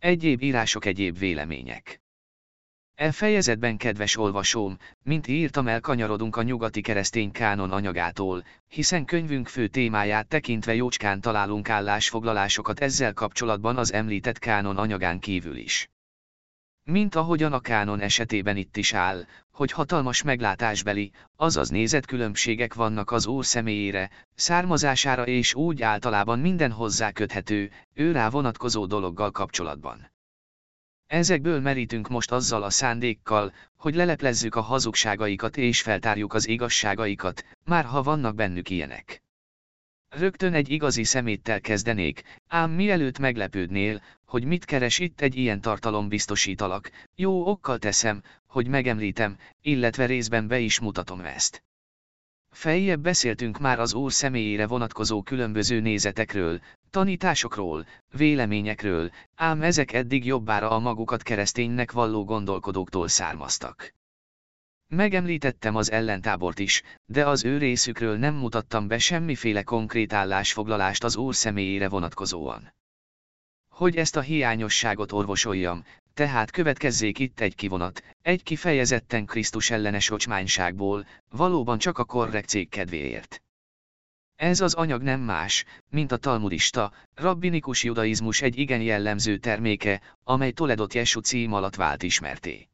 Egyéb írások egyéb vélemények. E fejezetben kedves olvasóm, mint írtam el kanyarodunk a nyugati keresztény kánon anyagától, hiszen könyvünk fő témáját tekintve jócskán találunk állásfoglalásokat ezzel kapcsolatban az említett kánon anyagán kívül is. Mint ahogyan a kánon esetében itt is áll, hogy hatalmas meglátásbeli, azaz nézetkülönbségek vannak az Úr személyére, származására és úgy általában minden hozzá köthető, őrá vonatkozó dologgal kapcsolatban. Ezekből merítünk most azzal a szándékkal, hogy leleplezzük a hazugságaikat és feltárjuk az igazságaikat, már ha vannak bennük ilyenek. Rögtön egy igazi szeméttel kezdenék, ám mielőtt meglepődnél, hogy mit keres itt egy ilyen tartalom biztosítalak, jó okkal teszem, hogy megemlítem, illetve részben be is mutatom ezt. Fejjebb beszéltünk már az Úr személyére vonatkozó különböző nézetekről, tanításokról, véleményekről, ám ezek eddig jobbára a magukat kereszténynek valló gondolkodóktól származtak. Megemlítettem az ellentábort is, de az ő részükről nem mutattam be semmiféle konkrét állásfoglalást az Úr személyére vonatkozóan. Hogy ezt a hiányosságot orvosoljam, tehát következzék itt egy kivonat, egy kifejezetten Krisztus ellenes ocsmányságból, valóban csak a korrekcég kedvéért. Ez az anyag nem más, mint a talmudista, rabbinikus judaizmus egy igen jellemző terméke, amely Toledot Jesu cím alatt vált ismerté.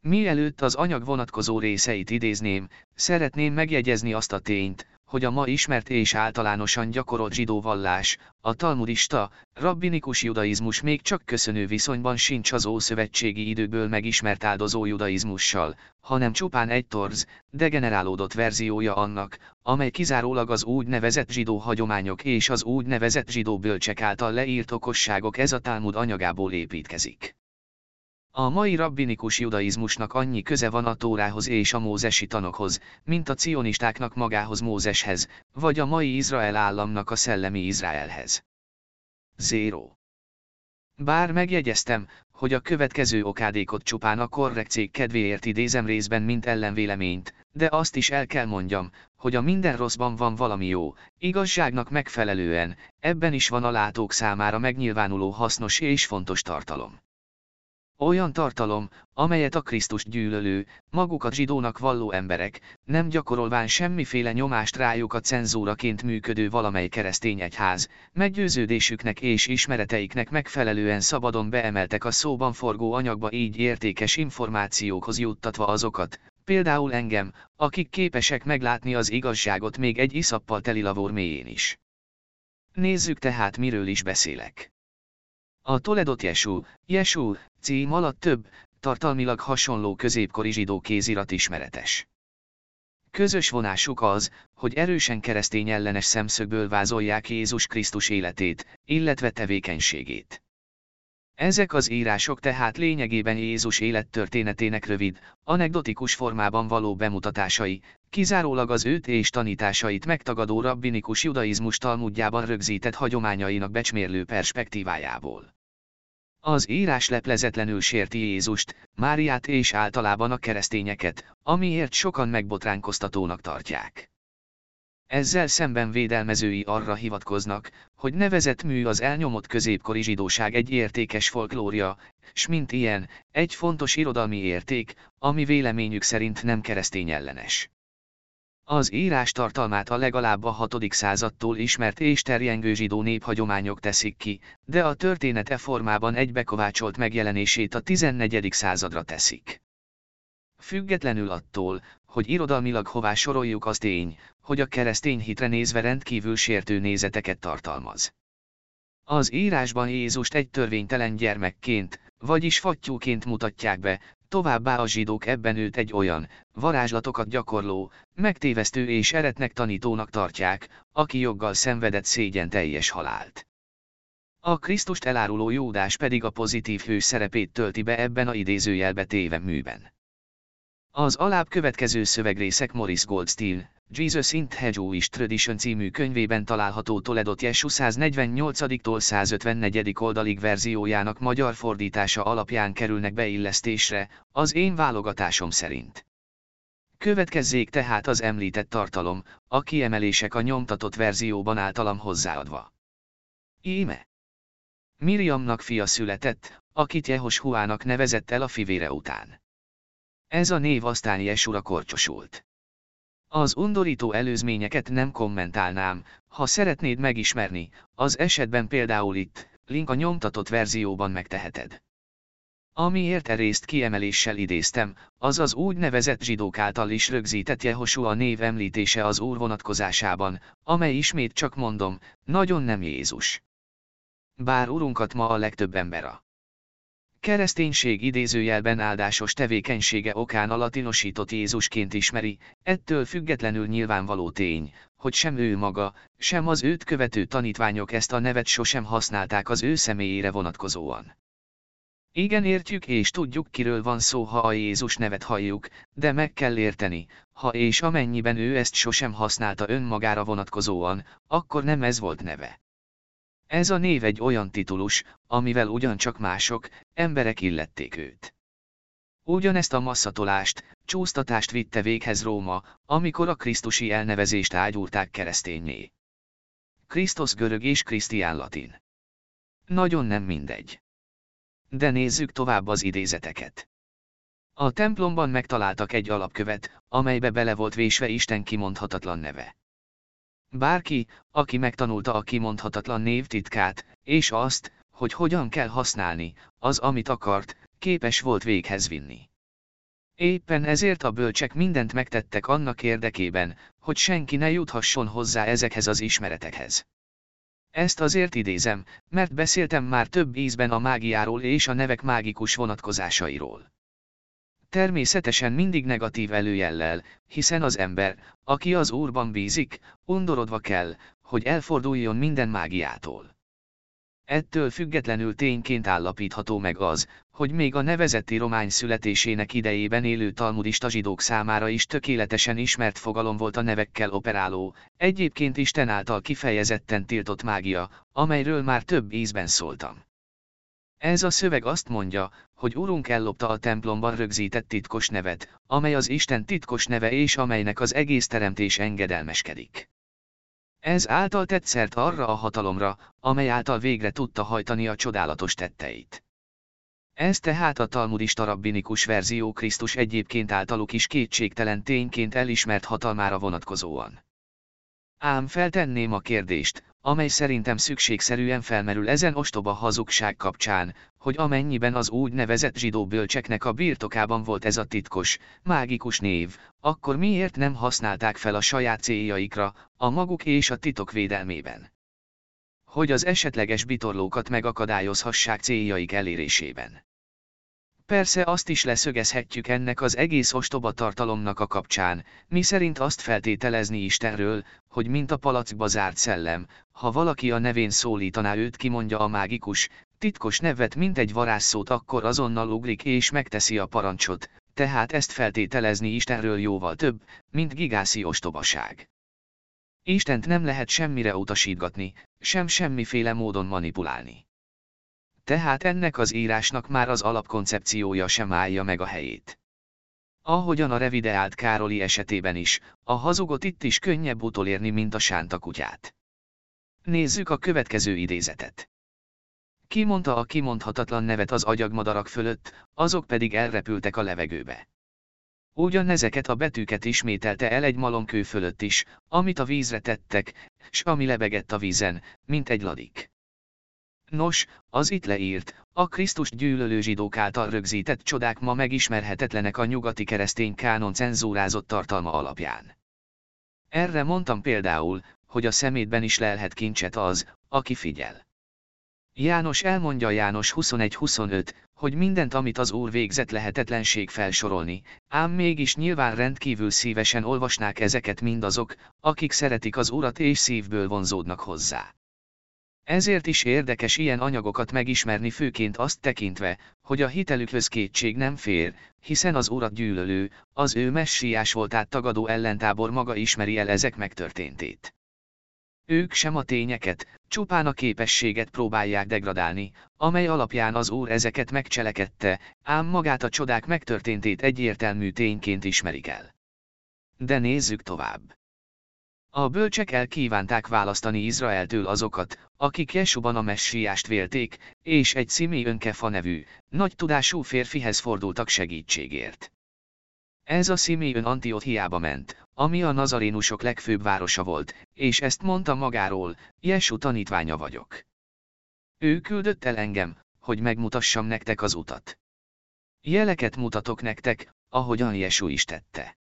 Mielőtt az anyag vonatkozó részeit idézném, szeretném megjegyezni azt a tényt, hogy a ma ismert és általánosan gyakorolt zsidó vallás, a talmudista, rabbinikus judaizmus még csak köszönő viszonyban sincs az ószövetségi időkből megismert áldozó judaizmussal, hanem csupán egy torz, degenerálódott verziója annak, amely kizárólag az úgynevezett zsidó hagyományok és az úgynevezett zsidó bölcsek által leírt okosságok ez a Talmud anyagából építkezik. A mai rabbinikus judaizmusnak annyi köze van a Tórához és a mózesi tanokhoz, mint a cionistáknak magához Mózeshez, vagy a mai Izrael államnak a szellemi Izraelhez. 0. Bár megjegyeztem, hogy a következő okádékot csupán a korrekcég kedvéért idézem részben mint ellenvéleményt, de azt is el kell mondjam, hogy a minden rosszban van valami jó, igazságnak megfelelően, ebben is van a látók számára megnyilvánuló hasznos és fontos tartalom. Olyan tartalom, amelyet a Krisztus gyűlölő, magukat zsidónak valló emberek, nem gyakorolván semmiféle nyomást rájuk a cenzúraként működő valamely keresztény egyház, meggyőződésüknek és ismereteiknek megfelelően szabadon beemeltek a szóban forgó anyagba így értékes információkhoz juttatva azokat, például engem, akik képesek meglátni az igazságot még egy iszappal teli lavor mélyén is. Nézzük tehát miről is beszélek. A Toledot Jesu, Jesu cím alatt több, tartalmilag hasonló középkori zsidó kézirat ismeretes. Közös vonásuk az, hogy erősen keresztény ellenes szemszögből vázolják Jézus Krisztus életét, illetve tevékenységét. Ezek az írások tehát lényegében Jézus élettörténetének rövid, anekdotikus formában való bemutatásai, kizárólag az őt és tanításait megtagadó rabbinikus judaizmus talmudjában rögzített hagyományainak becsmérlő perspektívájából. Az írás leplezetlenül sérti Jézust, Máriát és általában a keresztényeket, amiért sokan megbotránkoztatónak tartják. Ezzel szemben védelmezői arra hivatkoznak, hogy nevezett mű az elnyomott középkori zsidóság egy értékes folklória, s mint ilyen, egy fontos irodalmi érték, ami véleményük szerint nem keresztény ellenes. Az írás tartalmát a legalább a 6. századtól ismert és terjengő zsidó néphagyományok teszik ki, de a történet e formában egybekovácsolt megjelenését a 14. századra teszik. Függetlenül attól, hogy irodalmilag hová soroljuk az tény, hogy a keresztény hitre nézve rendkívül sértő nézeteket tartalmaz. Az írásban Jézust egy törvénytelen gyermekként, vagyis fattyúként mutatják be, Továbbá a zsidók ebben őt egy olyan, varázslatokat gyakorló, megtévesztő és eretnek tanítónak tartják, aki joggal szenvedett szégyen teljes halált. A Krisztust eláruló Jódás pedig a pozitív hő szerepét tölti be ebben a idézőjelbe téve műben. Az alább következő szövegrészek Morris Goldstein, Jesus in the Jewish Tradition című könyvében található Toledot Jesu 148-tól 154. oldalig verziójának magyar fordítása alapján kerülnek beillesztésre, az én válogatásom szerint. Következzék tehát az említett tartalom, a kiemelések a nyomtatott verzióban általam hozzáadva. Íme. Miriamnak fia született, akit Jehoshuának nevezett el a fivére után. Ez a név aztán Jesura korcsosult. Az undorító előzményeket nem kommentálnám, ha szeretnéd megismerni, az esetben például itt, link a nyomtatott verzióban megteheted. Amiért e részt kiemeléssel idéztem, az az úgynevezett zsidók által is rögzített Jehosua név említése az Úr vonatkozásában, amely ismét csak mondom, nagyon nem Jézus. Bár Urunkat ma a legtöbb ember a kereszténység idézőjelben áldásos tevékenysége okán a latinosított Jézusként ismeri, ettől függetlenül nyilvánvaló tény, hogy sem ő maga, sem az őt követő tanítványok ezt a nevet sosem használták az ő személyére vonatkozóan. Igen értjük és tudjuk kiről van szó ha a Jézus nevet halljuk, de meg kell érteni, ha és amennyiben ő ezt sosem használta önmagára vonatkozóan, akkor nem ez volt neve. Ez a név egy olyan titulus, amivel ugyancsak mások, emberek illették őt. Ugyanezt a masszatolást, csúsztatást vitte véghez Róma, amikor a Krisztusi elnevezést ágyúrták keresztényné. Krisztus görög és Krisztián latin. Nagyon nem mindegy. De nézzük tovább az idézeteket. A templomban megtaláltak egy alapkövet, amelybe bele volt vésve Isten kimondhatatlan neve. Bárki, aki megtanulta a kimondhatatlan névtitkát, és azt, hogy hogyan kell használni, az amit akart, képes volt véghez vinni. Éppen ezért a bölcsek mindent megtettek annak érdekében, hogy senki ne juthasson hozzá ezekhez az ismeretekhez. Ezt azért idézem, mert beszéltem már több ízben a mágiáról és a nevek mágikus vonatkozásairól. Természetesen mindig negatív előjellel, hiszen az ember, aki az Úrban bízik, undorodva kell, hogy elforduljon minden mágiától. Ettől függetlenül tényként állapítható meg az, hogy még a nevezeti romány születésének idejében élő talmudista zsidók számára is tökéletesen ismert fogalom volt a nevekkel operáló, egyébként Isten által kifejezetten tiltott mágia, amelyről már több ízben szóltam. Ez a szöveg azt mondja, hogy Urunk ellopta a templomban rögzített titkos nevet, amely az Isten titkos neve és amelynek az egész teremtés engedelmeskedik. Ez által tett arra a hatalomra, amely által végre tudta hajtani a csodálatos tetteit. Ez tehát a talmudista rabbinikus verzió Krisztus egyébként általuk is kétségtelen tényként elismert hatalmára vonatkozóan. Ám feltenném a kérdést, amely szerintem szükségszerűen felmerül ezen ostoba hazugság kapcsán, hogy amennyiben az úgynevezett zsidó bölcseknek a birtokában volt ez a titkos, mágikus név, akkor miért nem használták fel a saját céljaikra, a maguk és a titok védelmében? Hogy az esetleges bitorlókat megakadályozhassák céljaik elérésében. Persze azt is leszögezhetjük ennek az egész ostoba tartalomnak a kapcsán, mi szerint azt feltételezni Istenről, hogy mint a palackba zárt szellem, ha valaki a nevén szólítaná őt kimondja a mágikus, titkos nevet mint egy varázsszót akkor azonnal ugrik és megteszi a parancsot, tehát ezt feltételezni Istenről jóval több, mint gigászi ostobaság. Istent nem lehet semmire utasítgatni, sem semmiféle módon manipulálni. Tehát ennek az írásnak már az alapkoncepciója sem állja meg a helyét. Ahogyan a revideált Károli esetében is, a hazugot itt is könnyebb utolérni, mint a sánta kutyát. Nézzük a következő idézetet. Kimondta a kimondhatatlan nevet az agyagmadarak fölött, azok pedig elrepültek a levegőbe. Ugyanezeket a betűket ismételte el egy malomkő fölött is, amit a vízre tettek, s ami lebegett a vízen, mint egy ladik. Nos, az itt leírt, a Krisztust gyűlölő zsidók által rögzített csodák ma megismerhetetlenek a nyugati keresztény kánon cenzúrázott tartalma alapján. Erre mondtam például, hogy a szemétben is lelhet kincset az, aki figyel. János elmondja János 21-25, hogy mindent, amit az Úr végzett lehetetlenség felsorolni, ám mégis nyilván rendkívül szívesen olvasnák ezeket mindazok, akik szeretik az Urat és szívből vonzódnak hozzá. Ezért is érdekes ilyen anyagokat megismerni főként azt tekintve, hogy a hitelükhöz kétség nem fér, hiszen az urat gyűlölő, az ő messiás voltát tagadó ellentábor maga ismeri el ezek megtörténtét. Ők sem a tényeket, csupán a képességet próbálják degradálni, amely alapján az Úr ezeket megcselekedte, ám magát a csodák megtörténtét egyértelmű tényként ismerik el. De nézzük tovább. A bölcsek elkívánták választani Izraeltől azokat, akik Jesuban a messiást vélték, és egy Szimé Önkefa nevű, nagy tudású férfihez fordultak segítségért. Ez a Ön Antiochiába ment, ami a nazarénusok legfőbb városa volt, és ezt mondta magáról, Jesu tanítványa vagyok. Ő küldött el engem, hogy megmutassam nektek az utat. Jeleket mutatok nektek, ahogyan Jesu is tette.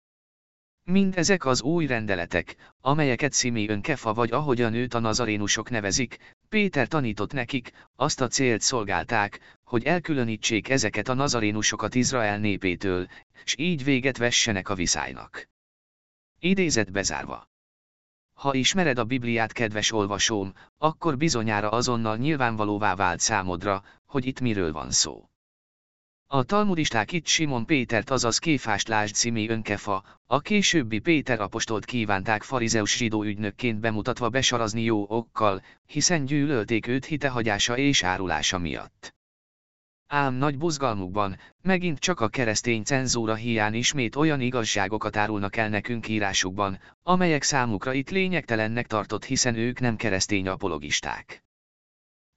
Mindezek az új rendeletek, amelyeket Sziméön Kefa vagy ahogyan őt a nazarénusok nevezik, Péter tanított nekik, azt a célt szolgálták, hogy elkülönítsék ezeket a nazarénusokat Izrael népétől, s így véget vessenek a viszálynak. Idézet bezárva. Ha ismered a Bibliát kedves olvasóm, akkor bizonyára azonnal nyilvánvalóvá vált számodra, hogy itt miről van szó. A talmudisták itt Simon Pétert azaz Kéfást lásd címé önkefa, a későbbi Péter apostolt kívánták farizeus zsidó ügynökként bemutatva besarazni jó okkal, hiszen gyűlölték őt hitehagyása és árulása miatt. Ám nagy buzgalmukban, megint csak a keresztény cenzúra hián ismét olyan igazságokat árulnak el nekünk írásukban, amelyek számukra itt lényegtelennek tartott hiszen ők nem keresztény apologisták.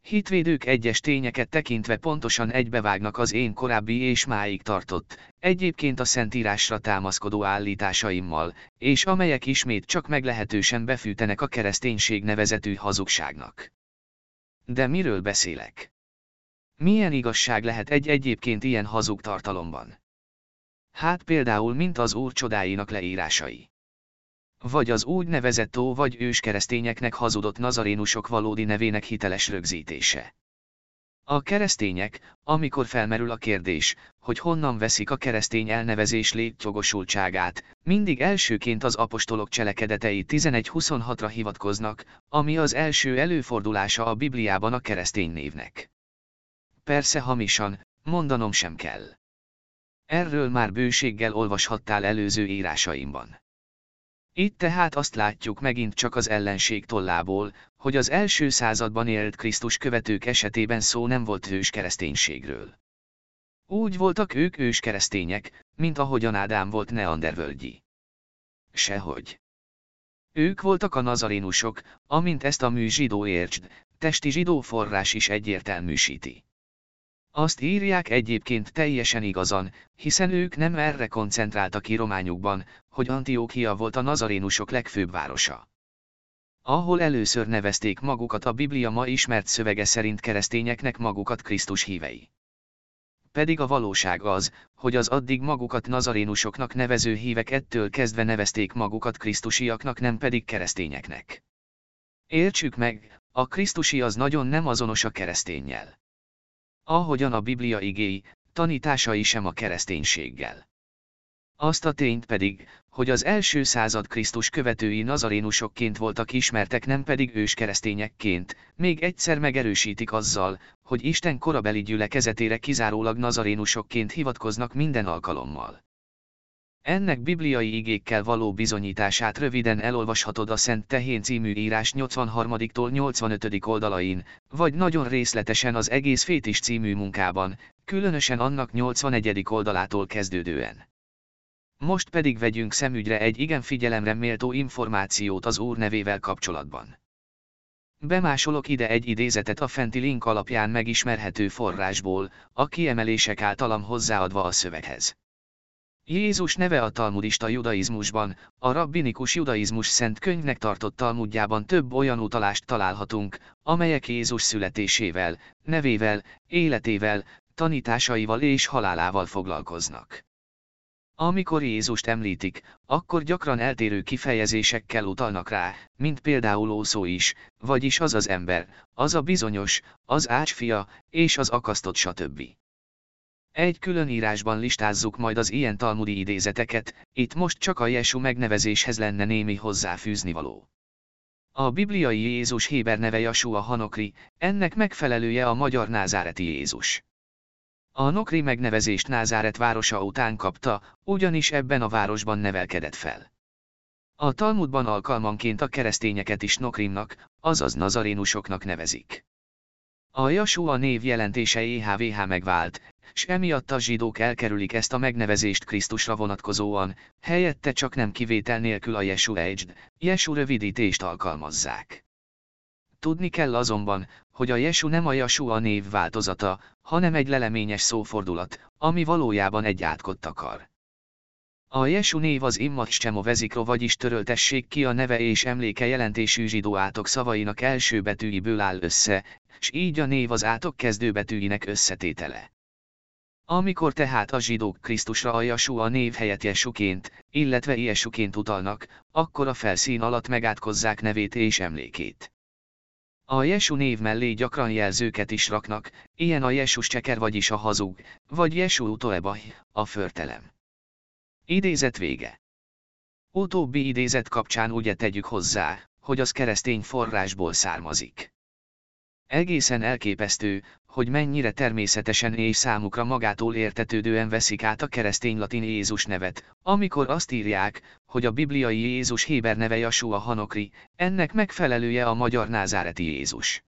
Hitvédők egyes tényeket tekintve pontosan egybevágnak az én korábbi és máig tartott, egyébként a Szentírásra támaszkodó állításaimmal, és amelyek ismét csak meglehetősen befűtenek a kereszténység nevezetű hazugságnak. De miről beszélek? Milyen igazság lehet egy egyébként ilyen hazug tartalomban? Hát például mint az Úr csodáinak leírásai. Vagy az úgy nevezett ó vagy őskeresztényeknek hazudott nazarénusok valódi nevének hiteles rögzítése. A keresztények, amikor felmerül a kérdés, hogy honnan veszik a keresztény elnevezés létjogosultságát, mindig elsőként az apostolok cselekedetei 11.26-ra hivatkoznak, ami az első előfordulása a Bibliában a keresztény névnek. Persze hamisan, mondanom sem kell. Erről már bőséggel olvashattál előző írásaimban. Itt tehát azt látjuk megint csak az ellenség tollából, hogy az első században élt Krisztus követők esetében szó nem volt hős kereszténységről. Úgy voltak ők ős keresztények, mint ahogyan Ádám volt neandervölgyi. Sehogy. Ők voltak a nazarénusok, amint ezt a mű zsidó értsd, testi zsidó forrás is egyértelműsíti. Azt írják egyébként teljesen igazan, hiszen ők nem erre koncentráltak írományukban, hogy Antiókia volt a nazarénusok legfőbb városa. Ahol először nevezték magukat a Biblia ma ismert szövege szerint keresztényeknek magukat Krisztus hívei. Pedig a valóság az, hogy az addig magukat nazarénusoknak nevező hívek ettől kezdve nevezték magukat krisztusiaknak nem pedig keresztényeknek. Értsük meg, a krisztusi az nagyon nem azonos a keresztényjel ahogyan a Biblia igéi, tanításai sem a kereszténységgel. Azt a tényt pedig, hogy az első század Krisztus követői nazarénusokként voltak ismertek nem pedig őskeresztényekként, még egyszer megerősítik azzal, hogy Isten korabeli gyülekezetére kizárólag nazarénusokként hivatkoznak minden alkalommal. Ennek bibliai igékkel való bizonyítását röviden elolvashatod a Szent Tehén című írás 83-tól 85. oldalain, vagy nagyon részletesen az egész Fétis című munkában, különösen annak 81. oldalától kezdődően. Most pedig vegyünk szemügyre egy igen figyelemre méltó információt az Úr nevével kapcsolatban. Bemásolok ide egy idézetet a fenti link alapján megismerhető forrásból, a kiemelések általam hozzáadva a szöveghez. Jézus neve a talmudista judaizmusban, a rabbinikus judaizmus szent könyvnek tartott talmudjában több olyan utalást találhatunk, amelyek Jézus születésével, nevével, életével, tanításaival és halálával foglalkoznak. Amikor Jézust említik, akkor gyakran eltérő kifejezésekkel utalnak rá, mint például Ószó is, vagyis az az ember, az a bizonyos, az ácsfia, és az akasztott stb. Egy külön írásban listázzuk majd az ilyen talmudi idézeteket, itt most csak a Jesu megnevezéshez lenne némi hozzáfűzni való. A bibliai Jézus Héber neve Jasua Hanokri, ennek megfelelője a magyar názáreti Jézus. A Nokri megnevezést Názáret városa után kapta, ugyanis ebben a városban nevelkedett fel. A Talmudban alkalmanként a keresztényeket is Nokrimnak, azaz nazarénusoknak nevezik. A Jasua név jelentése EHVH megvált, s emiatt a zsidók elkerülik ezt a megnevezést Krisztusra vonatkozóan, helyette csak nem kivétel nélkül a Jesu Ejjd, Jesu rövidítést alkalmazzák. Tudni kell azonban, hogy a Jesu nem a Jasua név változata, hanem egy leleményes szófordulat, ami valójában egy átkot akar. A Jesu név az immat Csemo vezikro vagyis töröltessék ki a neve és emléke jelentésű zsidó átok szavainak első betűiből áll össze, s így a név az átok kezdőbetűinek összetétele. Amikor tehát a zsidók Krisztusra a Jasua név helyett Jesuként, illetve Jesuként utalnak, akkor a felszín alatt megátkozzák nevét és emlékét. A Jesu név mellé gyakran jelzőket is raknak, ilyen a Jesus cseker vagyis a hazug, vagy Jesu utoebaj, a förtelem. Idézet vége. Utóbbi idézet kapcsán ugye tegyük hozzá, hogy az keresztény forrásból származik. Egészen elképesztő, hogy mennyire természetesen és számukra magától értetődően veszik át a keresztény latin Jézus nevet, amikor azt írják, hogy a bibliai Jézus Héber neve Jasua Hanokri, ennek megfelelője a magyar názáreti Jézus.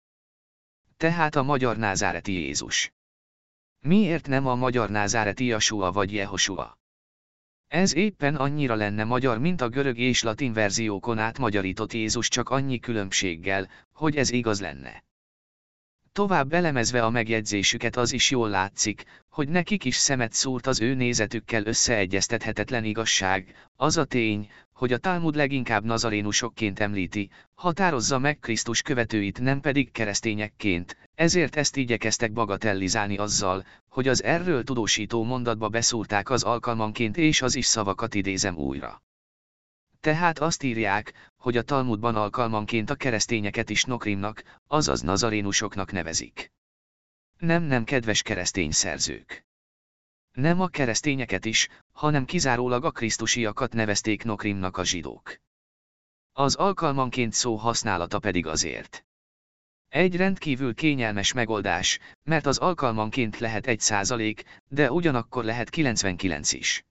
Tehát a magyar názáreti Jézus. Miért nem a magyar názáreti Jasua vagy Jehosua? Ez éppen annyira lenne magyar, mint a görög és latin verziókon átmagyarított Jézus csak annyi különbséggel, hogy ez igaz lenne. Tovább elemezve a megjegyzésüket az is jól látszik, hogy nekik is szemet szúrt az ő nézetükkel összeegyeztethetetlen igazság, az a tény, hogy a Talmud leginkább nazarénusokként említi, határozza meg Krisztus követőit nem pedig keresztényekként, ezért ezt igyekeztek bagatellizálni azzal, hogy az erről tudósító mondatba beszúrták az alkalmanként és az is szavakat idézem újra. Tehát azt írják, hogy a Talmudban alkalmanként a keresztényeket is nokrimnak, azaz nazarénusoknak nevezik. Nem nem kedves keresztény szerzők. Nem a keresztényeket is, hanem kizárólag a krisztusiakat nevezték nokrimnak a zsidók. Az alkalmanként szó használata pedig azért. Egy rendkívül kényelmes megoldás, mert az alkalmanként lehet egy százalék, de ugyanakkor lehet 99 is.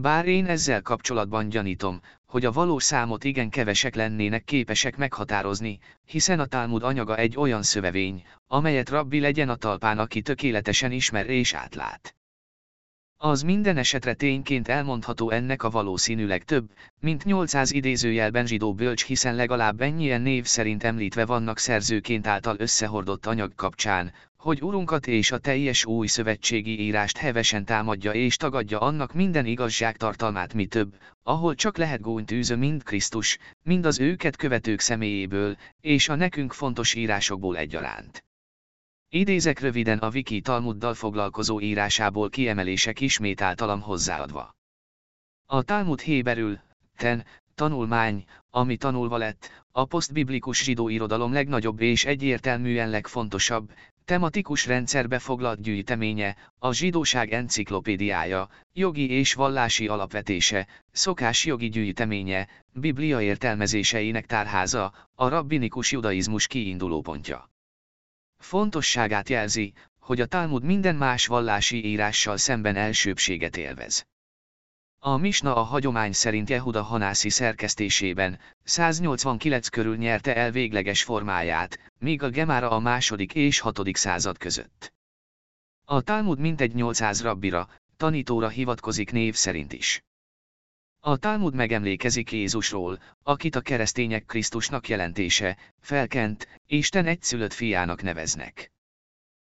Bár én ezzel kapcsolatban gyanítom, hogy a valós számot igen kevesek lennének képesek meghatározni, hiszen a Talmud anyaga egy olyan szövevény, amelyet rabbi legyen a talpán, aki tökéletesen ismer és átlát. Az minden esetre tényként elmondható ennek a valószínűleg több, mint 800 idézőjelben zsidó bölcs hiszen legalább ennyien név szerint említve vannak szerzőként által összehordott anyag kapcsán, hogy Urunkat és a teljes új szövetségi írást hevesen támadja és tagadja annak minden igazság tartalmát mi több, ahol csak lehet gónytűző mind Krisztus, mind az őket követők személyéből, és a nekünk fontos írásokból egyaránt. Idézek röviden a Wiki Talmuddal foglalkozó írásából kiemelések ismét általam hozzáadva. A Talmud héberül, ten, tanulmány, ami tanulva lett, a posztbiblikus zsidó irodalom legnagyobb és egyértelműen legfontosabb, tematikus rendszerbe foglalt gyűjteménye, a zsidóság enciklopédiája, jogi és vallási alapvetése, szokás jogi gyűjteménye, biblia értelmezéseinek tárháza, a rabbinikus judaizmus kiindulópontja. Fontosságát jelzi, hogy a Talmud minden más vallási írással szemben elsőbséget élvez. A Misna a hagyomány szerint Jehuda Hanászi szerkesztésében 189 körül nyerte el végleges formáját, míg a Gemára a második és hatodik század között. A Talmud mintegy 800 rabbira, tanítóra hivatkozik név szerint is. A Talmud megemlékezik Jézusról, akit a keresztények Krisztusnak jelentése, felkent, Isten egyszülött fiának neveznek.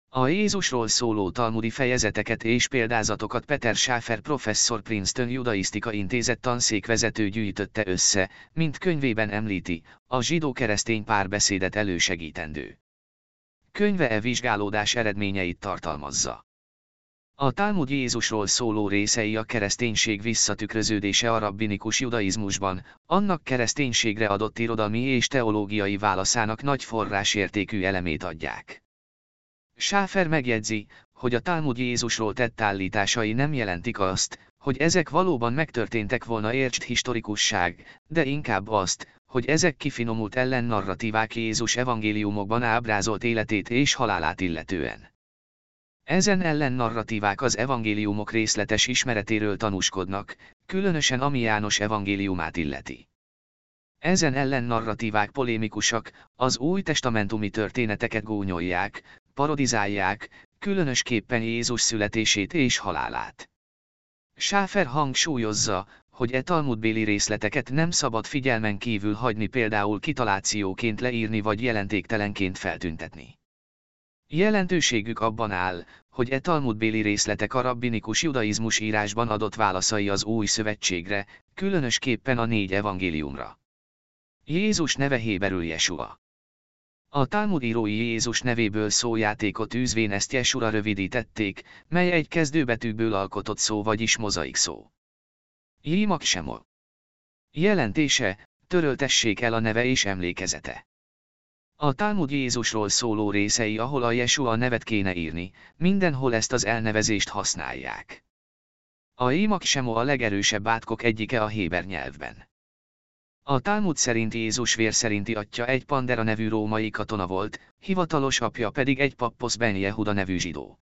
A Jézusról szóló talmudi fejezeteket és példázatokat Peter Schaffer professzor Princeton Judaisztika Intézet tanszékvezető gyűjtötte össze, mint könyvében említi, a zsidó-keresztény párbeszédet elősegítendő. Könyve e vizsgálódás eredményeit tartalmazza. A Talmud Jézusról szóló részei a kereszténység visszatükröződése a rabbinikus judaizmusban, annak kereszténységre adott irodalmi és teológiai válaszának nagy forrásértékű elemét adják. Sáfer megjegyzi, hogy a Talmud Jézusról tett állításai nem jelentik azt, hogy ezek valóban megtörténtek volna értsd historikusság, de inkább azt, hogy ezek kifinomult ellennarratívák Jézus evangéliumokban ábrázolt életét és halálát illetően. Ezen ellennarratívák az evangéliumok részletes ismeretéről tanúskodnak, különösen ami János evangéliumát illeti. Ezen ellennarratívák polémikusak, az új testamentumi történeteket gúnyolják, parodizálják, különösképpen Jézus születését és halálát. Sáfer hangsúlyozza, hogy e talmudbéli részleteket nem szabad figyelmen kívül hagyni például kitalációként leírni vagy jelentéktelenként feltüntetni. Jelentőségük abban áll, hogy e talmudbéli részletek a rabbinikus judaizmus írásban adott válaszai az új szövetségre, különösképpen a négy evangéliumra. Jézus neve héberül Jesua. A Talmud írói Jézus nevéből szójátékot űzvén ezt Jesura rövidítették, mely egy kezdőbetűből alkotott szó vagyis mozaik szó. Jímak. Jelentése, töröltessék el a neve és emlékezete. A Talmud Jézusról szóló részei, ahol a Jesua nevet kéne írni, mindenhol ezt az elnevezést használják. A Jímak semo a legerősebb átkok egyike a héber nyelvben. A Talmud szerint Jézus vér szerinti atya egy Pandera nevű római katona volt, hivatalos apja pedig egy Pappos Ben Jehuda nevű zsidó.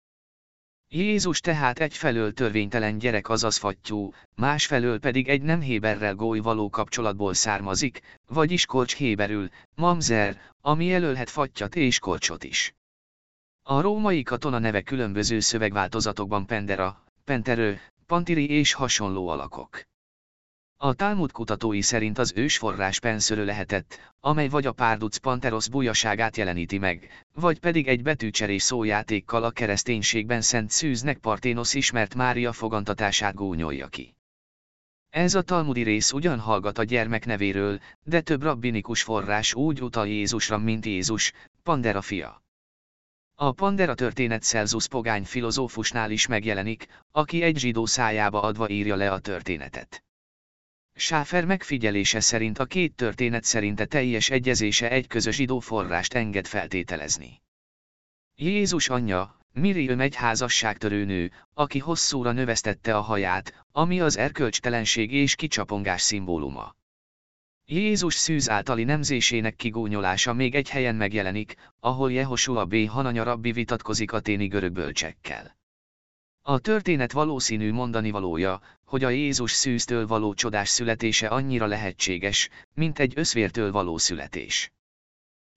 Jézus tehát egyfelől törvénytelen gyerek azaz fattyú, másfelől pedig egy nem héberrel góly való kapcsolatból származik, vagyis korcs héberül, mamzer, ami jelölhet fattyat és korcsot is. A római katona neve különböző szövegváltozatokban Pendera, Penterő, Pantiri és hasonló alakok. A Talmud kutatói szerint az ősforrás penszölő lehetett, amely vagy a párduc panteros bújaságát jeleníti meg, vagy pedig egy betűcserés szójátékkal a kereszténységben Szent Szűznek Parténosz ismert Mária fogantatását gúnyolja ki. Ez a talmudi rész ugyan hallgat a gyermek nevéről, de több rabbinikus forrás úgy utal Jézusra, mint Jézus, Pandera fia. A Pandera történet Celsus pogány filozófusnál is megjelenik, aki egy zsidó szájába adva írja le a történetet. Sáfer megfigyelése szerint a két történet szerinte teljes egyezése egy közös zsidó forrást enged feltételezni. Jézus anyja, Miriam egy házasságtörő nő, aki hosszúra növesztette a haját, ami az erkölcstelenség és kicsapongás szimbóluma. Jézus szűz általi nemzésének kigúnyolása még egy helyen megjelenik, ahol Jehosua B. Hananya rabbi vitatkozik a téni görög bölcsekkel. A történet valószínű mondani valója, hogy a Jézus szűztől való csodás születése annyira lehetséges, mint egy összvértől való születés.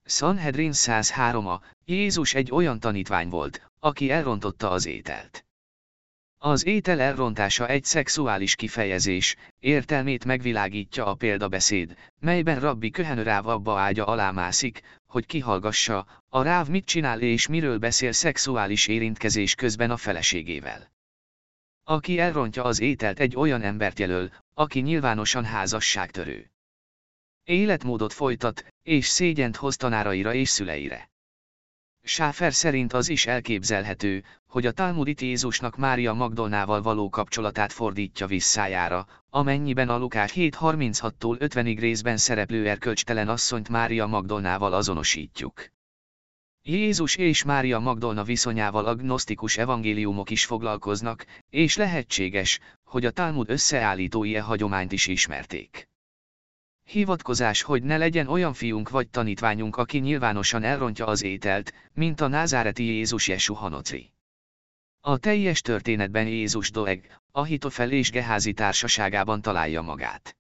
Sanhedrin 103 a Jézus egy olyan tanítvány volt, aki elrontotta az ételt. Az étel elrontása egy szexuális kifejezés, értelmét megvilágítja a példabeszéd, melyben rabbi Köhenöráv abba ágya alá hogy kihallgassa, a ráv mit csinál és miről beszél szexuális érintkezés közben a feleségével. Aki elrontja az ételt egy olyan embert jelöl, aki nyilvánosan házasságtörő. Életmódot folytat, és szégyent hoz tanáraira és szüleire. Sáfer szerint az is elképzelhető, hogy a Talmudit Jézusnak Mária Magdolnával való kapcsolatát fordítja visszájára, amennyiben a Lukás 7.36-tól 50-ig részben szereplő erkölcstelen asszonyt Mária Magdolnával azonosítjuk. Jézus és Mária Magdolna viszonyával agnosztikus evangéliumok is foglalkoznak, és lehetséges, hogy a Talmud összeállítói e hagyományt is ismerték. Hivatkozás, hogy ne legyen olyan fiunk vagy tanítványunk, aki nyilvánosan elrontja az ételt, mint a názáreti Jézus Jesu Hanocri. A teljes történetben Jézus Doeg, Ahitofel és Geházi társaságában találja magát.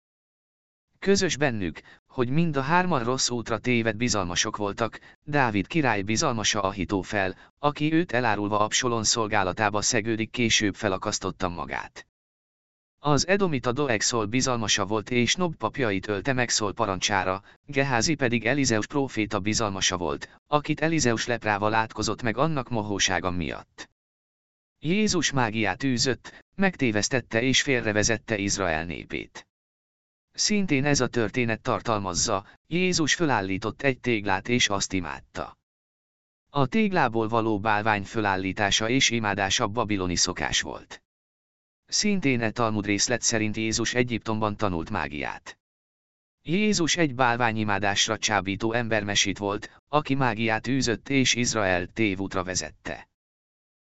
Közös bennük, hogy mind a hárman rossz útra téved bizalmasok voltak, Dávid király bizalmasa Ahitofel, aki őt elárulva Absalon szolgálatába szegődik később felakasztotta magát. Az Edomita Doeg bizalmasa volt és Nob papjait ölte meg Szol parancsára, Geházi pedig Elizeus próféta bizalmasa volt, akit Elizeus leprával átkozott meg annak mohósága miatt. Jézus mágiát űzött, megtévesztette és félrevezette Izrael népét. Szintén ez a történet tartalmazza, Jézus fölállított egy téglát és azt imádta. A téglából való bálvány fölállítása és imádása babiloni szokás volt. Szintén e Talmud részlet szerint Jézus Egyiptomban tanult mágiát. Jézus egy bálványimádásra csábító embermesít volt, aki mágiát űzött és Izrael tévútra vezette.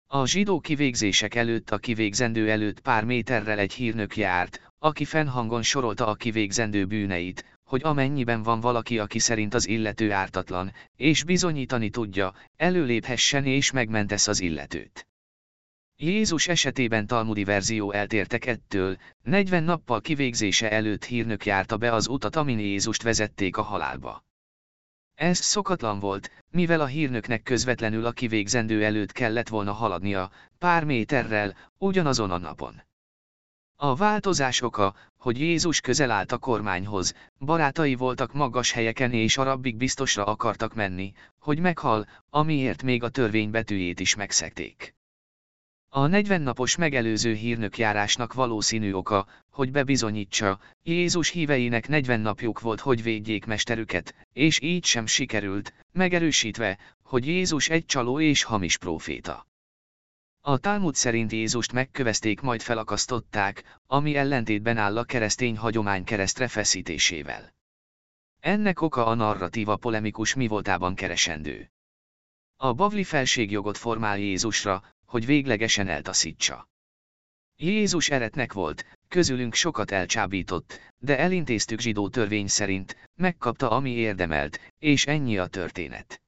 A zsidó kivégzések előtt a kivégzendő előtt pár méterrel egy hírnök járt, aki fennhangon sorolta a kivégzendő bűneit, hogy amennyiben van valaki, aki szerint az illető ártatlan, és bizonyítani tudja, előléphessen és megmentesz az illetőt. Jézus esetében talmudi verzió eltértek ettől, 40 nappal kivégzése előtt hírnök járta be az utat, amin Jézust vezették a halálba. Ez szokatlan volt, mivel a hírnöknek közvetlenül a kivégzendő előtt kellett volna haladnia, pár méterrel, ugyanazon a napon. A változás oka, hogy Jézus közel állt a kormányhoz, barátai voltak magas helyeken és a rabbik biztosra akartak menni, hogy meghal, amiért még a törvény betűjét is megszekték. A 40 napos megelőző hírnökjárásnak valószínű oka, hogy bebizonyítsa, Jézus híveinek 40 napjuk volt, hogy védjék mesterüket, és így sem sikerült, megerősítve, hogy Jézus egy csaló és hamis próféta. A Talmud szerint Jézust megkövezték majd felakasztották, ami ellentétben áll a keresztény hagyomány keresztre feszítésével. Ennek oka a narratíva polemikus mi voltában keresendő. A bavli felségjogot formál Jézusra, hogy véglegesen eltaszítsa. Jézus eretnek volt, közülünk sokat elcsábított, de elintéztük zsidó törvény szerint, megkapta ami érdemelt, és ennyi a történet.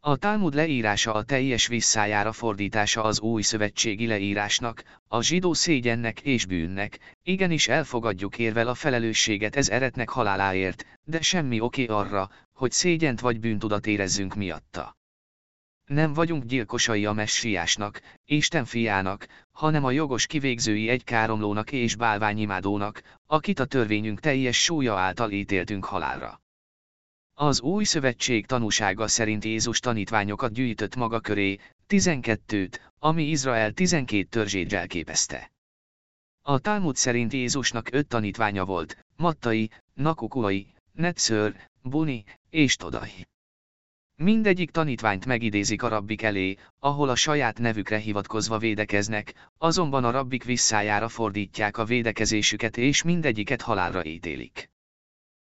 A Talmud leírása a teljes visszájára fordítása az új szövetségi leírásnak, a zsidó szégyennek és bűnnek, igenis elfogadjuk érvel a felelősséget ez eretnek haláláért, de semmi oké arra, hogy szégyent vagy bűntudat érezzünk miatta. Nem vagyunk gyilkosai a messiásnak, Isten fiának, hanem a jogos kivégzői egy káromlónak és bálványimádónak, akit a törvényünk teljes súlya által ítéltünk halálra. Az új szövetség tanúsága szerint Jézus tanítványokat gyűjtött maga köré, 12-t, ami Izrael 12 törzsét jelképezte. A Talmud szerint Jézusnak öt tanítványa volt, Mattai, Nakukuai, Netször, Buni és Todai. Mindegyik tanítványt megidézik a rabbik elé, ahol a saját nevükre hivatkozva védekeznek, azonban a rabbik visszájára fordítják a védekezésüket és mindegyiket halálra ítélik.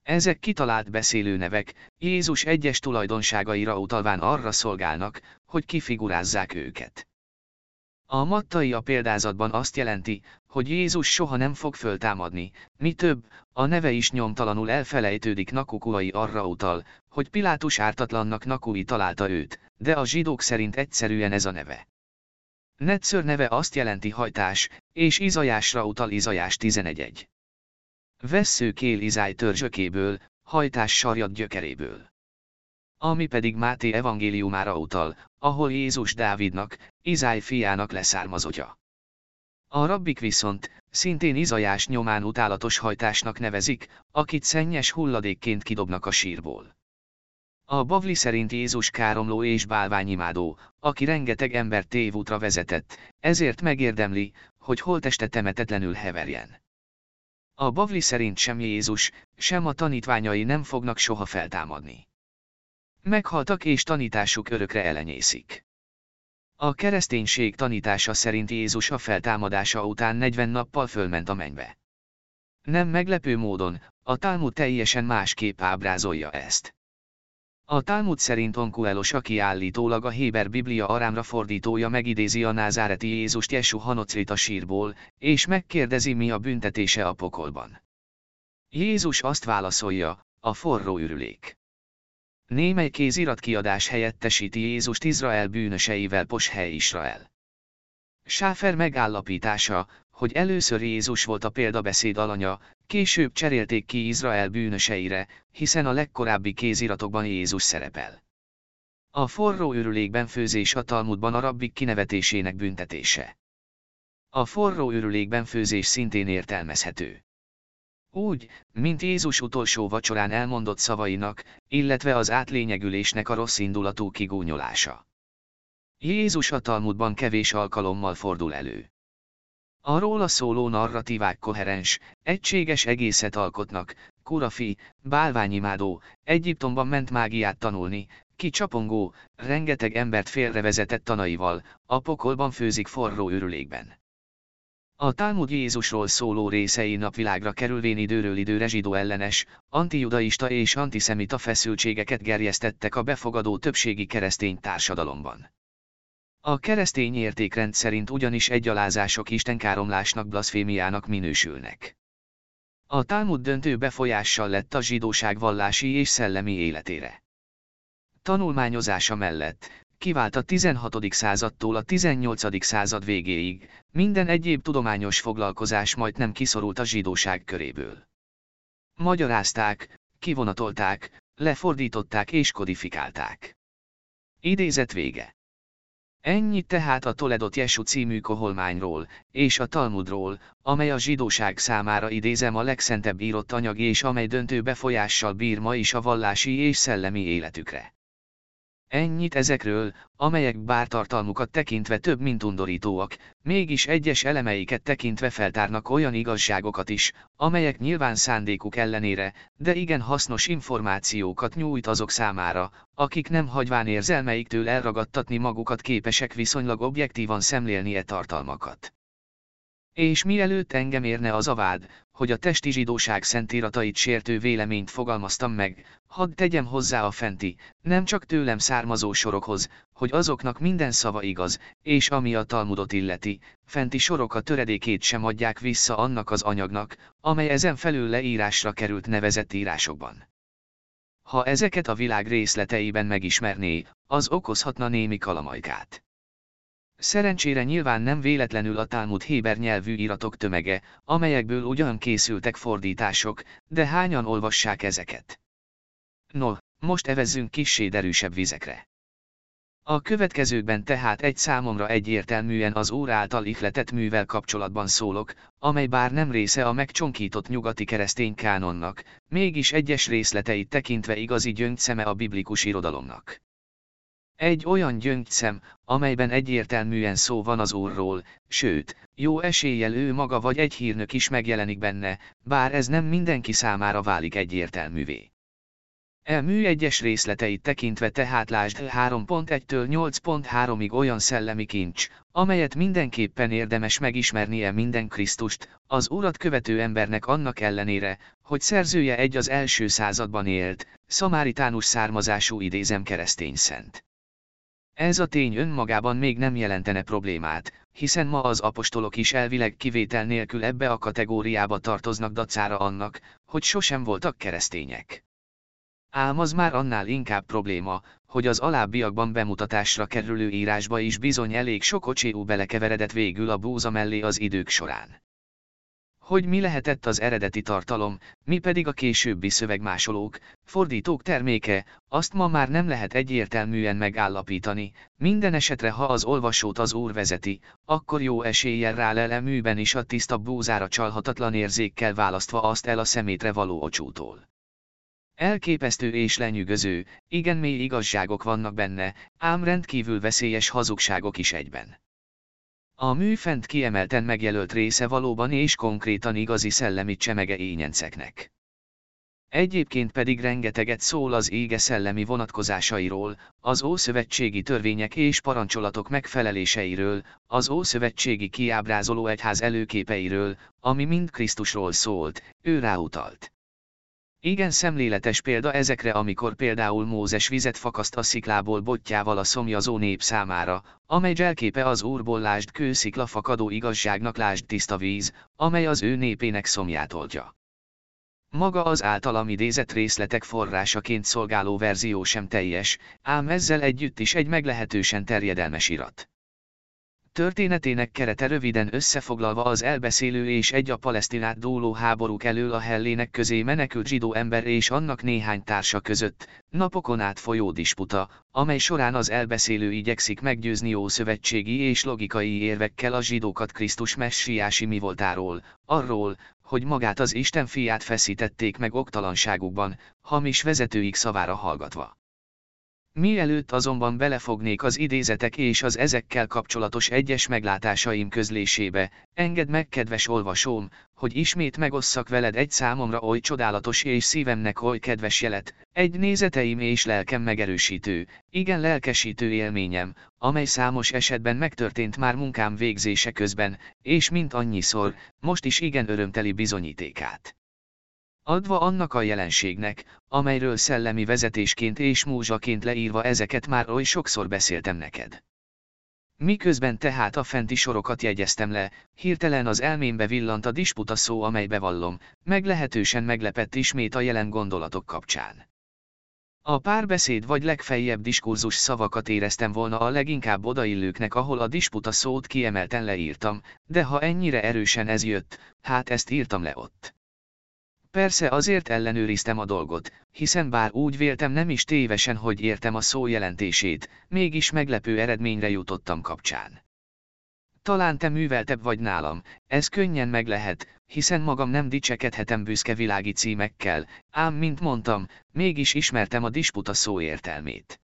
Ezek kitalált beszélőnevek, Jézus egyes tulajdonságaira utalván arra szolgálnak, hogy kifigurázzák őket. A mattai a példázatban azt jelenti, hogy Jézus soha nem fog föltámadni, mi több, a neve is nyomtalanul elfelejtődik Nakukuai arra utal, hogy Pilátus ártatlannak Nakui találta őt, de a zsidók szerint egyszerűen ez a neve. Netször neve azt jelenti hajtás, és Izajásra utal Izajás 11.1. Vessző kél Izáj törzsökéből, hajtás sarjad gyökeréből. Ami pedig Máté evangéliumára utal, ahol Jézus Dávidnak, Izáj fiának leszármazottja. A rabbik viszont, szintén Izajás nyomán utálatos hajtásnak nevezik, akit szennyes hulladékként kidobnak a sírból. A Bavli szerint Jézus káromló és bálványimádó, aki rengeteg ember tévútra vezetett, ezért megérdemli, hogy holteste temetetlenül heverjen. A Bavli szerint sem Jézus, sem a tanítványai nem fognak soha feltámadni. Meghaltak és tanításuk örökre elenyészik. A kereszténység tanítása szerint Jézus a feltámadása után 40 nappal fölment a mennybe. Nem meglepő módon, a Talmud teljesen másképp ábrázolja ezt. A Talmud szerint Onkuelos, aki állítólag a Héber Biblia arámra fordítója megidézi a názáreti Jézust Jesu Hanocrit a sírból, és megkérdezi mi a büntetése a pokolban. Jézus azt válaszolja, a forró ürülék. Némely kéziratkiadás helyettesíti Jézust Izrael bűnöseivel Poshely Israel. Sáfer megállapítása, hogy először Jézus volt a példabeszéd alanya, később cserélték ki Izrael bűnöseire, hiszen a legkorábbi kéziratokban Jézus szerepel. A forró őrülékben főzés a Talmudban a rabbik kinevetésének büntetése. A forró őrülékben főzés szintén értelmezhető. Úgy, mint Jézus utolsó vacsorán elmondott szavainak, illetve az átlényegülésnek a rossz indulatú kigúnyolása. Jézus a Talmudban kevés alkalommal fordul elő. A szóló narratívák koherens, egységes egészet alkotnak, kurafi, bálványimádó, Egyiptomban ment mágiát tanulni, kicsapongó, rengeteg embert félrevezetett tanaival, a pokolban főzik forró őrülékben. A Talmud Jézusról szóló részei napvilágra kerülvén időről időre zsidó ellenes, antijudaista és antiszemita feszültségeket gerjesztettek a befogadó többségi keresztény társadalomban. A keresztény értékrend szerint ugyanis egyalázások istenkáromlásnak blaszfémiának minősülnek. A Talmud döntő befolyással lett a zsidóság vallási és szellemi életére. Tanulmányozása mellett, kivált a 16. századtól a 18. század végéig, minden egyéb tudományos foglalkozás majd nem kiszorult a zsidóság köréből. Magyarázták, kivonatolták, lefordították és kodifikálták. Idézet vége. Ennyi tehát a Toledot Jesu című koholmányról, és a Talmudról, amely a zsidóság számára idézem a legszentebb írott anyag és amely döntő befolyással bír ma is a vallási és szellemi életükre. Ennyit ezekről, amelyek bár tartalmukat tekintve több mint undorítóak, mégis egyes elemeiket tekintve feltárnak olyan igazságokat is, amelyek nyilván szándékuk ellenére, de igen hasznos információkat nyújt azok számára, akik nem hagyván érzelmeiktől elragadtatni magukat képesek viszonylag objektívan szemlélni e tartalmakat. És mielőtt engem érne az avád, hogy a testi zsidóság szentiratait sértő véleményt fogalmaztam meg, hadd tegyem hozzá a fenti, nem csak tőlem származó sorokhoz, hogy azoknak minden szava igaz, és ami a Talmudot illeti, fenti sorok a töredékét sem adják vissza annak az anyagnak, amely ezen felül leírásra került nevezett írásokban. Ha ezeket a világ részleteiben megismerné, az okozhatna némi kalamajkát. Szerencsére nyilván nem véletlenül a Talmud Héber nyelvű iratok tömege, amelyekből ugyan készültek fordítások, de hányan olvassák ezeket? No, most evezzünk kissé derűsebb vizekre. A következőkben tehát egy számomra egyértelműen az Úr által ihletett művel kapcsolatban szólok, amely bár nem része a megcsonkított nyugati keresztény kánonnak, mégis egyes részleteit tekintve igazi gyöngyszeme a biblikus irodalomnak. Egy olyan gyöngyszem, amelyben egyértelműen szó van az Úrról, sőt, jó eséllyel ő maga vagy egy hírnök is megjelenik benne, bár ez nem mindenki számára válik egyértelművé. E mű egyes részleteit tekintve tehát lásd 3.1-től 8.3-ig olyan szellemi kincs, amelyet mindenképpen érdemes megismernie minden Krisztust, az Urat követő embernek annak ellenére, hogy szerzője egy az első században élt, szamáritánus származású idézem keresztény szent. Ez a tény önmagában még nem jelentene problémát, hiszen ma az apostolok is elvileg kivétel nélkül ebbe a kategóriába tartoznak dacára annak, hogy sosem voltak keresztények. Ám az már annál inkább probléma, hogy az alábbiakban bemutatásra kerülő írásba is bizony elég sok ocséú belekeveredett végül a búza mellé az idők során hogy mi lehetett az eredeti tartalom, mi pedig a későbbi szövegmásolók, fordítók terméke, azt ma már nem lehet egyértelműen megállapítani, minden esetre ha az olvasót az úr vezeti, akkor jó eséllyel rá lele műben is a tiszta búzára csalhatatlan érzékkel választva azt el a szemétre való ocsútól. Elképesztő és lenyűgöző, igen mély igazságok vannak benne, ám rendkívül veszélyes hazugságok is egyben. A mű fent kiemelten megjelölt része valóban és konkrétan igazi szellemi csemege ényenceknek. Egyébként pedig rengeteget szól az ége szellemi vonatkozásairól, az ószövetségi törvények és parancsolatok megfeleléseiről, az ószövetségi kiábrázoló egyház előképeiről, ami mind Krisztusról szólt, ő ráutalt. Igen szemléletes példa ezekre amikor például Mózes vizet fakaszt a sziklából botjával a szomjazó nép számára, amely zselképe az úrból lásd kőszikla fakadó igazságnak lásd tiszta víz, amely az ő népének szomját oldja. Maga az általam idézett részletek forrásaként szolgáló verzió sem teljes, ám ezzel együtt is egy meglehetősen terjedelmes irat. Történetének kerete röviden összefoglalva az elbeszélő és egy a palesztinát dúló háborúk elől a hellének közé menekült zsidó ember és annak néhány társa között, napokon át folyó disputa, amely során az elbeszélő igyekszik meggyőzni ószövetségi és logikai érvekkel a zsidókat Krisztus messiási mi voltáról, arról, hogy magát az Isten fiát feszítették meg oktalanságukban, hamis vezetőik szavára hallgatva. Mielőtt azonban belefognék az idézetek és az ezekkel kapcsolatos egyes meglátásaim közlésébe, engedd meg kedves olvasóm, hogy ismét megosszak veled egy számomra oly csodálatos és szívemnek oly kedves jelet, egy nézeteim és lelkem megerősítő, igen lelkesítő élményem, amely számos esetben megtörtént már munkám végzése közben, és mint annyiszor, most is igen örömteli bizonyítékát. Adva annak a jelenségnek, amelyről szellemi vezetésként és múzsaként leírva ezeket már oly sokszor beszéltem neked. Miközben tehát a fenti sorokat jegyeztem le, hirtelen az elmémbe villant a disputa szó, amelybe vallom, meglehetősen meglepett ismét a jelen gondolatok kapcsán. A párbeszéd vagy legfeljebb diskurzus szavakat éreztem volna a leginkább odaillőknek, ahol a disputa szót kiemelten leírtam, de ha ennyire erősen ez jött, hát ezt írtam le ott. Persze azért ellenőriztem a dolgot, hiszen bár úgy véltem nem is tévesen, hogy értem a szó jelentését, mégis meglepő eredményre jutottam kapcsán. Talán te műveltebb vagy nálam, ez könnyen meg lehet, hiszen magam nem dicsekedhetem büszke világi címekkel, ám mint mondtam, mégis ismertem a disputa szó értelmét.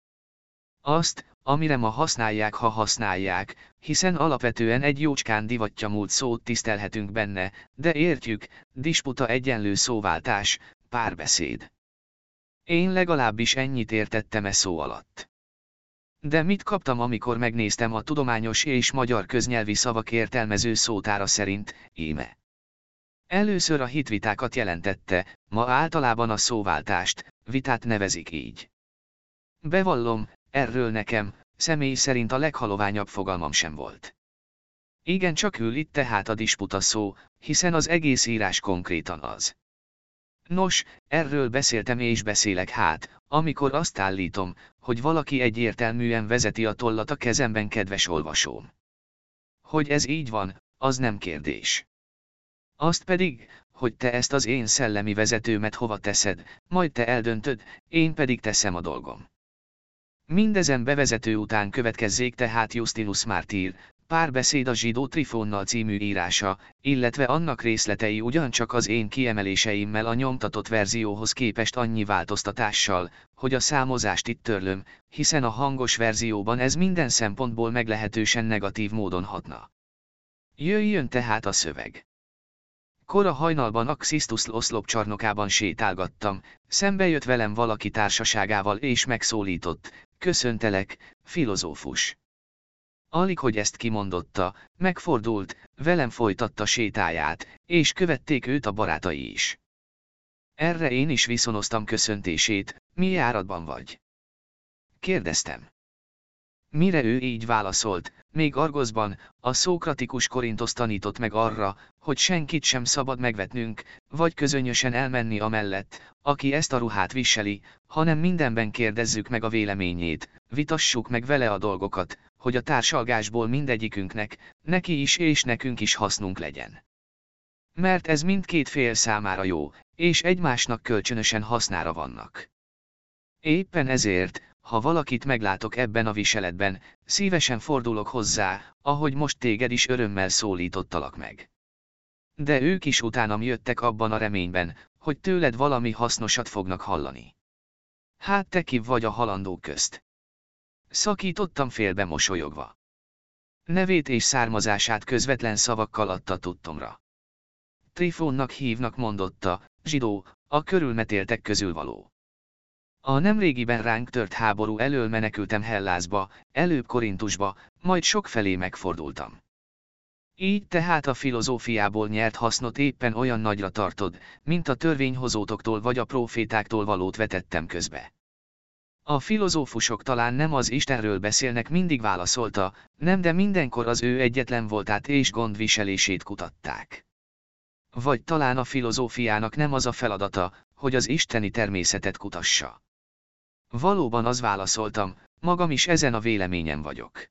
Azt, amire ma használják, ha használják, hiszen alapvetően egy jócskán divatja múlt szót tisztelhetünk benne, de értjük, disputa egyenlő szóváltás, párbeszéd. Én legalábbis ennyit értettem e szó alatt. De mit kaptam, amikor megnéztem a tudományos és magyar köznyelvi szavak értelmező szótára szerint, íme. Először a hitvitákat jelentette, ma általában a szóváltást, vitát nevezik így. Bevallom, erről nekem, személy szerint a leghaloványabb fogalmam sem volt. Igen csak ül itt tehát a disputa szó, hiszen az egész írás konkrétan az. Nos, erről beszéltem és beszélek hát, amikor azt állítom, hogy valaki egyértelműen vezeti a tollat a kezemben kedves olvasóm. Hogy ez így van, az nem kérdés. Azt pedig, hogy te ezt az én szellemi vezetőmet hova teszed, majd te eldöntöd, én pedig teszem a dolgom. Mindezen bevezető után következzék tehát Justinus Mártír, Párbeszéd a zsidó Trifonnal című írása, illetve annak részletei ugyancsak az én kiemeléseimmel a nyomtatott verzióhoz képest annyi változtatással, hogy a számozást itt törlöm, hiszen a hangos verzióban ez minden szempontból meglehetősen negatív módon hatna. Jöjjön tehát a szöveg. Kora hajnalban a Xisztus oszlop csarnokában sétálgattam, szembe jött velem valaki társaságával és megszólított, köszöntelek, filozófus. Alig hogy ezt kimondotta, megfordult, velem folytatta sétáját, és követték őt a barátai is. Erre én is viszonoztam köszöntését, mi járatban vagy? Kérdeztem. Mire ő így válaszolt, még Argoszban, a szókratikus Korintosz tanított meg arra, hogy senkit sem szabad megvetnünk, vagy közönösen elmenni amellett, aki ezt a ruhát viseli, hanem mindenben kérdezzük meg a véleményét, vitassuk meg vele a dolgokat, hogy a társalgásból mindegyikünknek, neki is és nekünk is hasznunk legyen. Mert ez mindkét fél számára jó, és egymásnak kölcsönösen hasznára vannak. Éppen ezért, ha valakit meglátok ebben a viseletben, szívesen fordulok hozzá, ahogy most téged is örömmel szólítottalak meg. De ők is utánam jöttek abban a reményben, hogy tőled valami hasznosat fognak hallani. Hát te ki vagy a halandók közt. Szakítottam félbe mosolyogva. Nevét és származását közvetlen szavakkal adta tudtomra. Trifónnak hívnak mondotta, zsidó, a körülmetéltek közül való. A nemrégiben ránk tört háború elől menekültem Hellázba, előbb Korintusba, majd sokfelé megfordultam. Így tehát a filozófiából nyert hasznot éppen olyan nagyra tartod, mint a törvényhozótoktól vagy a profétáktól valót vetettem közbe. A filozófusok talán nem az Istenről beszélnek mindig válaszolta, nem de mindenkor az ő egyetlen voltát és gondviselését kutatták. Vagy talán a filozófiának nem az a feladata, hogy az isteni természetet kutassa. Valóban az válaszoltam, magam is ezen a véleményen vagyok.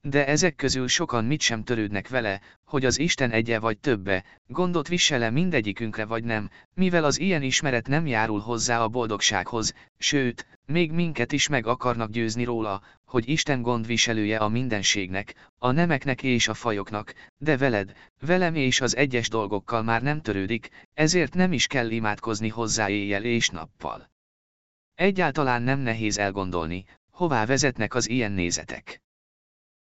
De ezek közül sokan mit sem törődnek vele, hogy az Isten egye vagy többe, gondot visele mindegyikünkre vagy nem, mivel az ilyen ismeret nem járul hozzá a boldogsághoz, sőt, még minket is meg akarnak győzni róla, hogy Isten gondviselője a mindenségnek, a nemeknek és a fajoknak, de veled, velem és az egyes dolgokkal már nem törődik, ezért nem is kell imádkozni hozzá éjjel és nappal. Egyáltalán nem nehéz elgondolni, hová vezetnek az ilyen nézetek.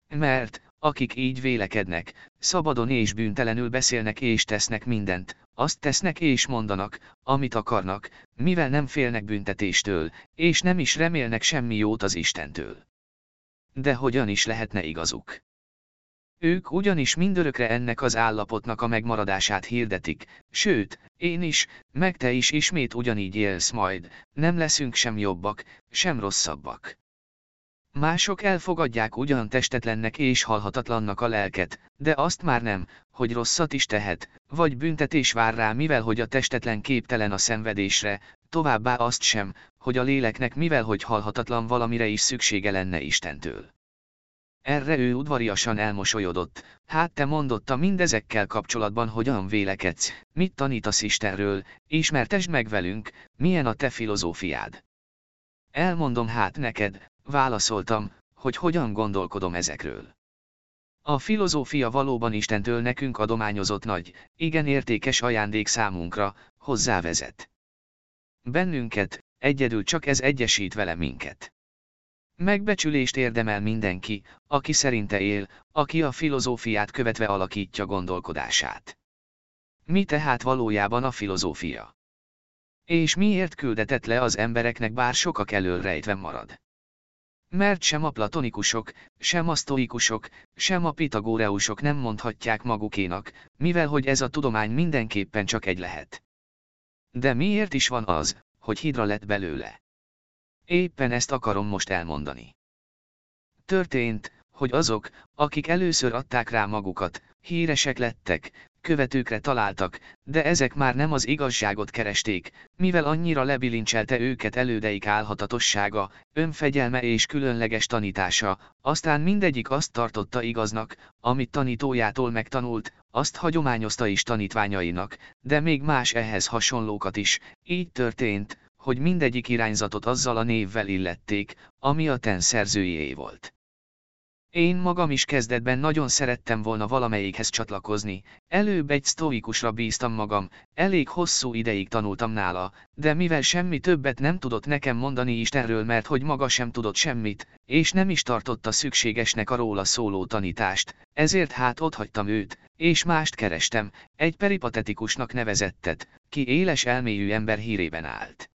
Mert, akik így vélekednek, szabadon és bűntelenül beszélnek és tesznek mindent, azt tesznek és mondanak, amit akarnak, mivel nem félnek büntetéstől, és nem is remélnek semmi jót az Istentől. De hogyan is lehetne igazuk? Ők ugyanis mindörökre ennek az állapotnak a megmaradását hirdetik, sőt, én is, meg te is ismét ugyanígy élsz majd, nem leszünk sem jobbak, sem rosszabbak. Mások elfogadják ugyan testetlennek és halhatatlannak a lelket, de azt már nem, hogy rosszat is tehet, vagy büntetés vár rá mivel hogy a testetlen képtelen a szenvedésre, továbbá azt sem, hogy a léleknek mivel hogy halhatatlan valamire is szüksége lenne Istentől. Erre ő udvariasan elmosolyodott, hát te mondotta mindezekkel kapcsolatban hogyan vélekedsz, mit tanítasz Istenről, ismertesd meg velünk, milyen a te filozófiád. Elmondom hát neked, válaszoltam, hogy hogyan gondolkodom ezekről. A filozófia valóban Istentől nekünk adományozott nagy, igen értékes ajándék számunkra, hozzávezet. Bennünket, egyedül csak ez egyesít vele minket. Megbecsülést érdemel mindenki, aki szerinte él, aki a filozófiát követve alakítja gondolkodását. Mi tehát valójában a filozófia? És miért küldetett le az embereknek bár sokak elől rejtve marad? Mert sem a platonikusok, sem a sztoikusok, sem a pitagóreusok nem mondhatják magukénak, mivel hogy ez a tudomány mindenképpen csak egy lehet. De miért is van az, hogy hidra lett belőle? Éppen ezt akarom most elmondani. Történt, hogy azok, akik először adták rá magukat, híresek lettek, követőkre találtak, de ezek már nem az igazságot keresték, mivel annyira lebilincselte őket elődeik álhatatossága, önfegyelme és különleges tanítása, aztán mindegyik azt tartotta igaznak, amit tanítójától megtanult, azt hagyományozta is tanítványainak, de még más ehhez hasonlókat is, így történt, hogy mindegyik irányzatot azzal a névvel illették, ami a ten szerzőjé volt. Én magam is kezdetben nagyon szerettem volna valamelyikhez csatlakozni, előbb egy sztóikusra bíztam magam, elég hosszú ideig tanultam nála, de mivel semmi többet nem tudott nekem mondani Istenről mert hogy maga sem tudott semmit, és nem is tartotta szükségesnek a róla szóló tanítást, ezért hát otthagytam őt, és mást kerestem, egy peripatetikusnak nevezettet, ki éles elmélyű ember hírében állt.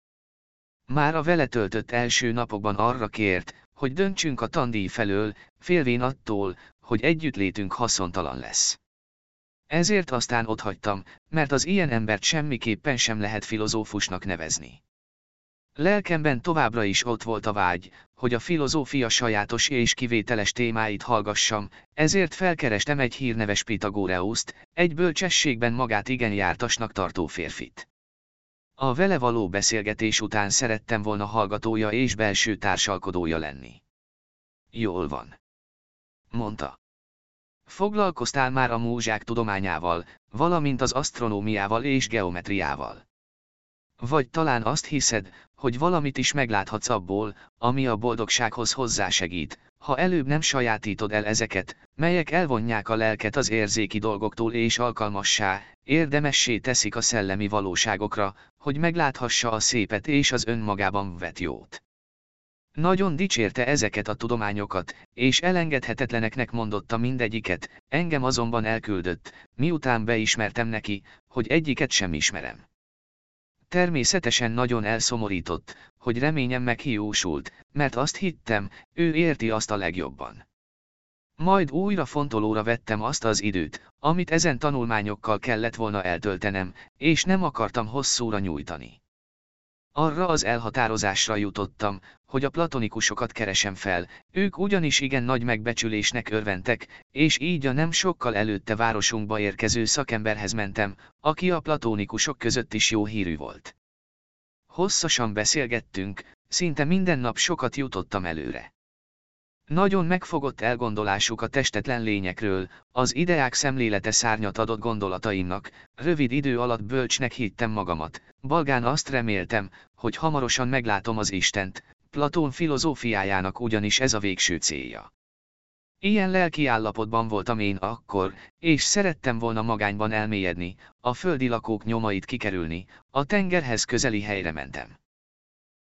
Már a vele töltött első napokban arra kért, hogy döntsünk a tandíj felől, félvén attól, hogy együttlétünk haszontalan lesz. Ezért aztán otthagytam, mert az ilyen embert semmiképpen sem lehet filozófusnak nevezni. Lelkemben továbbra is ott volt a vágy, hogy a filozófia sajátos és kivételes témáit hallgassam, ezért felkerestem egy hírneves Pitagóreuszt, egy bölcsességben magát igen jártasnak tartó férfit. A vele való beszélgetés után szerettem volna hallgatója és belső társalkodója lenni. Jól van. Mondta. Foglalkoztál már a múzsák tudományával, valamint az asztronómiával és geometriával. Vagy talán azt hiszed, hogy valamit is megláthatsz abból, ami a boldogsághoz hozzásegít, ha előbb nem sajátítod el ezeket, melyek elvonják a lelket az érzéki dolgoktól és alkalmassá, érdemessé teszik a szellemi valóságokra, hogy megláthassa a szépet és az önmagában vet jót. Nagyon dicsérte ezeket a tudományokat, és elengedhetetleneknek mondotta mindegyiket, engem azonban elküldött, miután beismertem neki, hogy egyiket sem ismerem. Természetesen nagyon elszomorított, hogy reményem meghiúsult, mert azt hittem, ő érti azt a legjobban. Majd újra fontolóra vettem azt az időt, amit ezen tanulmányokkal kellett volna eltöltenem, és nem akartam hosszúra nyújtani. Arra az elhatározásra jutottam, hogy a platonikusokat keresem fel, ők ugyanis igen nagy megbecsülésnek örventek, és így a nem sokkal előtte városunkba érkező szakemberhez mentem, aki a platonikusok között is jó hírű volt. Hosszasan beszélgettünk, szinte minden nap sokat jutottam előre. Nagyon megfogott elgondolásuk a testetlen lényekről, az ideák szemlélete szárnyat adott gondolataimnak, rövid idő alatt bölcsnek hittem magamat, balgán azt reméltem, hogy hamarosan meglátom az Istent, Platón filozófiájának ugyanis ez a végső célja. Ilyen lelki állapotban voltam én akkor, és szerettem volna magányban elmélyedni, a földi lakók nyomait kikerülni, a tengerhez közeli helyre mentem.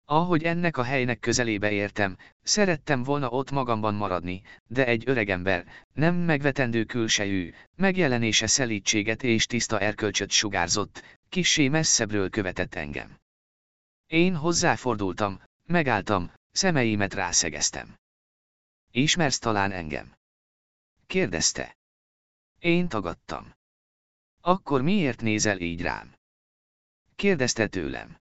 Ahogy ennek a helynek közelébe értem, szerettem volna ott magamban maradni, de egy öregember, nem megvetendő külsejű, megjelenése szelítséget és tiszta erkölcsöt sugárzott, kissé messzebbről követett engem. Én hozzáfordultam, megálltam, szemeimet rászegeztem. Ismersz talán engem? Kérdezte. Én tagadtam. Akkor miért nézel így rám? Kérdezte tőlem.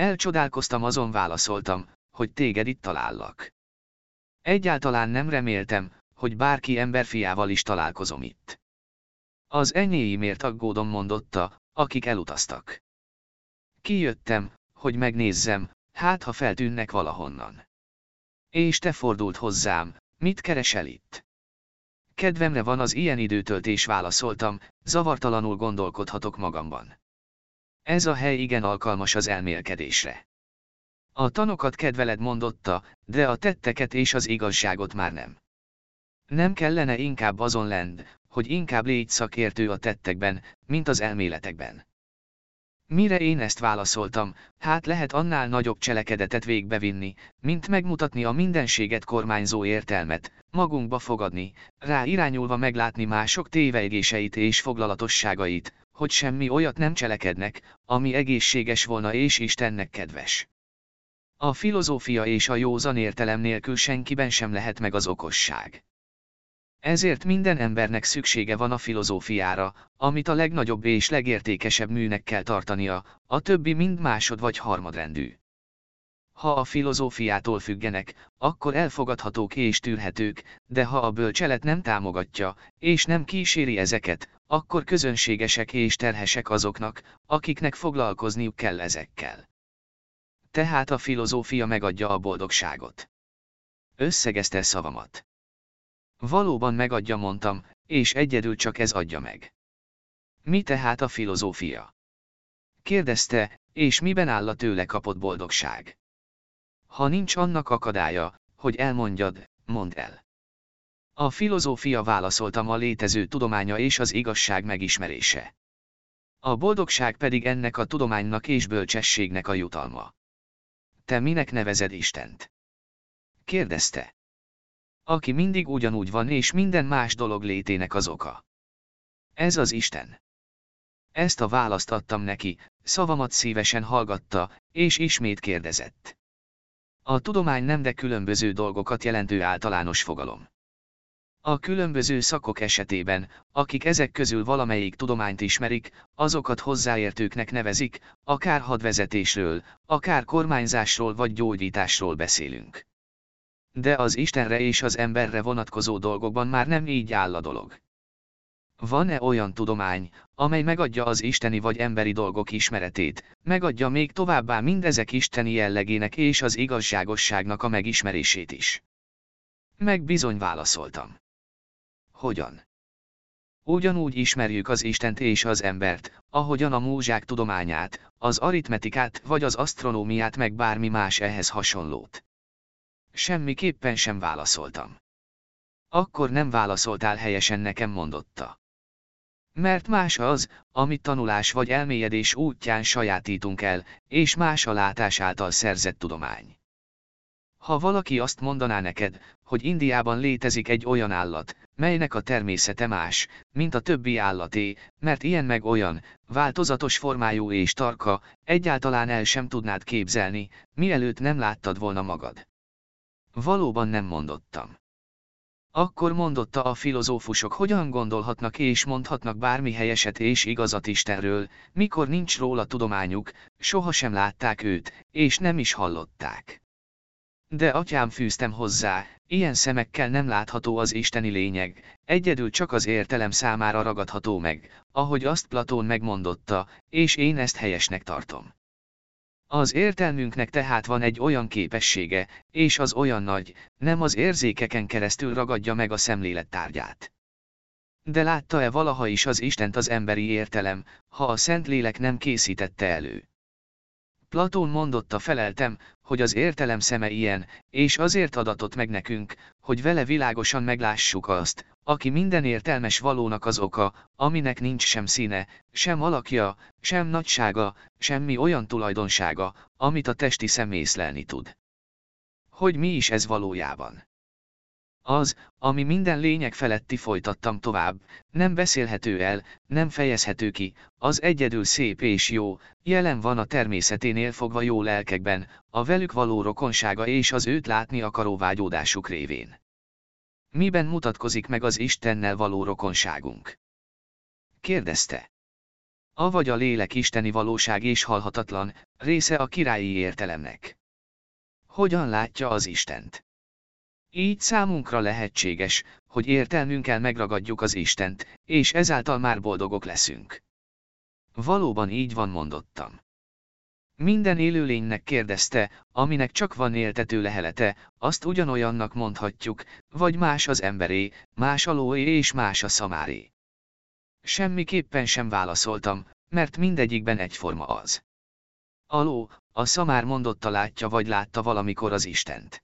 Elcsodálkoztam azon válaszoltam, hogy téged itt talállak. Egyáltalán nem reméltem, hogy bárki emberfiával is találkozom itt. Az enyéimért aggódom mondotta, akik elutaztak. Kijöttem, hogy megnézzem, hát ha feltűnnek valahonnan. És te fordult hozzám, mit keresel itt? Kedvemre van az ilyen időtöltés válaszoltam, zavartalanul gondolkodhatok magamban. Ez a hely igen alkalmas az elmélkedésre. A tanokat kedveled mondotta, de a tetteket és az igazságot már nem. Nem kellene inkább azon lend, hogy inkább légy szakértő a tettekben, mint az elméletekben. Mire én ezt válaszoltam, hát lehet annál nagyobb cselekedetet végbevinni, mint megmutatni a mindenséget kormányzó értelmet, magunkba fogadni, rá irányulva meglátni mások tévegéseit és foglalatosságait, hogy semmi olyat nem cselekednek, ami egészséges volna és Istennek kedves. A filozófia és a józan értelem nélkül senkiben sem lehet meg az okosság. Ezért minden embernek szüksége van a filozófiára, amit a legnagyobb és legértékesebb műnek kell tartania, a többi mind másod vagy harmadrendű. Ha a filozófiától függenek, akkor elfogadhatók és tűrhetők, de ha a bölcselet nem támogatja, és nem kíséri ezeket, akkor közönségesek és terhesek azoknak, akiknek foglalkozniuk kell ezekkel. Tehát a filozófia megadja a boldogságot. Összegezte szavamat. Valóban megadja mondtam, és egyedül csak ez adja meg. Mi tehát a filozófia? Kérdezte, és miben áll a tőle kapott boldogság? Ha nincs annak akadálya, hogy elmondjad, mondd el. A filozófia válaszoltam a létező tudománya és az igazság megismerése. A boldogság pedig ennek a tudománynak és bölcsességnek a jutalma. Te minek nevezed Istent? Kérdezte aki mindig ugyanúgy van és minden más dolog létének az oka. Ez az Isten. Ezt a választ adtam neki, szavamat szívesen hallgatta, és ismét kérdezett. A tudomány nem de különböző dolgokat jelentő általános fogalom. A különböző szakok esetében, akik ezek közül valamelyik tudományt ismerik, azokat hozzáértőknek nevezik, akár hadvezetésről, akár kormányzásról vagy gyógyításról beszélünk. De az Istenre és az emberre vonatkozó dolgokban már nem így áll a dolog. Van-e olyan tudomány, amely megadja az isteni vagy emberi dolgok ismeretét, megadja még továbbá mindezek isteni jellegének és az igazságosságnak a megismerését is? Meg bizony válaszoltam. Hogyan? Ugyanúgy ismerjük az Istent és az embert, ahogyan a múzsák tudományát, az aritmetikát vagy az asztronómiát meg bármi más ehhez hasonlót. Semmiképpen sem válaszoltam. Akkor nem válaszoltál helyesen nekem mondotta. Mert más az, amit tanulás vagy elmélyedés útján sajátítunk el, és más a látás által szerzett tudomány. Ha valaki azt mondaná neked, hogy Indiában létezik egy olyan állat, melynek a természete más, mint a többi állaté, mert ilyen meg olyan, változatos formájú és tarka, egyáltalán el sem tudnád képzelni, mielőtt nem láttad volna magad. Valóban nem mondottam. Akkor mondotta a filozófusok hogyan gondolhatnak és mondhatnak bármi helyeset és igazat Istenről, mikor nincs róla tudományuk, sohasem látták őt, és nem is hallották. De atyám fűztem hozzá, ilyen szemekkel nem látható az isteni lényeg, egyedül csak az értelem számára ragadható meg, ahogy azt Platón megmondotta, és én ezt helyesnek tartom. Az értelmünknek tehát van egy olyan képessége, és az olyan nagy, nem az érzékeken keresztül ragadja meg a szemlélet tárgyát. De látta-e valaha is az Istent az emberi értelem, ha a Szentlélek nem készítette elő? Platón mondotta feleltem, hogy az értelem szeme ilyen, és azért adatott meg nekünk, hogy vele világosan meglássuk azt, aki minden értelmes valónak az oka, aminek nincs sem színe, sem alakja, sem nagysága, semmi olyan tulajdonsága, amit a testi szem észlelni tud. Hogy mi is ez valójában? Az, ami minden lényeg feletti folytattam tovább, nem beszélhető el, nem fejezhető ki, az egyedül szép és jó, jelen van a természeténél fogva jó lelkekben, a velük való rokonsága és az őt látni akaró vágyódásuk révén. Miben mutatkozik meg az Istennel való rokonságunk? Kérdezte. Avagy a lélek isteni valóság és halhatatlan, része a királyi értelemnek. Hogyan látja az Istent? Így számunkra lehetséges, hogy értelmünkkel megragadjuk az Istent, és ezáltal már boldogok leszünk. Valóban így van mondottam. Minden élőlénynek kérdezte, aminek csak van éltető lehelete, azt ugyanolyannak mondhatjuk, vagy más az emberé, más a lóé és más a szamáré. Semmiképpen sem válaszoltam, mert mindegyikben egyforma az. A ló, a szamár mondotta látja vagy látta valamikor az Istent.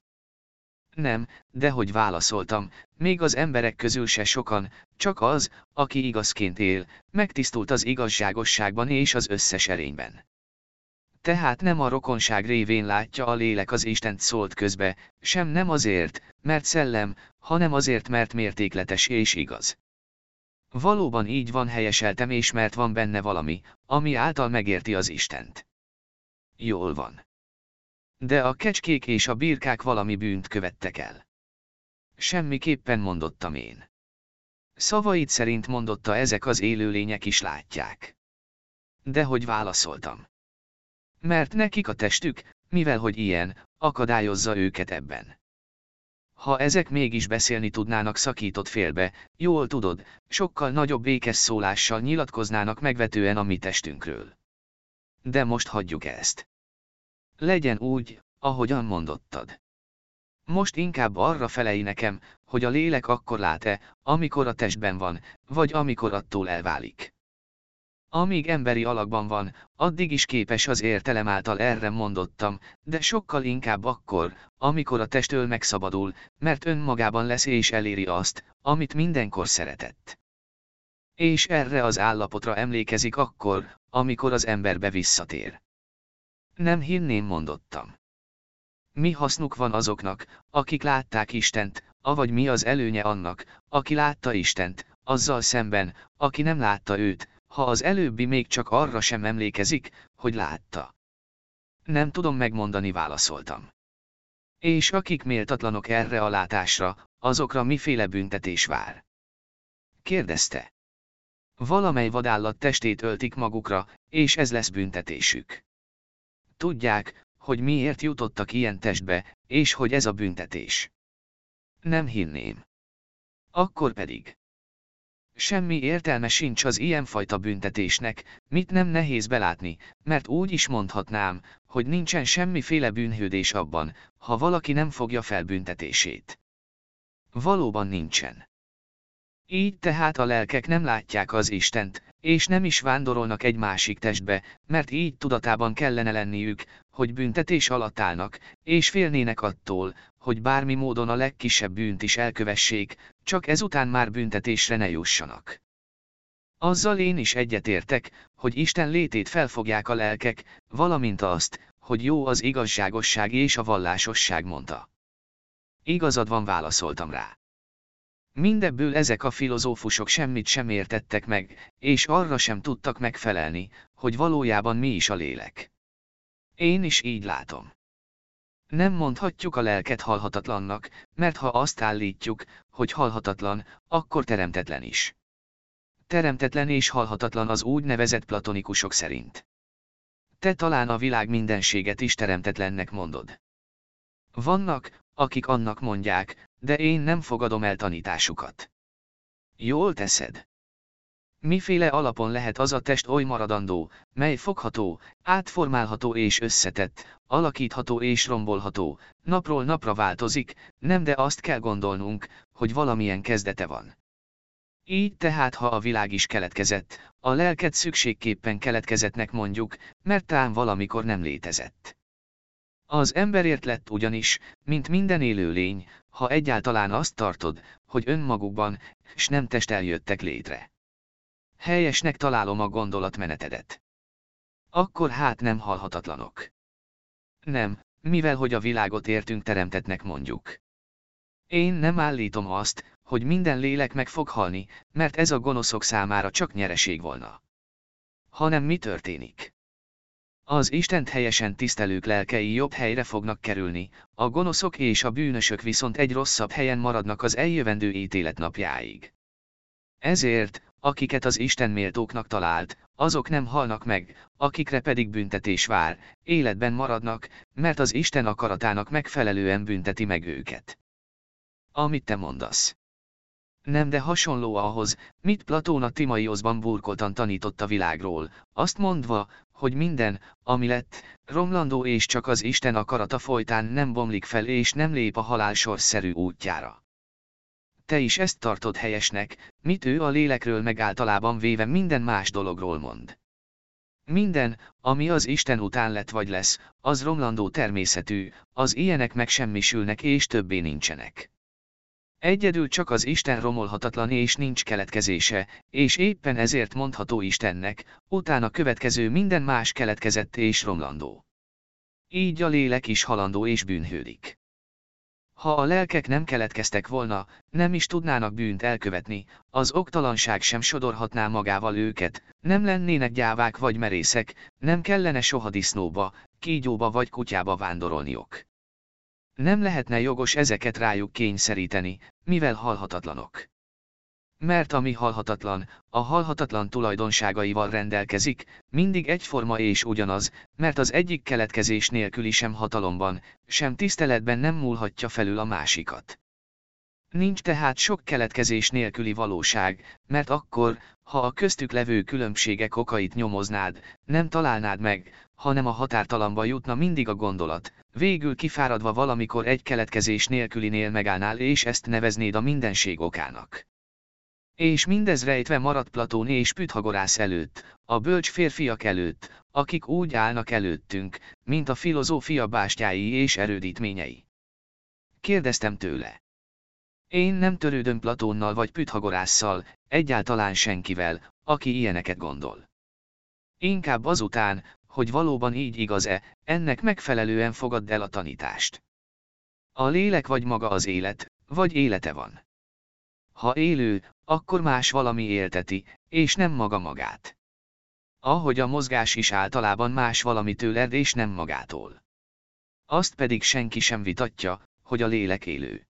Nem, de hogy válaszoltam, még az emberek közül se sokan, csak az, aki igazként él, megtisztult az igazságosságban és az összes erényben. Tehát nem a rokonság révén látja a lélek az Istent szólt közbe, sem nem azért, mert szellem, hanem azért mert mértékletes és igaz. Valóban így van helyeseltem és mert van benne valami, ami által megérti az Istent. Jól van. De a kecskék és a birkák valami bűnt követtek el. Semmiképpen mondottam én. Szavaid szerint mondotta ezek az élőlények is látják. De hogy válaszoltam. Mert nekik a testük, mivel hogy ilyen, akadályozza őket ebben. Ha ezek mégis beszélni tudnának szakított félbe, jól tudod, sokkal nagyobb békes szólással nyilatkoznának megvetően a mi testünkről. De most hagyjuk ezt. Legyen úgy, ahogyan mondottad. Most inkább arra felej nekem, hogy a lélek akkor lát-e, amikor a testben van, vagy amikor attól elválik. Amíg emberi alakban van, addig is képes az értelem által erre mondottam, de sokkal inkább akkor, amikor a testtől megszabadul, mert önmagában lesz és eléri azt, amit mindenkor szeretett. És erre az állapotra emlékezik akkor, amikor az emberbe visszatér. Nem hinném mondottam. Mi hasznuk van azoknak, akik látták Istent, avagy mi az előnye annak, aki látta Istent, azzal szemben, aki nem látta őt, ha az előbbi még csak arra sem emlékezik, hogy látta. Nem tudom megmondani válaszoltam. És akik méltatlanok erre a látásra, azokra miféle büntetés vár? Kérdezte. Valamely vadállat testét öltik magukra, és ez lesz büntetésük. Tudják, hogy miért jutottak ilyen testbe, és hogy ez a büntetés. Nem hinném. Akkor pedig. Semmi értelme sincs az ilyenfajta büntetésnek, mit nem nehéz belátni, mert úgy is mondhatnám, hogy nincsen semmiféle bűnhődés abban, ha valaki nem fogja fel büntetését. Valóban nincsen. Így tehát a lelkek nem látják az Istent, és nem is vándorolnak egy másik testbe, mert így tudatában kellene lenniük, hogy büntetés alatt állnak, és félnének attól, hogy bármi módon a legkisebb bűnt is elkövessék, csak ezután már büntetésre ne jussanak. Azzal én is egyetértek, hogy Isten létét felfogják a lelkek, valamint azt, hogy jó az igazságosság és a vallásosság mondta. Igazad van válaszoltam rá. Mindebből ezek a filozófusok semmit sem értettek meg, és arra sem tudtak megfelelni, hogy valójában mi is a lélek. Én is így látom. Nem mondhatjuk a lelket halhatatlannak, mert ha azt állítjuk, hogy halhatatlan, akkor teremtetlen is. Teremtetlen és halhatatlan az úgynevezett platonikusok szerint. Te talán a világ mindenséget is teremtetlennek mondod. Vannak, akik annak mondják, de én nem fogadom el tanításukat. Jól teszed. Miféle alapon lehet az a test oly maradandó, mely fogható, átformálható és összetett, alakítható és rombolható, napról napra változik, nem de azt kell gondolnunk, hogy valamilyen kezdete van. Így tehát ha a világ is keletkezett, a lelket szükségképpen keletkezettnek mondjuk, mert talán valamikor nem létezett. Az emberért lett ugyanis, mint minden élőlény, ha egyáltalán azt tartod, hogy önmagukban, s nem testtel jöttek létre. Helyesnek találom a gondolatmenetedet. Akkor hát nem halhatatlanok. Nem, mivel hogy a világot értünk teremtetnek mondjuk. Én nem állítom azt, hogy minden lélek meg fog halni, mert ez a gonoszok számára csak nyereség volna. Hanem mi történik? Az Istent helyesen tisztelők lelkei jobb helyre fognak kerülni, a gonoszok és a bűnösök viszont egy rosszabb helyen maradnak az eljövendő ítélet napjáig. Ezért, akiket az Isten méltóknak talált, azok nem halnak meg, akikre pedig büntetés vár, életben maradnak, mert az Isten akaratának megfelelően bünteti meg őket. Amit te mondasz. Nem de hasonló ahhoz, mit Platón a Timaiosban burkoltan tanított a világról, azt mondva, hogy minden, ami lett, romlandó és csak az Isten akarata folytán nem bomlik fel és nem lép a halál sorszerű útjára. Te is ezt tartod helyesnek, mit ő a lélekről meg általában véve minden más dologról mond. Minden, ami az Isten után lett vagy lesz, az romlandó természetű, az ilyenek megsemmisülnek és többé nincsenek. Egyedül csak az Isten romolhatatlan és nincs keletkezése, és éppen ezért mondható Istennek, utána következő minden más keletkezett és romlandó. Így a lélek is halandó és bűnhődik. Ha a lelkek nem keletkeztek volna, nem is tudnának bűnt elkövetni, az oktalanság sem sodorhatná magával őket, nem lennének gyávák vagy merészek, nem kellene soha disznóba, kígyóba vagy kutyába vándorolniok. Nem lehetne jogos ezeket rájuk kényszeríteni, mivel halhatatlanok. Mert ami halhatatlan, a halhatatlan tulajdonságaival rendelkezik, mindig egyforma és ugyanaz, mert az egyik keletkezés nélküli sem hatalomban, sem tiszteletben nem múlhatja felül a másikat. Nincs tehát sok keletkezés nélküli valóság, mert akkor, ha a köztük levő különbségek okait nyomoznád, nem találnád meg, hanem a határtalamba jutna mindig a gondolat, végül kifáradva valamikor egy keletkezés nélkülinél megállnál és ezt neveznéd a mindenség okának. És mindez rejtve maradt Platón és Püthagorász előtt, a bölcs férfiak előtt, akik úgy állnak előttünk, mint a filozófia bástyái és erődítményei. Kérdeztem tőle. Én nem törődöm Platónnal vagy Püthagorásszal, egyáltalán senkivel, aki ilyeneket gondol. Inkább azután, hogy valóban így igaz-e, ennek megfelelően fogadd el a tanítást. A lélek vagy maga az élet, vagy élete van. Ha élő, akkor más valami élteti, és nem maga magát. Ahogy a mozgás is általában más valamitől ered és nem magától. Azt pedig senki sem vitatja, hogy a lélek élő.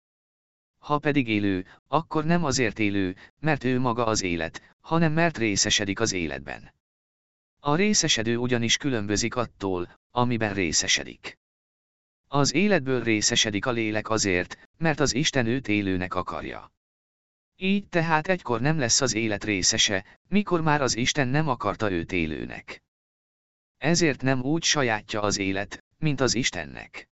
Ha pedig élő, akkor nem azért élő, mert ő maga az élet, hanem mert részesedik az életben. A részesedő ugyanis különbözik attól, amiben részesedik. Az életből részesedik a lélek azért, mert az Isten őt élőnek akarja. Így tehát egykor nem lesz az élet részese, mikor már az Isten nem akarta őt élőnek. Ezért nem úgy sajátja az élet, mint az Istennek.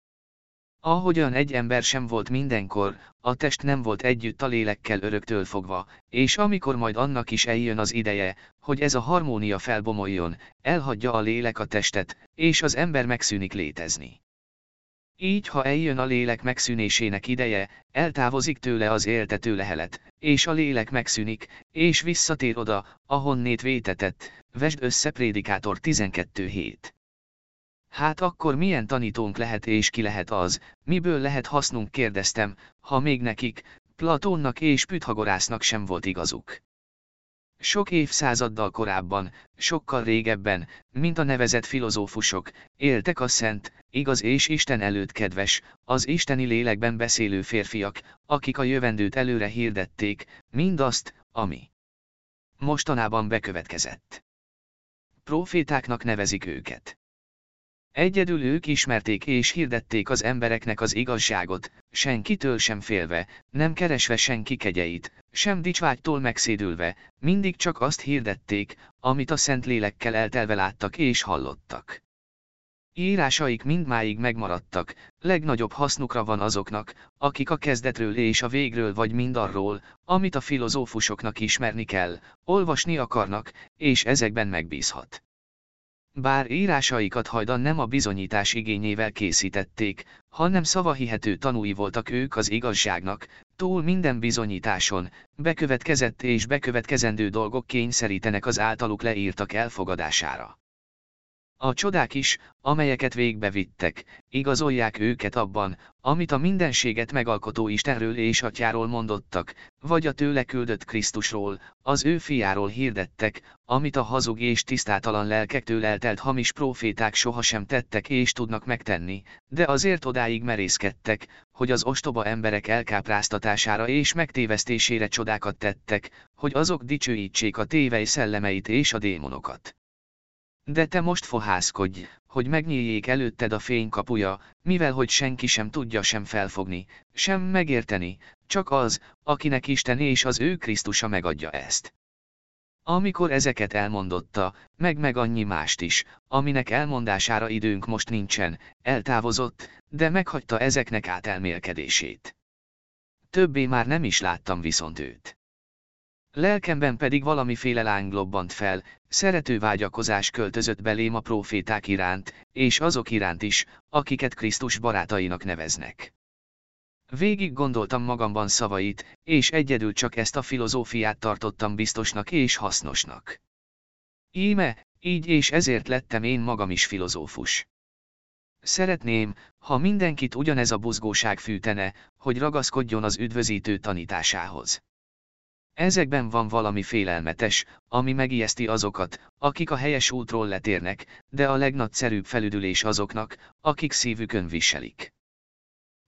Ahogyan egy ember sem volt mindenkor, a test nem volt együtt a lélekkel öröktől fogva, és amikor majd annak is eljön az ideje, hogy ez a harmónia felbomoljon, elhagyja a lélek a testet, és az ember megszűnik létezni. Így ha eljön a lélek megszűnésének ideje, eltávozik tőle az éltető lehelet, és a lélek megszűnik, és visszatér oda, ahonnét vétetett, vesd össze Prédikátor 12 hét. Hát akkor milyen tanítónk lehet és ki lehet az, miből lehet hasznunk kérdeztem, ha még nekik, Platónnak és Püthagorásznak sem volt igazuk. Sok évszázaddal korábban, sokkal régebben, mint a nevezett filozófusok, éltek a szent, igaz és Isten előtt kedves, az isteni lélekben beszélő férfiak, akik a jövendőt előre hirdették, mindazt, ami mostanában bekövetkezett. Profétáknak nevezik őket. Egyedül ők ismerték és hirdették az embereknek az igazságot, senkitől sem félve, nem keresve senki kegyeit, sem dicsvágytól megszédülve, mindig csak azt hirdették, amit a szent lélekkel eltelve láttak és hallottak. Írásaik mindmáig megmaradtak, legnagyobb hasznukra van azoknak, akik a kezdetről és a végről vagy mindarról, amit a filozófusoknak ismerni kell, olvasni akarnak, és ezekben megbízhat. Bár írásaikat hajdan nem a bizonyítás igényével készítették, hanem szavahihető tanúi voltak ők az igazságnak, túl minden bizonyításon, bekövetkezett és bekövetkezendő dolgok kényszerítenek az általuk leírtak elfogadására. A csodák is, amelyeket végbevittek, igazolják őket abban, amit a mindenséget megalkotó Istenről és Atyáról mondottak, vagy a tőle küldött Krisztusról, az ő fiáról hirdettek, amit a hazug és tisztátalan lelkektől eltelt hamis proféták sohasem tettek és tudnak megtenni, de azért odáig merészkedtek, hogy az ostoba emberek elkápráztatására és megtévesztésére csodákat tettek, hogy azok dicsőítsék a tévej szellemeit és a démonokat. De te most fohászkodj, hogy megnyíljék előtted a fény kapuja, mivel hogy senki sem tudja sem felfogni, sem megérteni, csak az, akinek Isten és az ő Krisztusa megadja ezt. Amikor ezeket elmondotta, meg meg annyi mást is, aminek elmondására időnk most nincsen, eltávozott, de meghagyta ezeknek átelmélkedését. Többé már nem is láttam viszont őt. Lelkemben pedig valamiféle láng lobbant fel, szerető vágyakozás költözött belém a proféták iránt, és azok iránt is, akiket Krisztus barátainak neveznek. Végig gondoltam magamban szavait, és egyedül csak ezt a filozófiát tartottam biztosnak és hasznosnak. Íme, így és ezért lettem én magam is filozófus. Szeretném, ha mindenkit ugyanez a buzgóság fűtene, hogy ragaszkodjon az üdvözítő tanításához. Ezekben van valami félelmetes, ami megijeszti azokat, akik a helyes útról letérnek, de a legnagyszerűbb felüdülés azoknak, akik szívükön viselik.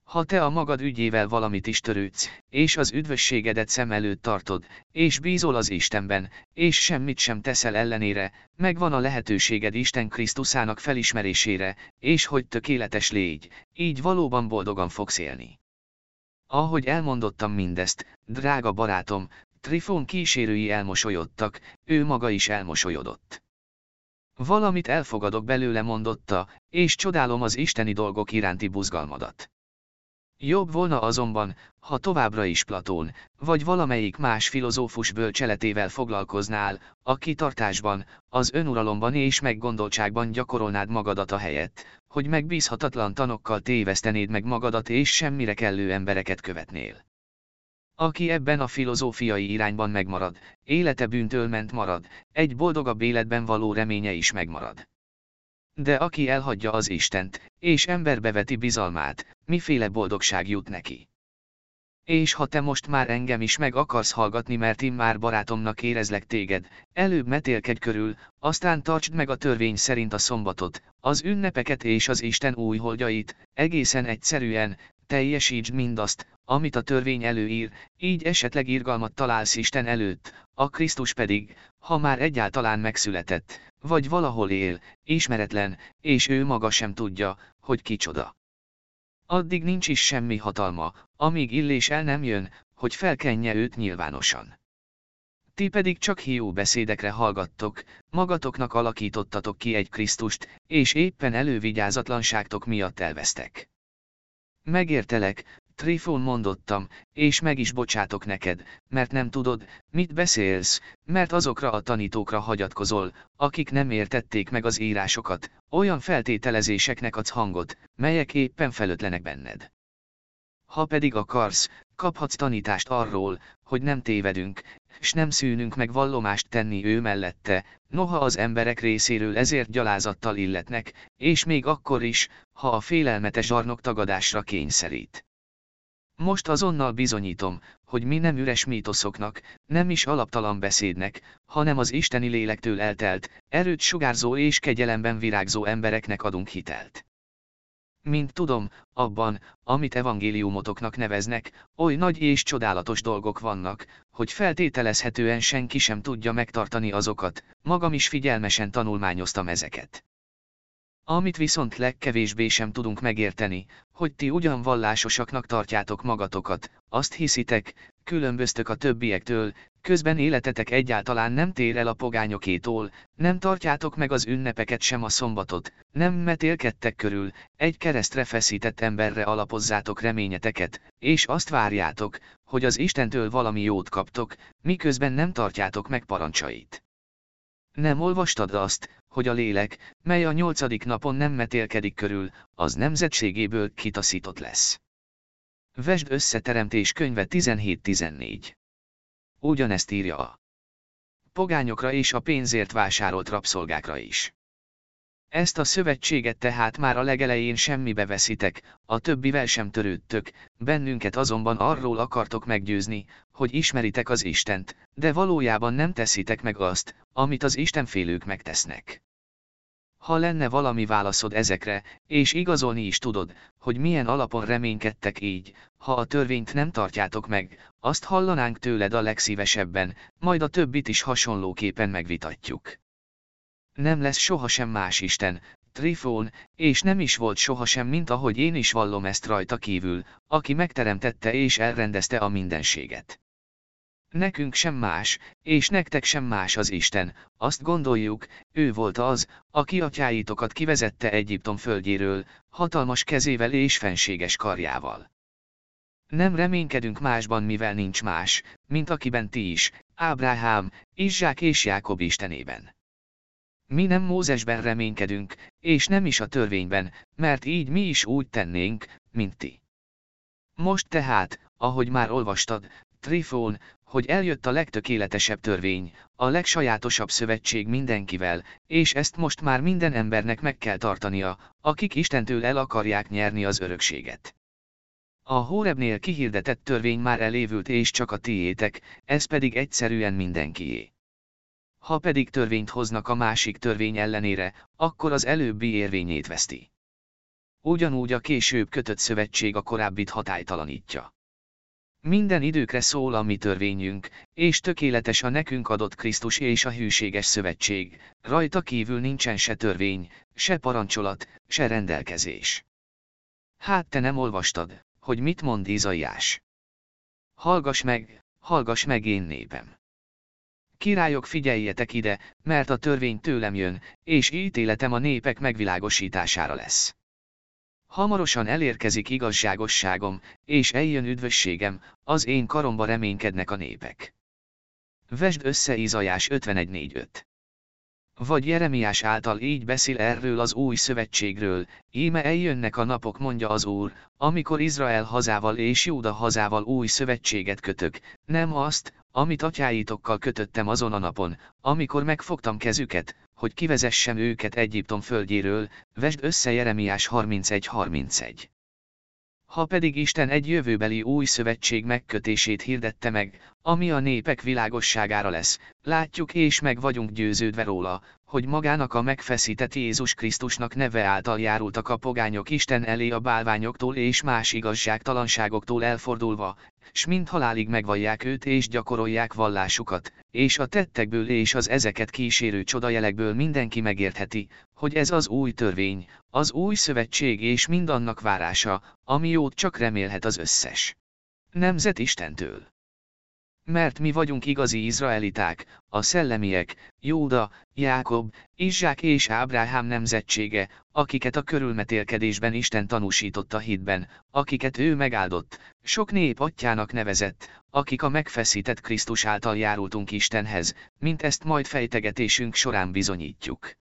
Ha te a magad ügyével valamit is törődsz, és az üdvösségedet szem előtt tartod, és bízol az Istenben, és semmit sem teszel ellenére, megvan a lehetőséged Isten Krisztusának felismerésére, és hogy tökéletes légy, így valóban boldogan fogsz élni. Ahogy elmondottam mindezt, drága barátom, Trifon kísérői elmosolyodtak, ő maga is elmosolyodott. Valamit elfogadok belőle mondotta, és csodálom az isteni dolgok iránti buzgalmadat. Jobb volna azonban, ha továbbra is Platón, vagy valamelyik más filozófus bölcseletével foglalkoznál, a kitartásban, az önuralomban és meggondoltságban gyakorolnád magadat a helyett, hogy megbízhatatlan tanokkal tévesztenéd meg magadat és semmire kellő embereket követnél. Aki ebben a filozófiai irányban megmarad, élete bűntől ment marad, egy boldogabb életben való reménye is megmarad. De aki elhagyja az Istent, és emberbe veti bizalmát, miféle boldogság jut neki. És ha te most már engem is meg akarsz hallgatni, mert én már barátomnak érezlek téged, előbb metélkedj körül, aztán tartsd meg a törvény szerint a szombatot, az ünnepeket és az Isten új holdjait, egészen egyszerűen, teljesítsd mindazt, amit a törvény előír, így esetleg irgalmat találsz Isten előtt, a Krisztus pedig, ha már egyáltalán megszületett, vagy valahol él, ismeretlen, és ő maga sem tudja, hogy kicsoda. Addig nincs is semmi hatalma, amíg illés el nem jön, hogy felkenje őt nyilvánosan. Ti pedig csak hiú beszédekre hallgattok, magatoknak alakítottatok ki egy Krisztust, és éppen elővigyázatlanságtok miatt elvesztek. Megértelek, Trifon mondottam, és meg is bocsátok neked, mert nem tudod, mit beszélsz, mert azokra a tanítókra hagyatkozol, akik nem értették meg az írásokat, olyan feltételezéseknek adsz hangot, melyek éppen felötlenek benned. Ha pedig akarsz, kaphatsz tanítást arról, hogy nem tévedünk, s nem szűnünk meg vallomást tenni ő mellette, noha az emberek részéről ezért gyalázattal illetnek, és még akkor is, ha a félelmetes zsarnok tagadásra kényszerít. Most azonnal bizonyítom, hogy mi nem üres mítoszoknak, nem is alaptalan beszédnek, hanem az isteni lélektől eltelt, erőt sugárzó és kegyelemben virágzó embereknek adunk hitelt. Mint tudom, abban, amit evangéliumotoknak neveznek, oly nagy és csodálatos dolgok vannak, hogy feltételezhetően senki sem tudja megtartani azokat, magam is figyelmesen tanulmányoztam ezeket. Amit viszont legkevésbé sem tudunk megérteni, hogy ti ugyan vallásosaknak tartjátok magatokat, azt hiszitek, különböztök a többiektől, közben életetek egyáltalán nem tér el a pogányokétól, nem tartjátok meg az ünnepeket sem a szombatot, nem metélkedtek körül, egy keresztre feszített emberre alapozzátok reményeteket, és azt várjátok, hogy az Istentől valami jót kaptok, miközben nem tartjátok meg parancsait. Nem olvastad azt, hogy a lélek, mely a nyolcadik napon nem metélkedik körül, az nemzetségéből kitaszított lesz. Vesd összeteremtés könyve 17-14. Ugyanezt írja a pogányokra és a pénzért vásárolt rabszolgákra is. Ezt a szövetséget tehát már a legelején semmibe veszitek, a többivel sem törődtök, bennünket azonban arról akartok meggyőzni, hogy ismeritek az Istent, de valójában nem teszitek meg azt, amit az Istenfélők megtesznek. Ha lenne valami válaszod ezekre, és igazolni is tudod, hogy milyen alapon reménykedtek így, ha a törvényt nem tartjátok meg, azt hallanánk tőled a legszívesebben, majd a többit is hasonlóképpen megvitatjuk. Nem lesz sohasem más Isten, Trifón, és nem is volt sohasem mint ahogy én is vallom ezt rajta kívül, aki megteremtette és elrendezte a mindenséget. Nekünk sem más, és nektek sem más az Isten, azt gondoljuk, ő volt az, aki atyáitokat kivezette Egyiptom földjéről, hatalmas kezével és fenséges karjával. Nem reménykedünk másban, mivel nincs más, mint akiben ti is, Ábrahám, Izsák és Jákob Istenében. Mi nem Mózesben reménykedünk, és nem is a törvényben, mert így mi is úgy tennénk, mint ti. Most tehát, ahogy már olvastad, Trifón, hogy eljött a legtökéletesebb törvény, a legsajátosabb szövetség mindenkivel, és ezt most már minden embernek meg kell tartania, akik Istentől el akarják nyerni az örökséget. A Hórebnél kihirdetett törvény már elévült és csak a tiétek, ez pedig egyszerűen mindenkié. Ha pedig törvényt hoznak a másik törvény ellenére, akkor az előbbi érvényét veszti. Ugyanúgy a később kötött szövetség a korábbit hatálytalanítja. Minden időkre szól a mi törvényünk, és tökéletes a nekünk adott Krisztus és a hűséges szövetség, rajta kívül nincsen se törvény, se parancsolat, se rendelkezés. Hát te nem olvastad, hogy mit mond Izaiás. Hallgass meg, hallgass meg én népem. Királyok figyeljetek ide, mert a törvény tőlem jön, és ítéletem a népek megvilágosítására lesz. Hamarosan elérkezik igazságosságom, és eljön üdvösségem, az én karomba reménykednek a népek. Vesd össze Izajás 51.4.5. Vagy Jeremiás által így beszél erről az új szövetségről, íme eljönnek a napok mondja az Úr, amikor Izrael hazával és Júda hazával új szövetséget kötök, nem azt, amit atyáitokkal kötöttem azon a napon, amikor megfogtam kezüket, hogy kivezessem őket Egyiptom földjéről, vesd össze Jeremiás 31.31. Ha pedig Isten egy jövőbeli új szövetség megkötését hirdette meg, ami a népek világosságára lesz, látjuk és meg vagyunk győződve róla, hogy magának a megfeszített Jézus Krisztusnak neve által járultak a pogányok Isten elé a bálványoktól és más igazságtalanságoktól elfordulva, s mind halálig megvallják őt és gyakorolják vallásukat, és a tettekből és az ezeket kísérő csodajelekből mindenki megértheti, hogy ez az új törvény, az új szövetség és mindannak várása, ami jót csak remélhet az összes. Nemzet Istentől. Mert mi vagyunk igazi izraeliták, a szellemiek, Jóda, Jákob, Izsák és Ábrahám nemzetsége, akiket a körülmetélkedésben Isten tanúsította hitben, akiket ő megáldott, sok nép atyának nevezett, akik a megfeszített Krisztus által járultunk Istenhez, mint ezt majd fejtegetésünk során bizonyítjuk.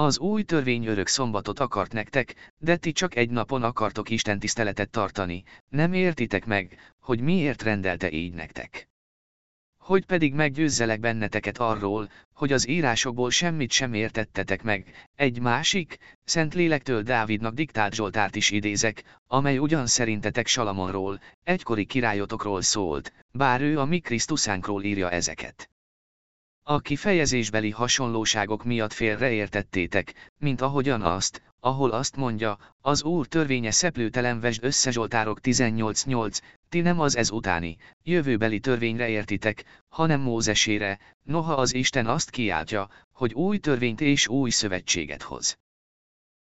Az új törvény örök szombatot akart nektek, de ti csak egy napon akartok Isten tiszteletet tartani, nem értitek meg, hogy miért rendelte így nektek. Hogy pedig meggyőzzelek benneteket arról, hogy az írásokból semmit sem értettetek meg, egy másik, szent lélektől Dávidnak diktált Zsoltárt is idézek, amely ugyan szerintetek Salamonról, egykori királyotokról szólt, bár ő a mi Krisztusánkról írja ezeket. A kifejezésbeli hasonlóságok miatt félreértettétek, mint ahogyan azt, ahol azt mondja, az Úr törvénye szeplőtelen vesd össze Zsoltárok 18.8, ti nem az ez utáni, jövőbeli törvényre értitek, hanem Mózesére, noha az Isten azt kiáltja, hogy új törvényt és új szövetséget hoz.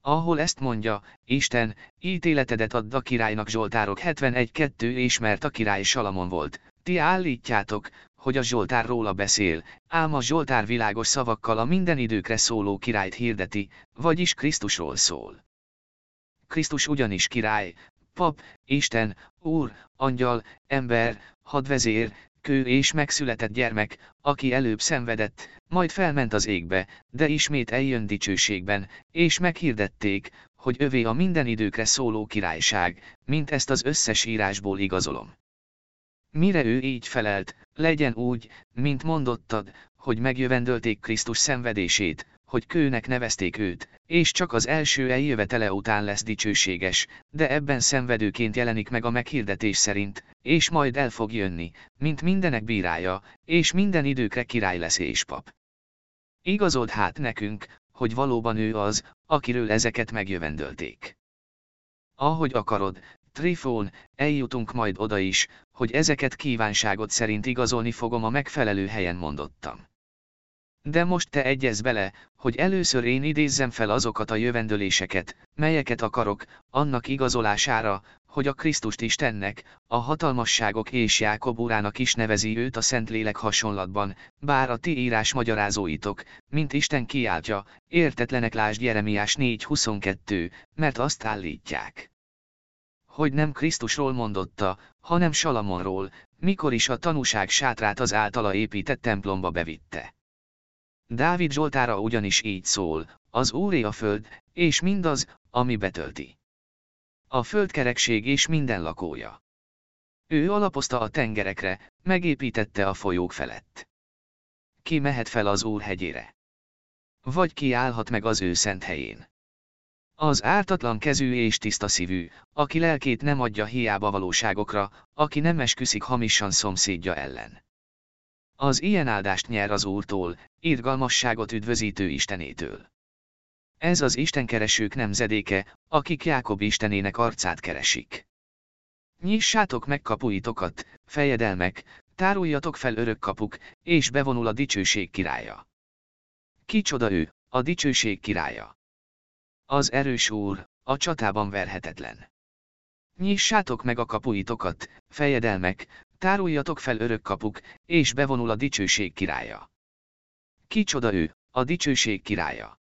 Ahol ezt mondja, Isten, ítéletedet add a királynak Zsoltárok 71.2 és mert a király Salamon volt, ti állítjátok, hogy a Zsoltár róla beszél, ám a Zsoltár világos szavakkal a minden időkre szóló királyt hirdeti, vagyis Krisztusról szól. Krisztus ugyanis király, pap, Isten, úr, angyal, ember, hadvezér, kő és megszületett gyermek, aki előbb szenvedett, majd felment az égbe, de ismét eljön dicsőségben, és meghirdették, hogy övé a minden időkre szóló királyság, mint ezt az összes írásból igazolom. Mire ő így felelt, legyen úgy, mint mondottad, hogy megjövendölték Krisztus szenvedését, hogy kőnek nevezték őt, és csak az első eljövetele után lesz dicsőséges, de ebben szenvedőként jelenik meg a meghirdetés szerint, és majd el fog jönni, mint mindenek bírája, és minden időkre király lesz és pap. Igazold hát nekünk, hogy valóban ő az, akiről ezeket megjövendölték. Ahogy akarod, Trifón, eljutunk majd oda is, hogy ezeket kívánságot szerint igazolni fogom a megfelelő helyen mondottam. De most te egyez bele, hogy először én idézzem fel azokat a jövendöléseket, melyeket akarok, annak igazolására, hogy a Krisztust Istennek, a hatalmasságok és Jákob urának is nevezi őt a Szentlélek hasonlatban, bár a ti írás magyarázóitok, mint Isten kiáltja, értetlenek lásd Jeremiás 4.22, mert azt állítják. Hogy nem Krisztusról mondotta, hanem Salamonról, mikor is a tanúság sátrát az általa épített templomba bevitte. Dávid Zsoltára ugyanis így szól, az Úré a föld, és mindaz, ami betölti. A földkerekség és minden lakója. Ő alapozta a tengerekre, megépítette a folyók felett. Ki mehet fel az Úr hegyére? Vagy ki állhat meg az ő szent helyén? Az ártatlan kezű és tiszta szívű, aki lelkét nem adja hiába valóságokra, aki nem esküszik hamisan szomszédja ellen. Az ilyen áldást nyer az Úrtól, irgalmasságot üdvözítő Istenétől. Ez az istenkeresők nemzedéke, akik Jákob istenének arcát keresik. Nyissátok meg kapuitokat, fejedelmek, táruljatok fel örök kapuk, és bevonul a dicsőség királya. Kicsoda ő, a dicsőség királya. Az erős úr, a csatában verhetetlen. Nyissátok meg a kapuitokat, fejedelmek, táruljatok fel örök kapuk, és bevonul a dicsőség királya. Kicsoda ő, a dicsőség királya.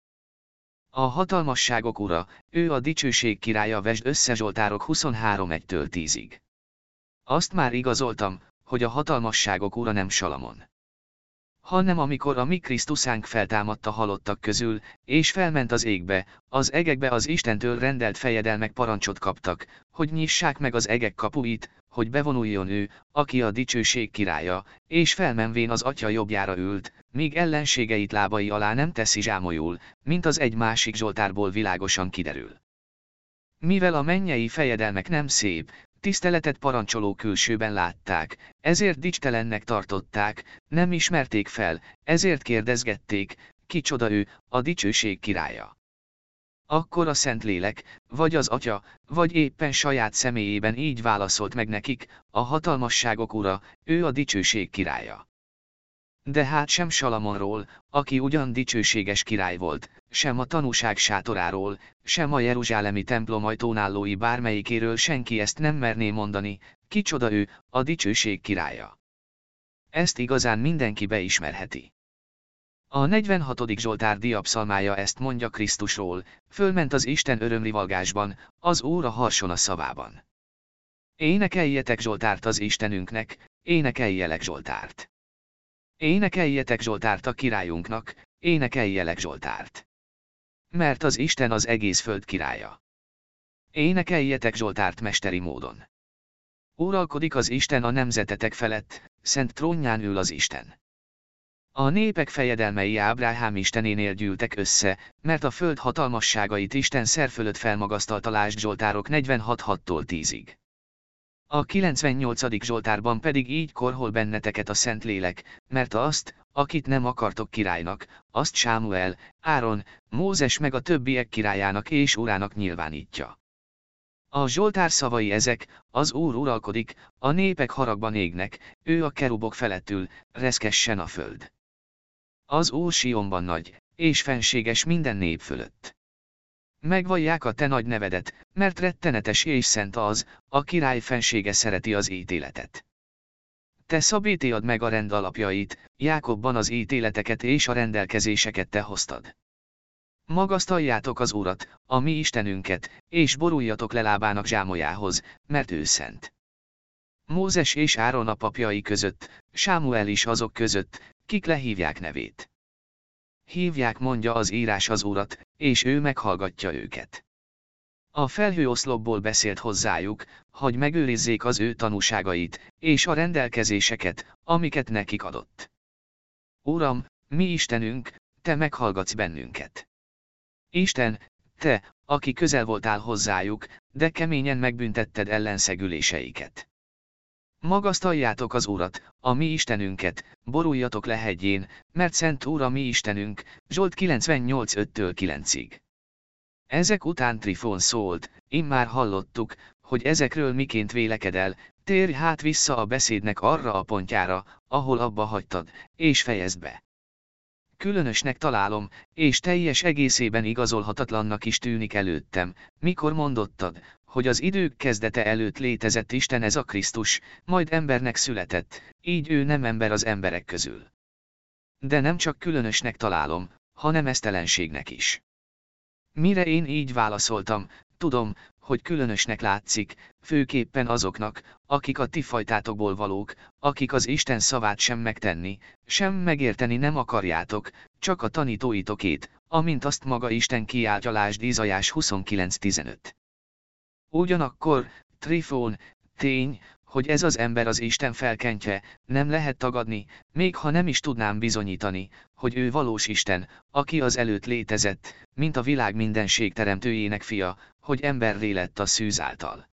A hatalmasságok ura, ő a dicsőség királya vesd össze Zsoltárok 23.1-től 10-ig. Azt már igazoltam, hogy a hatalmasságok ura nem Salamon. Hanem amikor a mi Krisztusánk feltámadta halottak közül, és felment az égbe, az egekbe az Istentől rendelt fejedelmek parancsot kaptak, hogy nyissák meg az egek kapuit, hogy bevonuljon ő, aki a dicsőség királya, és felmenvén az atya jobbjára ült, míg ellenségeit lábai alá nem teszi zsámolyul, mint az egy másik Zsoltárból világosan kiderül. Mivel a mennyei fejedelmek nem szép, tiszteletet parancsoló külsőben látták, ezért dicstelennek tartották, nem ismerték fel, ezért kérdezgették, kicsoda ő, a dicsőség királya. Akkor a Szentlélek, vagy az Atya, vagy éppen saját személyében így válaszolt meg nekik, a hatalmasságok ura, ő a dicsőség királya. De hát sem Salamonról, aki ugyan dicsőséges király volt, sem a tanúság sátoráról, sem a Jeruzsálemi templom ajtónállói bármelyikéről senki ezt nem merné mondani, kicsoda ő, a dicsőség királya. Ezt igazán mindenki beismerheti. A 46. Zsoltár diapszalmája ezt mondja Krisztusról, fölment az Isten örömrivalgásban, az Óra harson a szavában. Énekeljetek Zsoltárt az Istenünknek, énekeljelek Zsoltárt. Énekeljetek Zsoltárt a királyunknak, énekeljelek Zsoltárt. Mert az Isten az egész föld királya. Énekeljetek Zsoltárt mesteri módon. Uralkodik az Isten a nemzetetek felett, szent trónján ül az Isten. A népek fejedelmei Ábrahám istenénél gyűltek össze, mert a föld hatalmasságait Isten szerfölött felmagasztalta Lásd Zsoltárok 46-6-tól 10-ig. A 98. Zsoltárban pedig így korhol benneteket a Szentlélek, mert azt, akit nem akartok királynak, azt Sámuel, Áron, Mózes meg a többiek királyának és urának nyilvánítja. A Zsoltár szavai ezek, az Úr uralkodik, a népek haragban égnek, ő a kerubok felettül, reszkessen a föld. Az Úr Sionban nagy, és fenséges minden nép fölött. Megvallják a te nagy nevedet, mert rettenetes és szent az, a király fensége szereti az ítéletet. Te szabítéad meg a rend alapjait, Jákobban az ítéleteket és a rendelkezéseket te hoztad. Magasztaljátok az Urat, a mi Istenünket, és boruljatok le lábának zsámolyához, mert ő szent. Mózes és Áron a papjai között, Sámuel is azok között, kik lehívják nevét. Hívják mondja az írás az urat, és ő meghallgatja őket. A felhőoszlopból beszélt hozzájuk, hogy megőrizzék az ő tanúságait, és a rendelkezéseket, amiket nekik adott. Uram, mi Istenünk, te meghallgatsz bennünket. Isten, te, aki közel voltál hozzájuk, de keményen megbüntetted ellenszegüléseiket. Magasztaljátok az Urat, a mi Istenünket, boruljatok le hegyén, mert Szent Úr a mi Istenünk, Zsolt 98 5-től 9-ig. Ezek után Trifon szólt, immár hallottuk, hogy ezekről miként vélekedel, térj hát vissza a beszédnek arra a pontjára, ahol abba hagytad, és fejezd be. Különösnek találom, és teljes egészében igazolhatatlannak is tűnik előttem, mikor mondottad, hogy az idők kezdete előtt létezett Isten ez a Krisztus, majd embernek született, így ő nem ember az emberek közül. De nem csak különösnek találom, hanem esztelenségnek is. Mire én így válaszoltam, tudom, hogy különösnek látszik, főképpen azoknak, akik a ti fajtátokból valók, akik az Isten szavát sem megtenni, sem megérteni nem akarjátok, csak a tanítóitokét, amint azt maga Isten kiáltja lásd Izajás 29.15. Ugyanakkor, Trifón, tény, hogy ez az ember az Isten felkentje, nem lehet tagadni, még ha nem is tudnám bizonyítani, hogy ő valós Isten, aki az előtt létezett, mint a világ mindenség teremtőjének fia, hogy emberré lett a szűz által.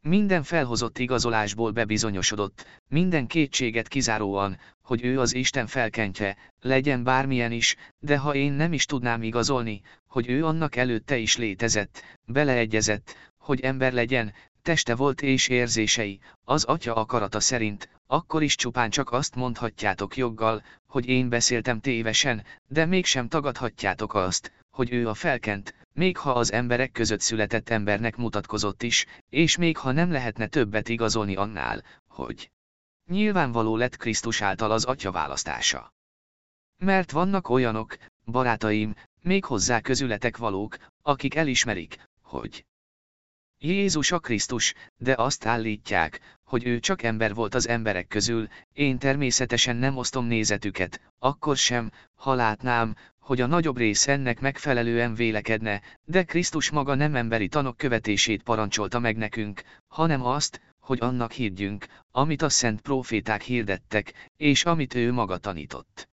Minden felhozott igazolásból bebizonyosodott, minden kétséget kizáróan, hogy ő az Isten felkentje, legyen bármilyen is, de ha én nem is tudnám igazolni, hogy ő annak előtte is létezett, beleegyezett, hogy ember legyen, teste volt és érzései, az atya akarata szerint, akkor is csupán csak azt mondhatjátok joggal, hogy én beszéltem tévesen, de mégsem tagadhatjátok azt, hogy ő a felkent, még ha az emberek között született embernek mutatkozott is, és még ha nem lehetne többet igazolni annál, hogy nyilvánvaló lett Krisztus által az atya választása. Mert vannak olyanok, barátaim, még hozzá közületek valók, akik elismerik, hogy Jézus a Krisztus, de azt állítják, hogy ő csak ember volt az emberek közül, én természetesen nem osztom nézetüket, akkor sem, ha látnám, hogy a nagyobb rész ennek megfelelően vélekedne, de Krisztus maga nem emberi tanok követését parancsolta meg nekünk, hanem azt, hogy annak higgyünk, amit a szent proféták hirdettek, és amit ő maga tanított.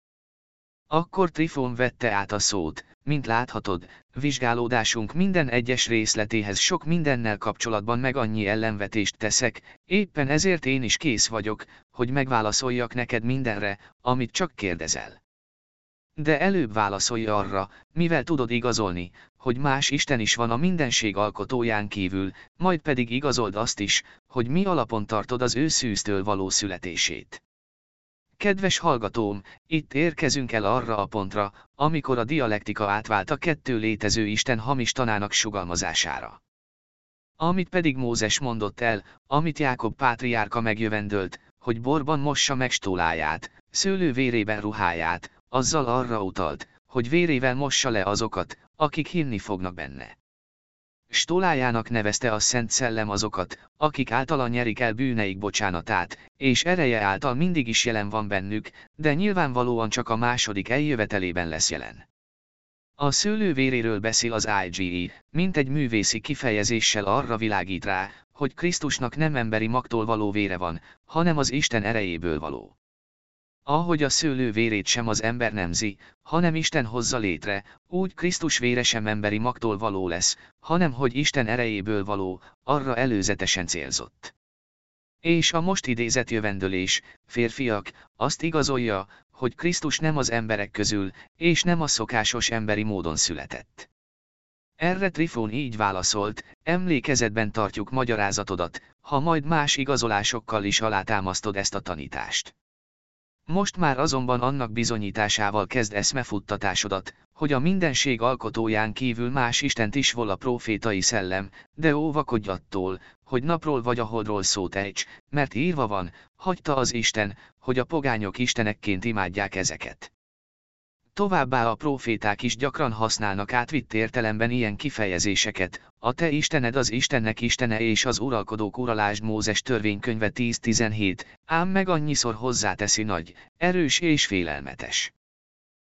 Akkor Trifon vette át a szót, mint láthatod, vizsgálódásunk minden egyes részletéhez sok mindennel kapcsolatban meg annyi ellenvetést teszek, éppen ezért én is kész vagyok, hogy megválaszoljak neked mindenre, amit csak kérdezel. De előbb válaszolj arra, mivel tudod igazolni, hogy más Isten is van a mindenség alkotóján kívül, majd pedig igazold azt is, hogy mi alapon tartod az ő való születését. Kedves hallgatóm, itt érkezünk el arra a pontra, amikor a dialektika átvált a kettő létező Isten hamis tanának sugalmazására. Amit pedig Mózes mondott el, amit Jákob pátriárka megjövendölt, hogy borban mossa meg stóláját, szőlő vérében ruháját, azzal arra utalt, hogy vérével mossa le azokat, akik hinni fognak benne. Stólájának nevezte a Szent Szellem azokat, akik általa nyerik el bűneik bocsánatát, és ereje által mindig is jelen van bennük, de nyilvánvalóan csak a második eljövetelében lesz jelen. A szőlő véréről beszél az IGE, mint egy művészi kifejezéssel arra világít rá, hogy Krisztusnak nem emberi magtól való vére van, hanem az Isten erejéből való. Ahogy a szőlő vérét sem az ember nemzi, hanem Isten hozza létre, úgy Krisztus vére sem emberi magtól való lesz, hanem hogy Isten erejéből való, arra előzetesen célzott. És a most idézett jövendőlés, férfiak, azt igazolja, hogy Krisztus nem az emberek közül, és nem a szokásos emberi módon született. Erre Trifón így válaszolt, emlékezetben tartjuk magyarázatodat, ha majd más igazolásokkal is alátámasztod ezt a tanítást. Most már azonban annak bizonyításával kezd eszmefuttatásodat, hogy a mindenség alkotóján kívül más Istent is vol a profétai szellem, de óvakodj attól, hogy napról vagy a holdról szót ejts, mert írva van, hagyta az Isten, hogy a pogányok istenekként imádják ezeket. Továbbá a proféták is gyakran használnak átvitt értelemben ilyen kifejezéseket, a te Istened az Istennek Istene és az uralkodók uralásd Mózes törvénykönyve 10-17, ám meg annyiszor hozzáteszi nagy, erős és félelmetes.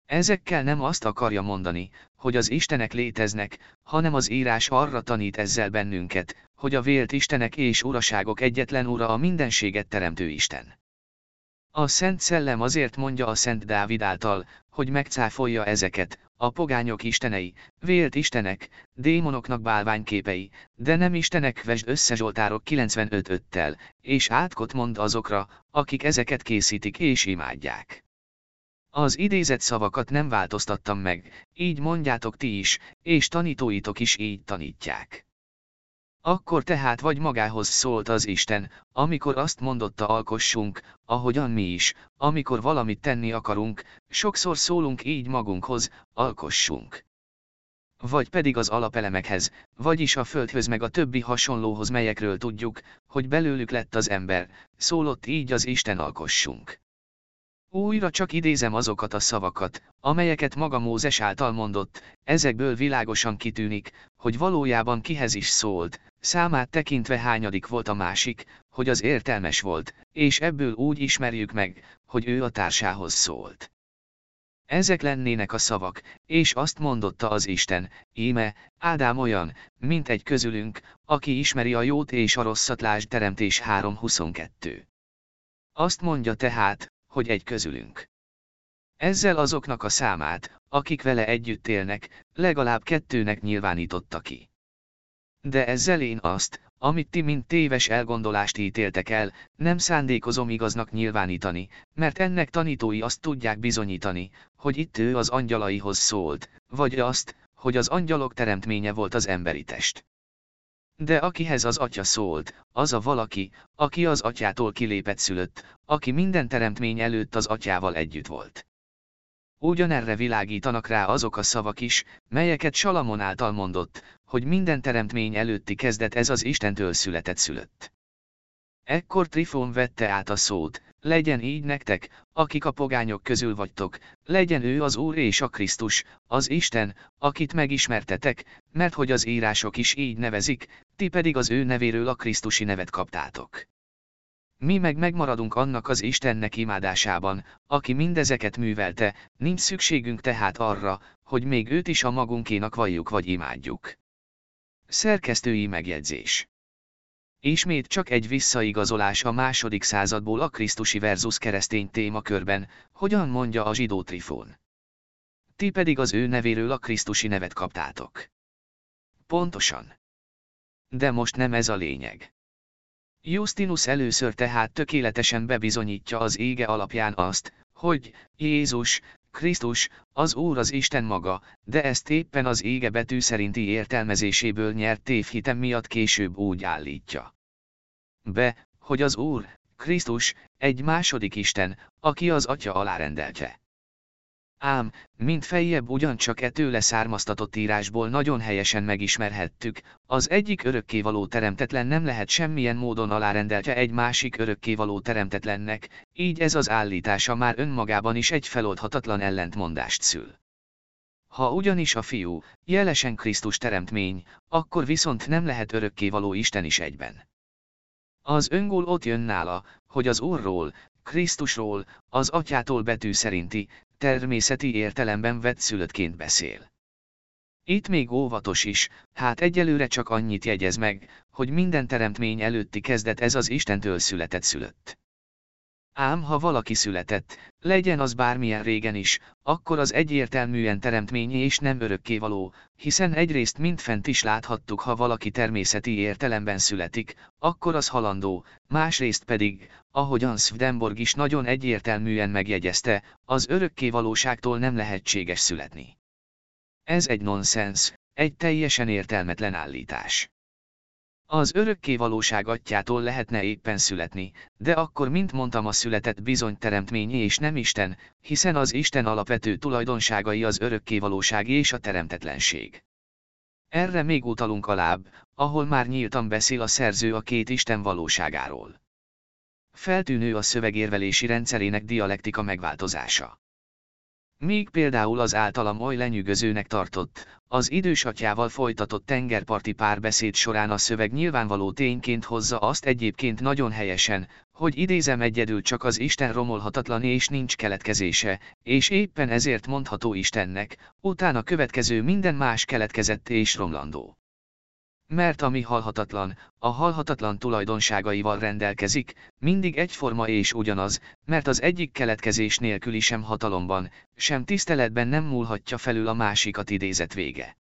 Ezekkel nem azt akarja mondani, hogy az Istenek léteznek, hanem az írás arra tanít ezzel bennünket, hogy a vélt Istenek és uraságok egyetlen ura a mindenséget teremtő Isten. A Szent Szellem azért mondja a Szent Dávid által, hogy megcáfolja ezeket, a pogányok istenei, vélt istenek, démonoknak bálványképei, de nem istenek vesd össze Zsoltárok 95-tel, és átkot mond azokra, akik ezeket készítik és imádják. Az idézett szavakat nem változtattam meg, így mondjátok ti is, és tanítóitok is így tanítják. Akkor tehát vagy magához szólt az Isten, amikor azt mondotta alkossunk, ahogyan mi is, amikor valamit tenni akarunk, sokszor szólunk így magunkhoz, alkossunk. vagy pedig az alapelemekhez, vagyis a földhöz meg a többi hasonlóhoz melyekről tudjuk, hogy belőlük lett az ember, szólott így az Isten alkossunk. Újra csak idézem azokat a szavakat, amelyeket maga Mózes által mondott, ezekből világosan kitűnik, hogy valójában kihez is szólt, számát tekintve hányadik volt a másik, hogy az értelmes volt, és ebből úgy ismerjük meg, hogy ő a társához szólt. Ezek lennének a szavak, és azt mondotta az Isten, íme, Ádám olyan, mint egy közülünk, aki ismeri a jót és a rosszat lásd teremtés 3.22. Azt mondja tehát, hogy egy közülünk. Ezzel azoknak a számát, akik vele együtt élnek, legalább kettőnek nyilvánította ki. De ezzel én azt, amit ti mint téves elgondolást ítéltek el, nem szándékozom igaznak nyilvánítani, mert ennek tanítói azt tudják bizonyítani, hogy itt ő az angyalaihoz szólt, vagy azt, hogy az angyalok teremtménye volt az emberi test. De akihez az atya szólt, az a valaki, aki az atyától kilépett szülött, aki minden teremtmény előtt az atyával együtt volt. Ugyanerre világítanak rá azok a szavak is, melyeket Salamon által mondott, hogy minden teremtmény előtti kezdet ez az Istentől született szülött. Ekkor Trifon vette át a szót, legyen így nektek, akik a pogányok közül vagytok, legyen ő az Úr és a Krisztus, az Isten, akit megismertetek, mert hogy az írások is így nevezik, ti pedig az ő nevéről a Krisztusi nevet kaptátok. Mi meg megmaradunk annak az Istennek imádásában, aki mindezeket művelte, nincs szükségünk tehát arra, hogy még őt is a magunkénak valljuk vagy imádjuk. Szerkesztői megjegyzés Ismét csak egy visszaigazolás a második századból a Krisztusi versus keresztény témakörben, hogyan mondja a zsidó Trifon. Ti pedig az ő nevéről a Krisztusi nevet kaptátok. Pontosan. De most nem ez a lényeg. Justinus először tehát tökéletesen bebizonyítja az ége alapján azt, hogy Jézus, Krisztus, az Úr az Isten maga, de ezt éppen az ége betű szerinti értelmezéséből nyert tévhitem miatt később úgy állítja. Be, hogy az Úr, Krisztus, egy második Isten, aki az Atya alárendeltje. Ám, mint fejjebb ugyancsak e tőle származtatott írásból nagyon helyesen megismerhettük, az egyik örökkévaló teremtetlen nem lehet semmilyen módon alárendeltje egy másik örökkévaló teremtetlennek, így ez az állítása már önmagában is egy feloldhatatlan ellentmondást szül. Ha ugyanis a fiú, jelesen Krisztus teremtmény, akkor viszont nem lehet örökkévaló Isten is egyben. Az öngól ott jön nála, hogy az Úrról, Krisztusról, az atyától betű szerinti, természeti értelemben vett szülöttként beszél. Itt még óvatos is, hát egyelőre csak annyit jegyez meg, hogy minden teremtmény előtti kezdet ez az Istentől született szülött. Ám ha valaki született, legyen az bármilyen régen is, akkor az egyértelműen teremtményé és nem örökkévaló, hiszen egyrészt mindfent is láthattuk ha valaki természeti értelemben születik, akkor az halandó, másrészt pedig, ahogyan Swedenborg is nagyon egyértelműen megjegyezte, az örökkévalóságtól nem lehetséges születni. Ez egy nonsens, egy teljesen értelmetlen állítás. Az örökké valóság atyától lehetne éppen születni, de akkor mint mondtam a született bizony teremtményé és nem Isten, hiszen az Isten alapvető tulajdonságai az örökké valóság és a teremtetlenség. Erre még utalunk alább, ahol már nyíltan beszél a szerző a két Isten valóságáról. Feltűnő a szövegérvelési rendszerének dialektika megváltozása. Míg például az általam oly lenyűgözőnek tartott, az idős atyával folytatott tengerparti párbeszéd során a szöveg nyilvánvaló tényként hozza azt egyébként nagyon helyesen, hogy idézem egyedül csak az Isten romolhatatlan és nincs keletkezése, és éppen ezért mondható Istennek, utána következő minden más keletkezett és romlandó. Mert ami halhatatlan, a halhatatlan tulajdonságaival rendelkezik, mindig egyforma és ugyanaz, mert az egyik keletkezés nélküli sem hatalomban, sem tiszteletben nem múlhatja felül a másikat idézet vége.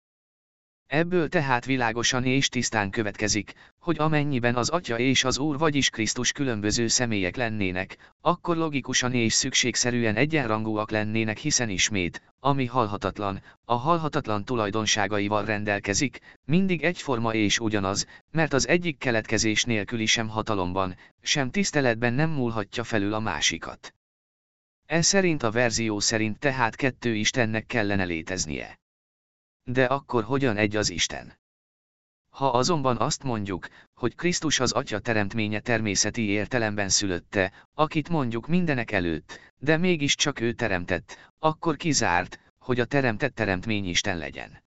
Ebből tehát világosan és tisztán következik, hogy amennyiben az Atya és az Úr vagyis Krisztus különböző személyek lennének, akkor logikusan és szükségszerűen egyenrangúak lennének hiszen ismét, ami halhatatlan, a halhatatlan tulajdonságaival rendelkezik, mindig egyforma és ugyanaz, mert az egyik keletkezés nélküli sem hatalomban, sem tiszteletben nem múlhatja felül a másikat. Ez szerint a verzió szerint tehát kettő Istennek kellene léteznie. De akkor hogyan egy az Isten? Ha azonban azt mondjuk, hogy Krisztus az Atya teremtménye természeti értelemben szülötte, akit mondjuk mindenek előtt, de mégiscsak ő teremtett, akkor kizárt, hogy a teremtett teremtmény Isten legyen.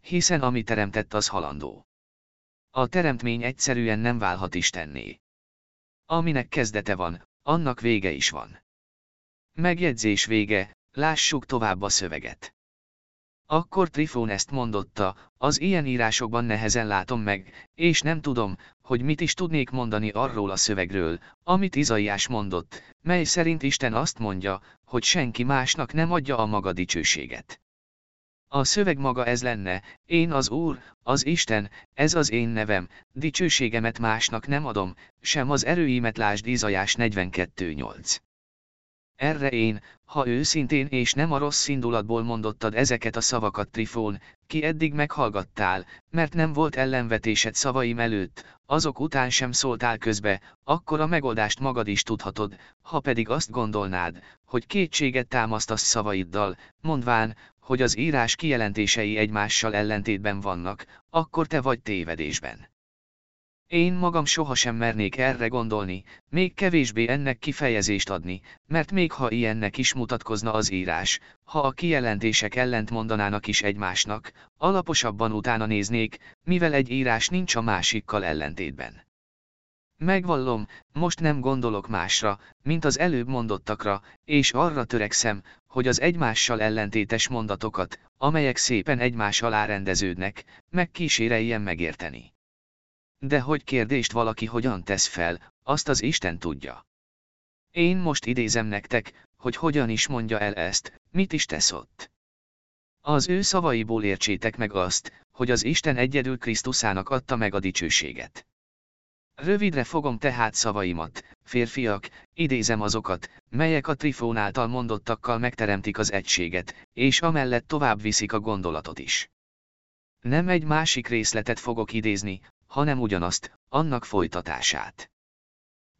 Hiszen ami teremtett az halandó. A teremtmény egyszerűen nem válhat Istenné. Aminek kezdete van, annak vége is van. Megjegyzés vége, lássuk tovább a szöveget. Akkor Trifón ezt mondotta, az ilyen írásokban nehezen látom meg, és nem tudom, hogy mit is tudnék mondani arról a szövegről, amit Izaiás mondott, mely szerint Isten azt mondja, hogy senki másnak nem adja a maga dicsőséget. A szöveg maga ez lenne, én az Úr, az Isten, ez az én nevem, dicsőségemet másnak nem adom, sem az erőimet lásd Izajás 42.8. Erre én, ha őszintén és nem a rossz indulatból mondottad ezeket a szavakat Trifón, ki eddig meghallgattál, mert nem volt ellenvetésed szavaim előtt, azok után sem szóltál közbe, akkor a megoldást magad is tudhatod, ha pedig azt gondolnád, hogy kétséget támasztasz szavaiddal, mondván, hogy az írás kijelentései egymással ellentétben vannak, akkor te vagy tévedésben. Én magam sohasem mernék erre gondolni, még kevésbé ennek kifejezést adni, mert még ha ilyennek is mutatkozna az írás, ha a kijelentések ellent mondanának is egymásnak, alaposabban utána néznék, mivel egy írás nincs a másikkal ellentétben. Megvallom, most nem gondolok másra, mint az előbb mondottakra, és arra törekszem, hogy az egymással ellentétes mondatokat, amelyek szépen egymás alá rendeződnek, megkíséreljen megérteni. De hogy kérdést valaki hogyan tesz fel, azt az Isten tudja. Én most idézem nektek, hogy hogyan is mondja el ezt, mit is tesz ott. Az ő szavaiból értsétek meg azt, hogy az Isten egyedül Krisztusának adta meg a dicsőséget. Rövidre fogom tehát szavaimat, férfiak, idézem azokat, melyek a trifón által mondottakkal megteremtik az egységet, és amellett tovább viszik a gondolatot is. Nem egy másik részletet fogok idézni, hanem ugyanazt, annak folytatását.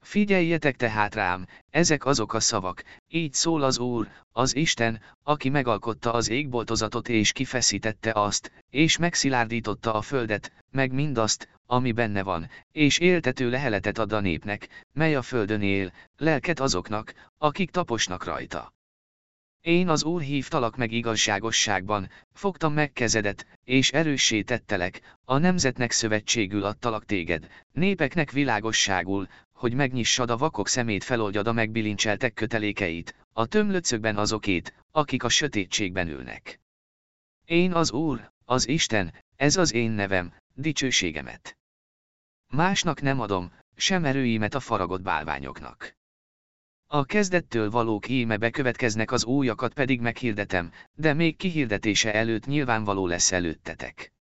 Figyeljetek tehát rám, ezek azok a szavak, így szól az Úr, az Isten, aki megalkotta az égboltozatot és kifeszítette azt, és megszilárdította a földet, meg mindazt, ami benne van, és éltető leheletet ad a népnek, mely a földön él, lelket azoknak, akik taposnak rajta. Én az Úr hívtalak meg igazságosságban, fogtam meg kezedet, és erőssé tettelek, a nemzetnek szövetségül adtalak téged, népeknek világosságul, hogy megnyissad a vakok szemét feloldjad a megbilincseltek kötelékeit, a tömlöcökben azokét, akik a sötétségben ülnek. Én az Úr, az Isten, ez az én nevem, dicsőségemet. Másnak nem adom, sem erőimet a faragott bálványoknak. A kezdettől valók íme bekövetkeznek az újakat pedig meghirdetem, de még kihirdetése előtt nyilvánvaló lesz előttetek.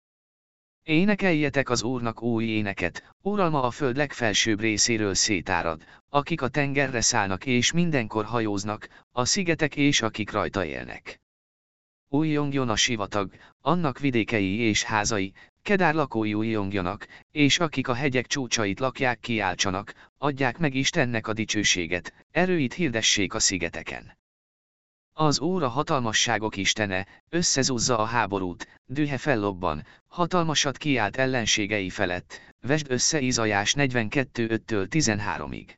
Énekeljetek az Úrnak új éneket, uralma a föld legfelsőbb részéről szétárad, akik a tengerre szállnak és mindenkor hajóznak, a szigetek és akik rajta élnek. Újjongjon a sivatag, annak vidékei és házai, Kedár lakói újjongjanak, és akik a hegyek csúcsait lakják kiáltsanak, adják meg Istennek a dicsőséget, erőit hirdessék a szigeteken. Az óra hatalmasságok istene, összezúzza a háborút, dühe fellobban, hatalmasat kiált ellenségei felett, vesd össze Izajás 42.5-től 13-ig.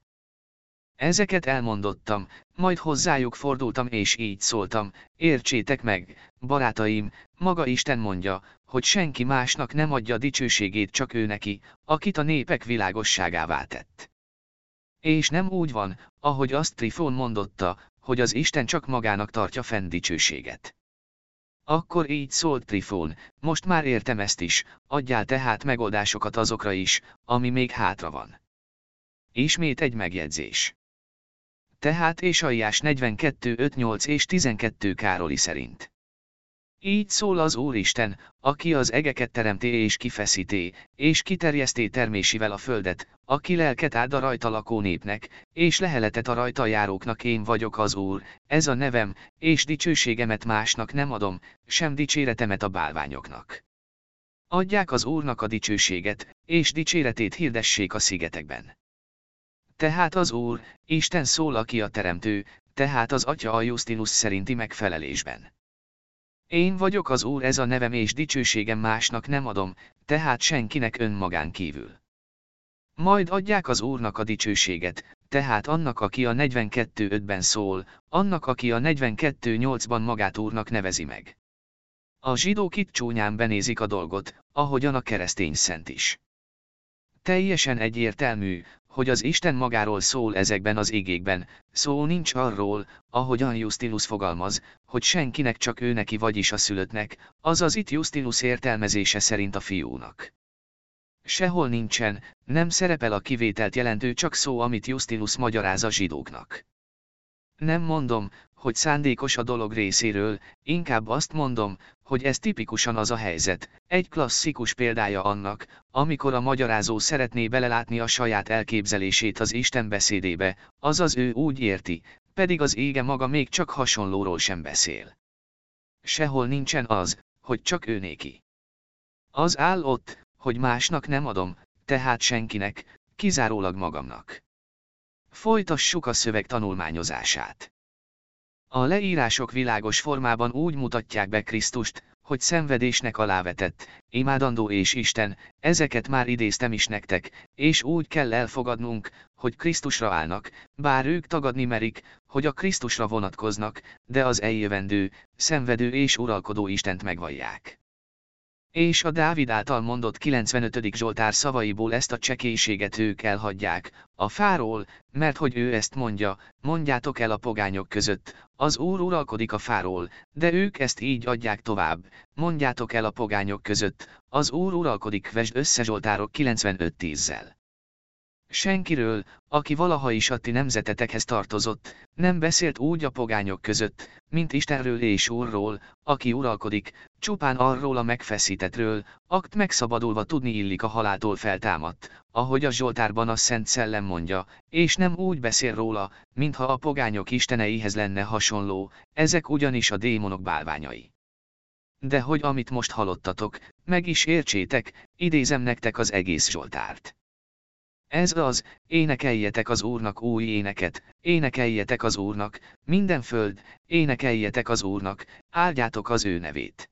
Ezeket elmondottam, majd hozzájuk fordultam és így szóltam, értsétek meg, barátaim, maga Isten mondja, hogy senki másnak nem adja dicsőségét csak ő neki, akit a népek világosságává tett. És nem úgy van, ahogy azt Trifón mondotta, hogy az Isten csak magának tartja fenn dicsőséget. Akkor így szólt Trifón, most már értem ezt is, adjál tehát megoldásokat azokra is, ami még hátra van. Ismét egy megjegyzés. Tehát Ésaiás 42 5 8 és 12 Károli szerint. Így szól az Úristen, aki az egeket teremté és kifeszíté, és kiterjeszté termésivel a földet, aki lelket áld a rajta lakó népnek, és leheletet a rajta járóknak én vagyok az Úr, ez a nevem, és dicsőségemet másnak nem adom, sem dicséretemet a bálványoknak. Adják az Úrnak a dicsőséget, és dicséretét hirdessék a szigetekben. Tehát az Úr, Isten szól aki a teremtő, tehát az Atya a Justinus szerinti megfelelésben. Én vagyok az Úr ez a nevem és dicsőségem másnak nem adom, tehát senkinek önmagán kívül. Majd adják az Úrnak a dicsőséget, tehát annak aki a 42.5-ben szól, annak aki a 42.8-ban magát Úrnak nevezi meg. A zsidók itt csúnyán benézik a dolgot, ahogyan a keresztény szent is. Teljesen egyértelmű, hogy az Isten magáról szól ezekben az igékben, szó nincs arról, ahogyan Justinus fogalmaz, hogy senkinek csak ő neki vagyis a szülöttnek, azaz itt Justinus értelmezése szerint a fiúnak. Sehol nincsen, nem szerepel a kivételt jelentő csak szó, amit Justinus magyaráz a zsidóknak. Nem mondom, hogy szándékos a dolog részéről, inkább azt mondom, hogy ez tipikusan az a helyzet, egy klasszikus példája annak, amikor a magyarázó szeretné belelátni a saját elképzelését az Isten beszédébe, azaz ő úgy érti, pedig az ége maga még csak hasonlóról sem beszél. Sehol nincsen az, hogy csak ő néki. Az áll ott, hogy másnak nem adom, tehát senkinek, kizárólag magamnak. Folytassuk a szöveg tanulmányozását. A leírások világos formában úgy mutatják be Krisztust, hogy szenvedésnek alávetett, imádandó és Isten, ezeket már idéztem is nektek, és úgy kell elfogadnunk, hogy Krisztusra állnak, bár ők tagadni merik, hogy a Krisztusra vonatkoznak, de az eljövendő, szenvedő és uralkodó Istent megvallják. És a Dávid által mondott 95. Zsoltár szavaiból ezt a csekélységet ők elhagyják, a fáról, mert hogy ő ezt mondja, mondjátok el a pogányok között, az Úr uralkodik a fáról, de ők ezt így adják tovább, mondjátok el a pogányok között, az Úr uralkodik vesd össze Zsoltárok 95-10-zel. Senkiről, aki valaha is a ti nemzetetekhez tartozott, nem beszélt úgy a pogányok között, mint Istenről és Úrról, aki uralkodik, csupán arról a megfeszítetről, akt megszabadulva tudni illik a haláltól feltámadt, ahogy a Zsoltárban a Szent Szellem mondja, és nem úgy beszél róla, mintha a pogányok isteneihez lenne hasonló, ezek ugyanis a démonok bálványai. De hogy amit most hallottatok, meg is értsétek, idézem nektek az egész Zsoltárt. Ez az, énekeljetek az Úrnak új éneket, énekeljetek az Úrnak, minden föld, énekeljetek az Úrnak, áldjátok az ő nevét.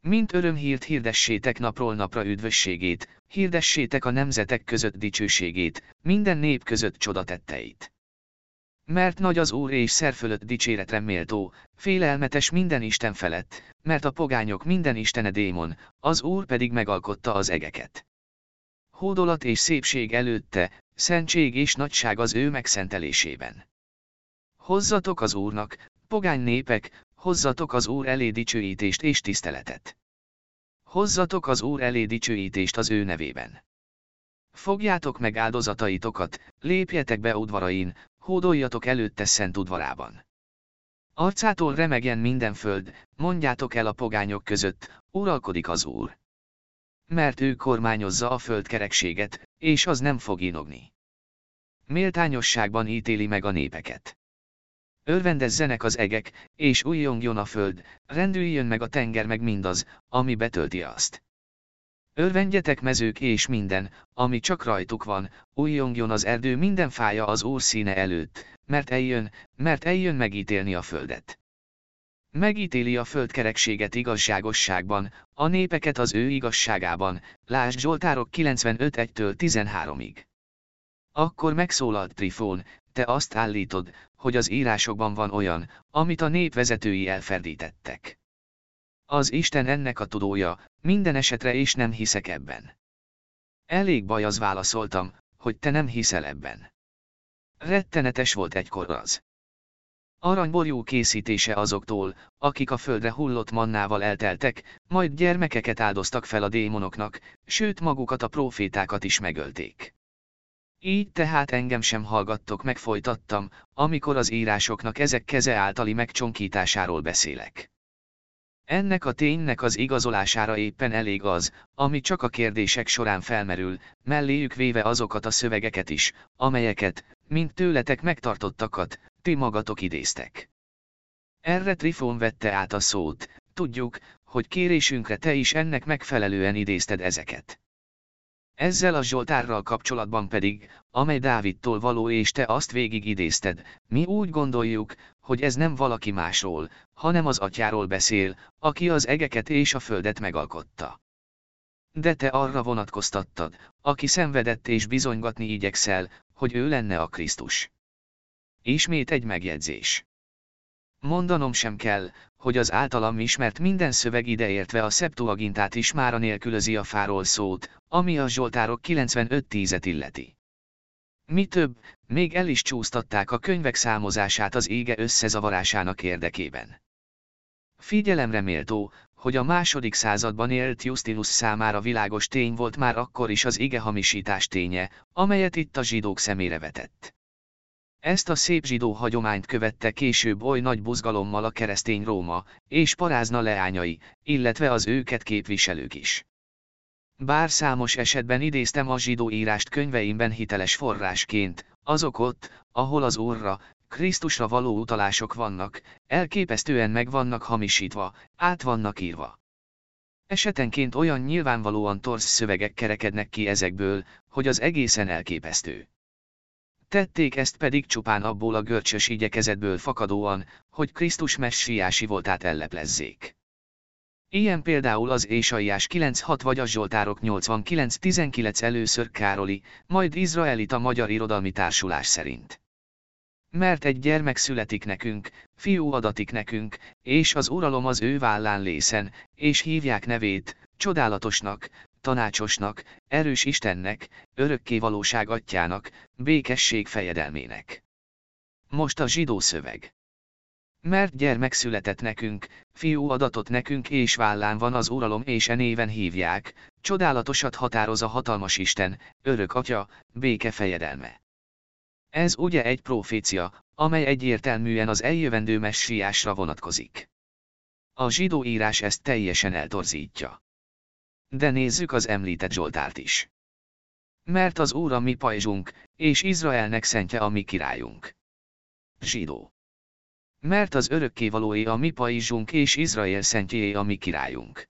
Mint örömhírt hirdessétek napról napra üdvösségét, hirdessétek a nemzetek között dicsőségét, minden nép között csodatetteit. Mert nagy az Úr és szerfölött dicséretre méltó, félelmetes minden Isten felett, mert a pogányok minden istene démon, az Úr pedig megalkotta az egeket hódolat és szépség előtte, szentség és nagyság az ő megszentelésében. Hozzatok az Úrnak, pogány népek, hozzatok az Úr elé dicsőítést és tiszteletet. Hozzatok az Úr elé dicsőítést az ő nevében. Fogjátok meg áldozataitokat, lépjetek be udvarain, hódoljatok előtte szent udvarában. Arcától remegjen minden föld, mondjátok el a pogányok között, uralkodik az Úr mert ő kormányozza a földkerekséget, és az nem fog inogni. Méltányosságban ítéli meg a népeket. Örvendezzenek az egek, és újjongjon a föld, rendüljön meg a tenger meg mindaz, ami betölti azt. Örvendjetek mezők és minden, ami csak rajtuk van, újjongjon az erdő minden fája az Úr színe előtt, mert eljön, mert eljön megítélni a földet. Megítéli a földkerekséget igazságosságban, a népeket az ő igazságában, lásd Zsoltárok 95-től 13-ig. Akkor megszólalt Trifón, te azt állítod, hogy az írásokban van olyan, amit a nép vezetői elferdítettek. Az Isten ennek a tudója, minden esetre és nem hiszek ebben. Elég baj az válaszoltam, hogy te nem hiszel ebben. Rettenetes volt egykor az. Aranyborjú készítése azoktól, akik a földre hullott mannával elteltek, majd gyermekeket áldoztak fel a démonoknak, sőt magukat a profétákat is megölték. Így tehát engem sem hallgattok meg folytattam, amikor az írásoknak ezek keze általi megcsonkításáról beszélek. Ennek a ténynek az igazolására éppen elég az, ami csak a kérdések során felmerül, melléjük véve azokat a szövegeket is, amelyeket, mint tőletek megtartottakat, ti magatok idéztek. Erre Trifon vette át a szót, tudjuk, hogy kérésünkre te is ennek megfelelően idézted ezeket. Ezzel a Zsoltárral kapcsolatban pedig, amely Dávidtól való és te azt végig idézted, mi úgy gondoljuk, hogy ez nem valaki másról, hanem az atyáról beszél, aki az egeket és a földet megalkotta. De te arra vonatkoztattad, aki szenvedett és bizonygatni igyekszel, hogy ő lenne a Krisztus. Ismét egy megjegyzés. Mondanom sem kell, hogy az általam ismert minden szöveg ideértve a Septuagintát is mára nélkülözi a fáról szót, ami a Zsoltárok 95 tízet illeti. Mi több, még el is csúsztatták a könyvek számozását az ége összezavarásának érdekében. Figyelemre méltó, hogy a második században élt Justinus számára világos tény volt már akkor is az ige hamisítás ténye, amelyet itt a zsidók szemére vetett. Ezt a szép zsidó hagyományt követte később oly nagy buzgalommal a keresztény Róma, és parázna leányai, illetve az őket képviselők is. Bár számos esetben idéztem a zsidó írást könyveimben hiteles forrásként, azok ott, ahol az Úrra, Krisztusra való utalások vannak, elképesztően meg vannak hamisítva, át vannak írva. Esetenként olyan nyilvánvalóan torsz szövegek kerekednek ki ezekből, hogy az egészen elképesztő. Tették ezt pedig csupán abból a görcsös igyekezetből fakadóan, hogy Krisztus messiási voltát elleplezzék. Ilyen például az Ésaiás 9.6 vagy a Zsoltárok 89.19 először Károli, majd Izraelita Magyar Irodalmi Társulás szerint. Mert egy gyermek születik nekünk, fiú adatik nekünk, és az uralom az ő vállán lészen, és hívják nevét, csodálatosnak, tanácsosnak, erős Istennek, örökké valóság atyának, békesség fejedelmének. Most a zsidó szöveg. Mert gyermek született nekünk, fiú adatot nekünk és vállán van az uralom és e néven hívják, csodálatosat határoz a hatalmas Isten, örök atya, béke fejedelme. Ez ugye egy profécia, amely egyértelműen az eljövendő messiásra vonatkozik. A zsidó írás ezt teljesen eltorzítja. De nézzük az említett Zsoltárt is. Mert az Úr a mi pajzsunk, és Izraelnek szentje a mi királyunk. Zsidó. Mert az örökkévalóé a mi pajzsunk és Izrael szentjéé a mi királyunk.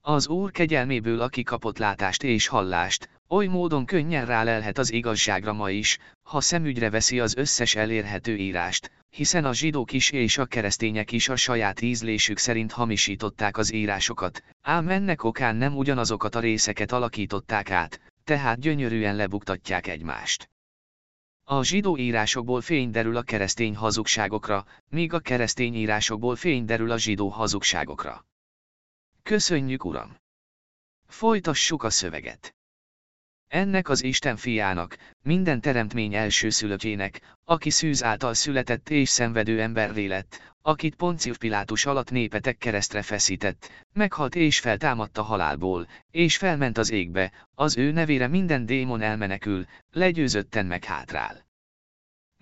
Az Úr kegyelméből aki kapott látást és hallást, oly módon könnyen rálelhet az igazságra ma is, ha szemügyre veszi az összes elérhető írást, hiszen a zsidók is és a keresztények is a saját ízlésük szerint hamisították az írásokat, ám ennek okán nem ugyanazokat a részeket alakították át, tehát gyönyörűen lebuktatják egymást. A zsidó írásokból fény derül a keresztény hazugságokra, míg a keresztény írásokból fény derül a zsidó hazugságokra. Köszönjük Uram! Folytassuk a szöveget. Ennek az Isten fiának, minden teremtmény elsőszülöttjének, aki szűz által született és szenvedő emberré lett, akit Poncius Pilátus alatt népetek keresztre feszített, meghalt és feltámadta halálból, és felment az égbe, az ő nevére minden démon elmenekül, legyőzötten meg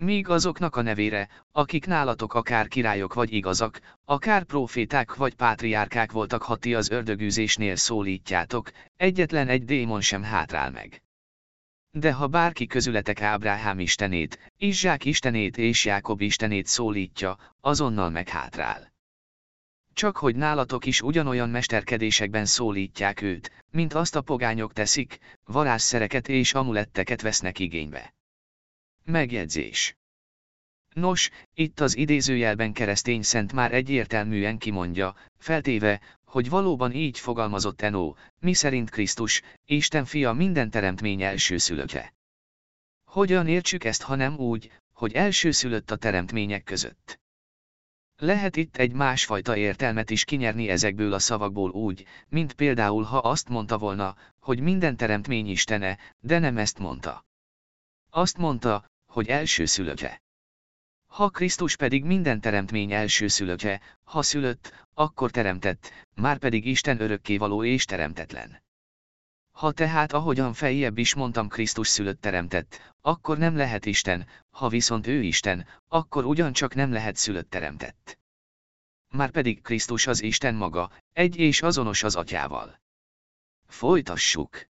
Míg azoknak a nevére, akik nálatok akár királyok vagy igazak, akár proféták vagy pátriárkák voltak ha ti az ördögűzésnél szólítjátok, egyetlen egy démon sem hátrál meg. De ha bárki közületek Ábrahám istenét, Izsák istenét és Jákob istenét szólítja, azonnal meghátrál. Csak hogy nálatok is ugyanolyan mesterkedésekben szólítják őt, mint azt a pogányok teszik, varázsszereket és amuletteket vesznek igénybe. Megjegyzés. Nos, itt az idézőjelben keresztény szent már egyértelműen kimondja, feltéve, hogy valóban így fogalmazott Enó, mi szerint Krisztus, Isten fia minden teremtmény elsőszülöttje. Hogyan értsük ezt, ha nem úgy, hogy elsőszülött a teremtmények között? Lehet itt egy másfajta értelmet is kinyerni ezekből a szavakból úgy, mint például ha azt mondta volna, hogy minden teremtmény istene, de nem ezt mondta. Azt mondta, hogy elsőszülöttje. Ha Krisztus pedig minden teremtmény elsőszülöttje, ha szülött, akkor teremtett, már pedig Isten örökkévaló és teremtetlen. Ha tehát ahogyan feljebb is mondtam Krisztus szülött teremtett, akkor nem lehet Isten, ha viszont ő Isten, akkor ugyancsak nem lehet szülött teremtett. Már pedig Krisztus az Isten maga, egy és azonos az atyával. Folytassuk!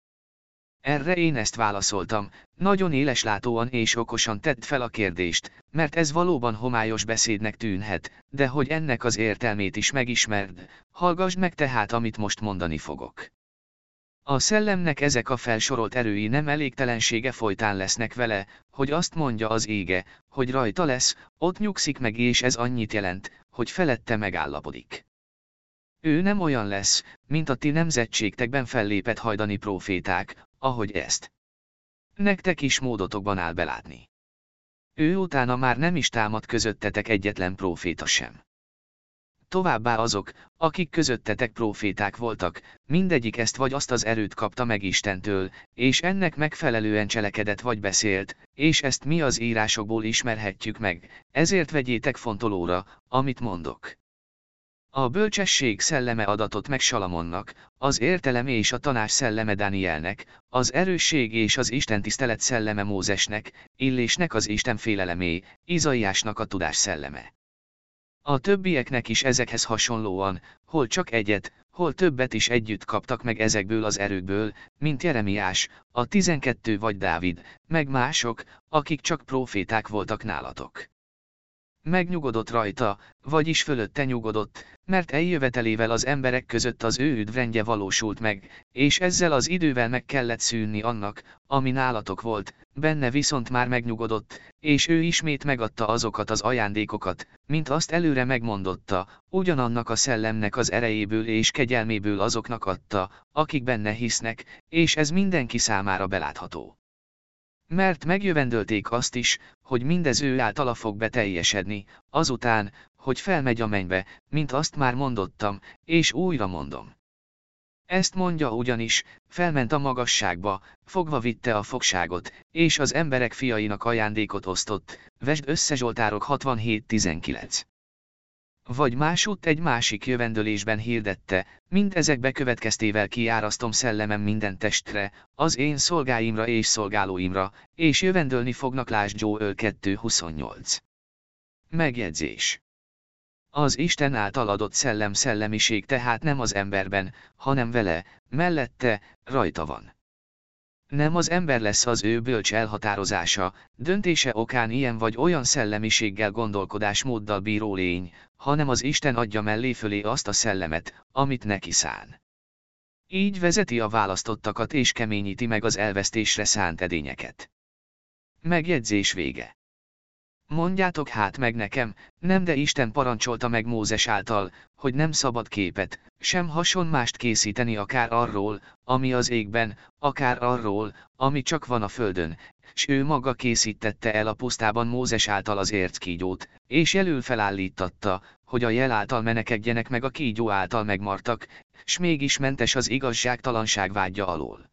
Erre én ezt válaszoltam, nagyon éleslátóan és okosan tett fel a kérdést, mert ez valóban homályos beszédnek tűnhet, de hogy ennek az értelmét is megismerd, hallgassd meg tehát amit most mondani fogok. A szellemnek ezek a felsorolt erői nem elégtelensége folytán lesznek vele, hogy azt mondja az ége, hogy rajta lesz, ott nyugszik meg és ez annyit jelent, hogy felette megállapodik. Ő nem olyan lesz, mint a ti nemzetségtekben fellépett hajdani proféták, ahogy ezt. Nektek is módotokban áll belátni. Ő utána már nem is támad közöttetek egyetlen proféta sem. Továbbá azok, akik közöttetek proféták voltak, mindegyik ezt vagy azt az erőt kapta meg Istentől, és ennek megfelelően cselekedett vagy beszélt, és ezt mi az írásokból ismerhetjük meg, ezért vegyétek fontolóra, amit mondok. A bölcsesség szelleme adatot meg Salamonnak, az értelem és a tanás szelleme Danielnek, az erősség és az Isten tisztelet szelleme Mózesnek, Illésnek az Isten félelemé, Izaiásnak a tudás szelleme. A többieknek is ezekhez hasonlóan, hol csak egyet, hol többet is együtt kaptak meg ezekből az erőkből, mint Jeremiás, a tizenkettő vagy Dávid, meg mások, akik csak proféták voltak nálatok. Megnyugodott rajta, vagyis fölötte nyugodott, mert eljövetelével az emberek között az ő üdvrendje valósult meg, és ezzel az idővel meg kellett szűnni annak, ami nálatok volt, benne viszont már megnyugodott, és ő ismét megadta azokat az ajándékokat, mint azt előre megmondotta, ugyanannak a szellemnek az erejéből és kegyelméből azoknak adta, akik benne hisznek, és ez mindenki számára belátható. Mert megjövendölték azt is, hogy mindez ő általa fog beteljesedni, azután, hogy felmegy a mennybe, mint azt már mondottam, és újra mondom. Ezt mondja ugyanis, felment a magasságba, fogva vitte a fogságot, és az emberek fiainak ajándékot osztott, vesd össze Zsoltárok 67.19. Vagy másút egy másik jövendölésben hirdette, mind ezek bekövetkeztével kiárasztom szellemem minden testre, az én szolgáimra és szolgálóimra, és jövendölni fognak lásd Joel 2.28. Megjegyzés az Isten által adott szellem szellemiség tehát nem az emberben, hanem vele, mellette, rajta van. Nem az ember lesz az ő bölcs elhatározása, döntése okán ilyen vagy olyan szellemiséggel gondolkodásmóddal bíró lény, hanem az Isten adja mellé fölé azt a szellemet, amit neki szán. Így vezeti a választottakat és keményíti meg az elvesztésre szánt edényeket. Megjegyzés vége. Mondjátok hát meg nekem, nem de Isten parancsolta meg Mózes által, hogy nem szabad képet, sem hasonmást készíteni akár arról, ami az égben, akár arról, ami csak van a földön, s ő maga készítette el a pusztában Mózes által az érckígyót, és jelül felállítatta, hogy a jel által menekedjenek meg a kígyó által megmartak, s mégis mentes az igazságtalanság vágya alól.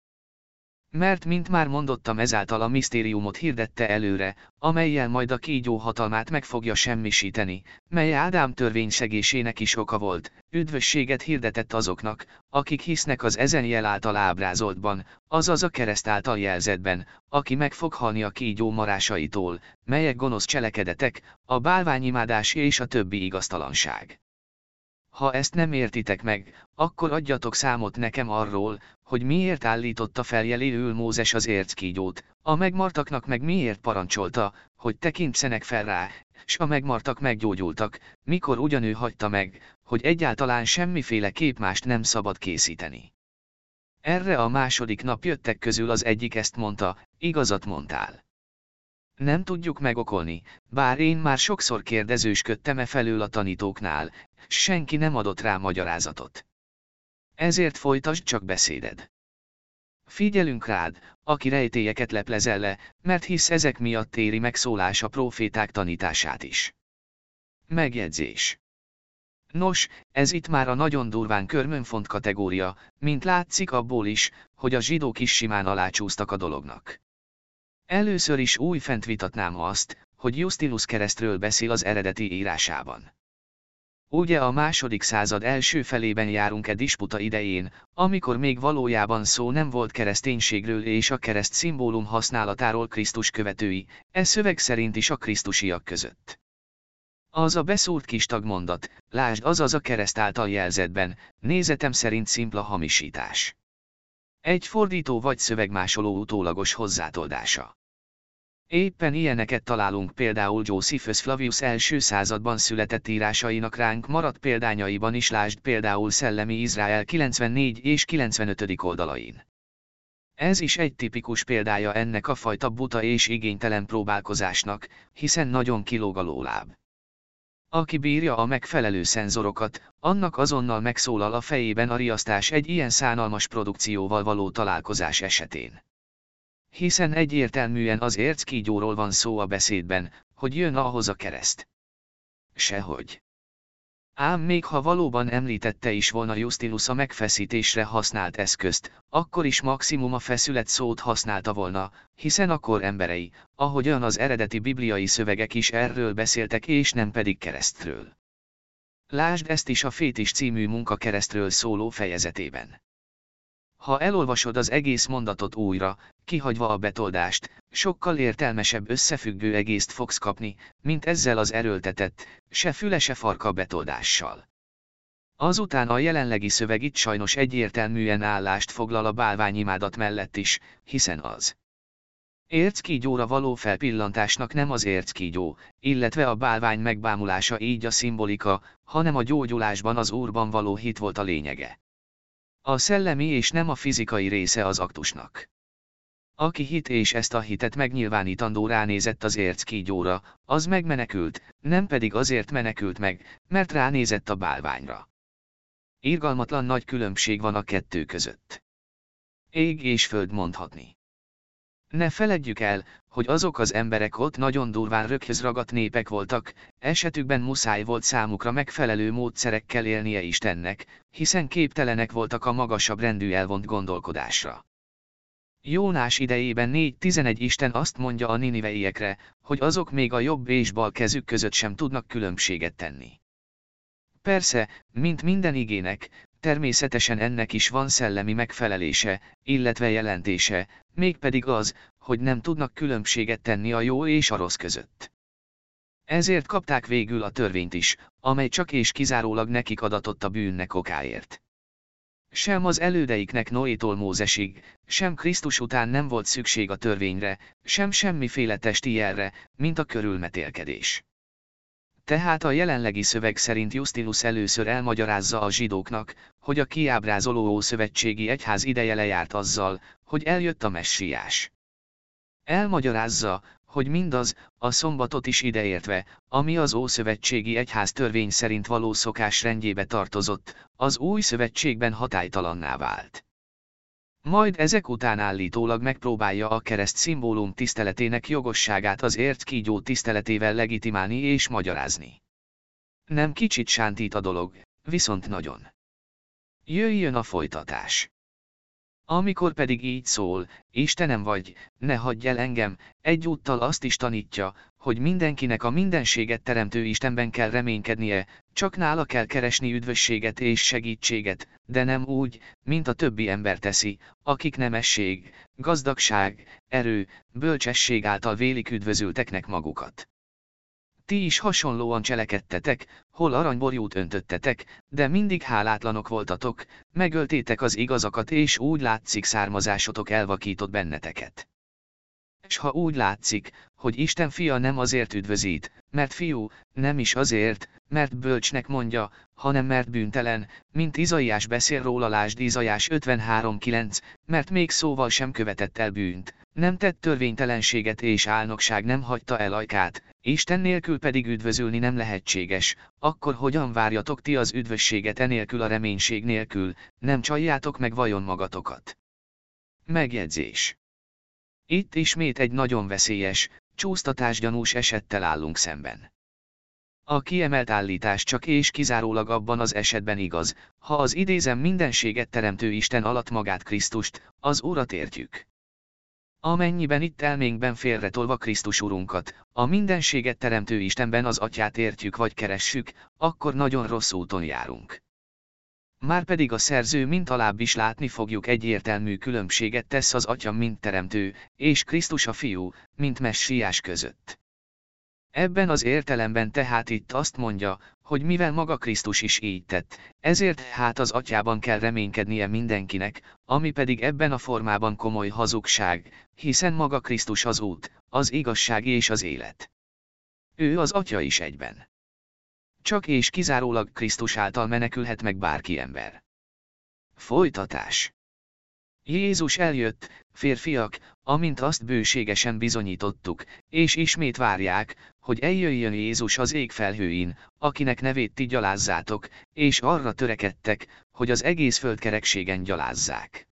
Mert mint már mondottam ezáltal a misztériumot hirdette előre, amelyel majd a kígyó hatalmát meg fogja semmisíteni, mely Ádám törvényszegésének is oka volt, üdvösséget hirdetett azoknak, akik hisznek az ezen jel által ábrázoltban, azaz a kereszt által jelzetben, aki meg fog halni a kígyó marásaitól, melyek gonosz cselekedetek, a bálványimádás és a többi igaztalanság. Ha ezt nem értitek meg, akkor adjatok számot nekem arról, hogy miért állította fel jeléül Mózes az érckígyót, a megmartaknak meg miért parancsolta, hogy tekintszenek fel rá, s a megmartak meggyógyultak, mikor ugyanő hagyta meg, hogy egyáltalán semmiféle képmást nem szabad készíteni. Erre a második nap jöttek közül az egyik ezt mondta, igazat mondtál. Nem tudjuk megokolni, bár én már sokszor kérdezősködtem e felől a tanítóknál, senki nem adott rá magyarázatot. Ezért folytasd csak beszéded. Figyelünk rád, aki rejtélyeket leplezel le, mert hisz ezek miatt éri megszólás a proféták tanítását is. Megjegyzés. Nos, ez itt már a nagyon durván körmönfont kategória, mint látszik abból is, hogy a zsidók is simán alácsúztak a dolognak. Először is újfent vitatnám azt, hogy Justinus keresztről beszél az eredeti írásában. Ugye a második század első felében járunk e disputa idején, amikor még valójában szó nem volt kereszténységről és a kereszt szimbólum használatáról Krisztus követői, e szöveg szerint is a krisztusiak között. Az a beszúrt kis tagmondat, lásd azaz a kereszt által jelzetben, nézetem szerint szimpla hamisítás. Egy fordító vagy szövegmásoló utólagos hozzátoldása. Éppen ilyeneket találunk például Josephus Flavius első században született írásainak ránk maradt példányaiban is lásd például Szellemi Izrael 94 és 95. oldalain. Ez is egy tipikus példája ennek a fajta buta és igénytelen próbálkozásnak, hiszen nagyon kilóg a lóláb. Aki bírja a megfelelő szenzorokat, annak azonnal megszólal a fejében a riasztás egy ilyen szánalmas produkcióval való találkozás esetén. Hiszen egyértelműen az érckígyóról van szó a beszédben, hogy jön ahhoz a kereszt. Sehogy. Ám még ha valóban említette is volna Justinus a megfeszítésre használt eszközt, akkor is maximum a feszület szót használta volna, hiszen akkor emberei, ahogyan az eredeti bibliai szövegek is erről beszéltek és nem pedig keresztről. Lásd ezt is a Fétis című munka keresztről szóló fejezetében. Ha elolvasod az egész mondatot újra, kihagyva a betoldást, sokkal értelmesebb összefüggő egészt fogsz kapni, mint ezzel az erőltetett, se füle se farka betoldással. Azután a jelenlegi szöveg itt sajnos egyértelműen állást foglal a bálványimádat mellett is, hiszen az érckígyóra való felpillantásnak nem az érckígyó, illetve a bálvány megbámulása így a szimbolika, hanem a gyógyulásban az Úrban való hit volt a lényege. A szellemi és nem a fizikai része az aktusnak. Aki hit és ezt a hitet megnyilvánítandó ránézett az érckígyóra, az megmenekült, nem pedig azért menekült meg, mert ránézett a bálványra. Irgalmatlan nagy különbség van a kettő között. Ég és föld mondhatni. Ne feledjük el, hogy azok az emberek ott nagyon durván röghöz ragadt népek voltak, esetükben muszáj volt számukra megfelelő módszerekkel élnie Istennek, hiszen képtelenek voltak a magasabb rendű elvont gondolkodásra. Jónás idejében 4.11 Isten azt mondja a niniveiekre, hogy azok még a jobb és bal kezük között sem tudnak különbséget tenni. Persze, mint minden igének, természetesen ennek is van szellemi megfelelése, illetve jelentése, mégpedig az, hogy nem tudnak különbséget tenni a jó és a rossz között. Ezért kapták végül a törvényt is, amely csak és kizárólag nekik adatott a bűnnek okáért. Sem az elődeiknek Noétól Mózesig, sem Krisztus után nem volt szükség a törvényre, sem semmiféle testi jelre, mint a körülmetélkedés. Tehát a jelenlegi szöveg szerint Justinus először elmagyarázza a zsidóknak, hogy a kiábrázoló Ószövetségi Egyház ideje lejárt azzal, hogy eljött a messiás. Elmagyarázza, hogy mindaz, a szombatot is ideértve, ami az Ószövetségi Egyház törvény szerint való szokás rendjébe tartozott, az új szövetségben hatálytalanná vált. Majd ezek után állítólag megpróbálja a kereszt szimbólum tiszteletének jogosságát az ért kígyó tiszteletével legitimálni és magyarázni. Nem kicsit sántít a dolog, viszont nagyon. Jöjjön a folytatás. Amikor pedig így szól, Istenem vagy, ne hagyj el engem, egyúttal azt is tanítja, hogy mindenkinek a mindenséget teremtő Istenben kell reménykednie, csak nála kell keresni üdvösséget és segítséget, de nem úgy, mint a többi ember teszi, akik nemesség, gazdagság, erő, bölcsesség által vélik üdvözülteknek magukat. Ti is hasonlóan cselekedtetek, hol aranyborjút öntöttetek, de mindig hálátlanok voltatok, megöltétek az igazakat és úgy látszik származásotok elvakított benneteket. És ha úgy látszik, hogy Isten fia nem azért üdvözít, mert fiú, nem is azért, mert bölcsnek mondja, hanem mert bűntelen, mint Izaiás beszél róla lásd Izaiás 53.9, mert még szóval sem követett el bűnt, nem tett törvénytelenséget és álnokság nem hagyta el ajkát, Isten nélkül pedig üdvözülni nem lehetséges, akkor hogyan várjatok ti az üdvösséget enélkül a reménység nélkül, nem csaljátok meg vajon magatokat. Megjegyzés Itt ismét egy nagyon veszélyes, csúsztatásgyanús esettel állunk szemben. A kiemelt állítás csak és kizárólag abban az esetben igaz, ha az idézem mindenséget teremtő Isten alatt magát Krisztust, az Urat értjük. Amennyiben itt elménkben félretolva Krisztus Urunkat, a mindenséget teremtő Istenben az Atyát értjük vagy keressük, akkor nagyon rossz úton járunk. Márpedig a szerző mint alább is látni fogjuk egyértelmű különbséget tesz az Atya mint teremtő, és Krisztus a Fiú, mint messiás között. Ebben az értelemben tehát itt azt mondja, hogy mivel maga Krisztus is így tett, ezért hát az atyában kell reménykednie mindenkinek, ami pedig ebben a formában komoly hazugság, hiszen maga Krisztus az út, az igazság és az élet. Ő az Atya is egyben. Csak és kizárólag Krisztus által menekülhet meg bárki ember. Folytatás Jézus eljött, férfiak, amint azt bőségesen bizonyítottuk, és ismét várják, hogy eljöjjön Jézus az ég felhőin, akinek nevét ti gyalázzátok, és arra törekedtek, hogy az egész földkerekségen gyalázzák.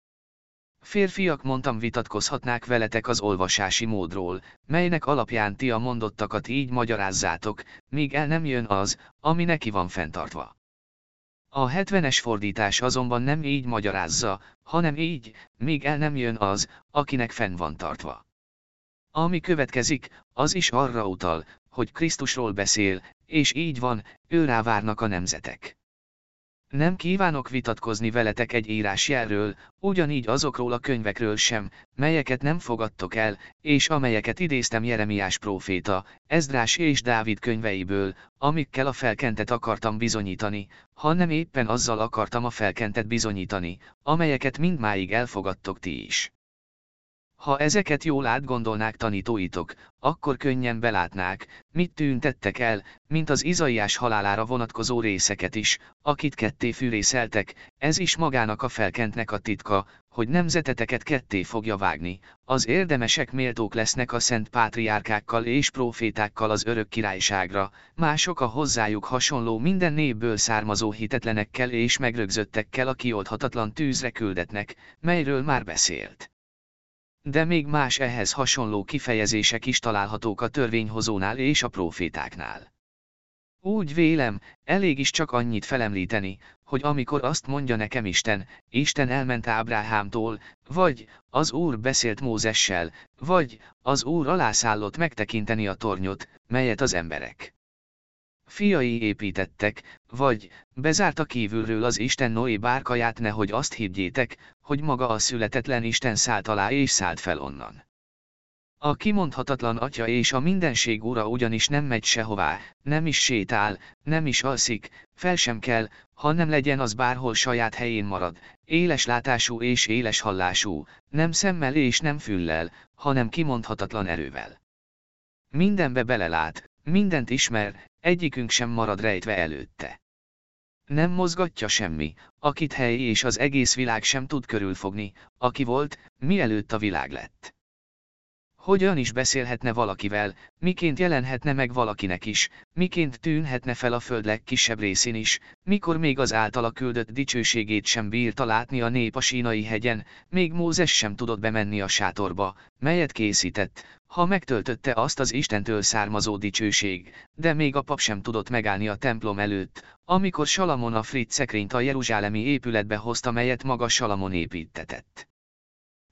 Férfiak mondtam vitatkozhatnák veletek az olvasási módról, melynek alapján ti a mondottakat így magyarázzátok, míg el nem jön az, ami neki van fenntartva. A 70-es fordítás azonban nem így magyarázza, hanem így, míg el nem jön az, akinek fenn van tartva. Ami következik, az is arra utal, hogy Krisztusról beszél, és így van, őrá várnak a nemzetek. Nem kívánok vitatkozni veletek egy írásjelről, ugyanígy azokról a könyvekről sem, melyeket nem fogadtok el, és amelyeket idéztem Jeremiás próféta, Ezdrás és Dávid könyveiből, amikkel a felkentet akartam bizonyítani, hanem éppen azzal akartam a felkentet bizonyítani, amelyeket mindmáig elfogadtok ti is. Ha ezeket jól átgondolnák tanítóitok, akkor könnyen belátnák, mit tűntettek el, mint az Izaiás halálára vonatkozó részeket is, akit ketté fűrészeltek, ez is magának a felkentnek a titka, hogy nemzeteteket ketté fogja vágni, az érdemesek méltók lesznek a szent pátriárkákkal és profétákkal az örök királyságra, mások a hozzájuk hasonló minden népből származó hitetlenekkel és megrögzöttekkel a kioldhatatlan tűzre küldetnek, melyről már beszélt. De még más ehhez hasonló kifejezések is találhatók a törvényhozónál és a profétáknál. Úgy vélem, elég is csak annyit felemlíteni, hogy amikor azt mondja nekem Isten, Isten elment Ábráhámtól, vagy az Úr beszélt Mózessel, vagy az Úr alászállott megtekinteni a tornyot, melyet az emberek fiai építettek, vagy, bezárta kívülről az Isten Noé bárkaját nehogy azt higgyétek, hogy maga a születetlen Isten szállt alá és szállt fel onnan. A kimondhatatlan atya és a mindenség ura ugyanis nem megy sehová, nem is sétál, nem is alszik, fel sem kell, hanem legyen az bárhol saját helyén marad, éles látású és éles hallású, nem szemmel és nem füllel, hanem kimondhatatlan erővel. Mindenbe belelát, mindent ismer, egyikünk sem marad rejtve előtte. Nem mozgatja semmi, akit hely és az egész világ sem tud körülfogni, aki volt, mielőtt a világ lett. Hogyan is beszélhetne valakivel, miként jelenhetne meg valakinek is, miként tűnhetne fel a föld legkisebb részén is, mikor még az általa küldött dicsőségét sem bírta látni a nép a sínai hegyen, még Mózes sem tudott bemenni a sátorba, melyet készített, ha megtöltötte azt az Istentől származó dicsőség, de még a pap sem tudott megállni a templom előtt, amikor Salamon a frit szekrényt a jeruzsálemi épületbe hozta, melyet maga Salamon építetett.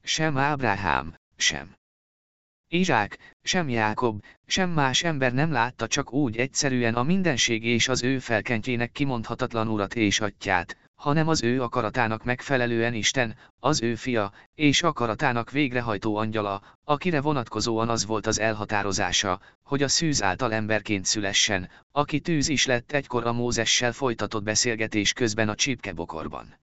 Sem Ábrahám, sem. Izsák, sem Jákob, sem más ember nem látta csak úgy egyszerűen a mindenség és az ő felkentjének kimondhatatlan urat és atyát, hanem az ő akaratának megfelelően Isten, az ő fia, és akaratának végrehajtó angyala, akire vonatkozóan az volt az elhatározása, hogy a szűz által emberként szülessen, aki tűz is lett egykor a Mózessel folytatott beszélgetés közben a csipkebokorban.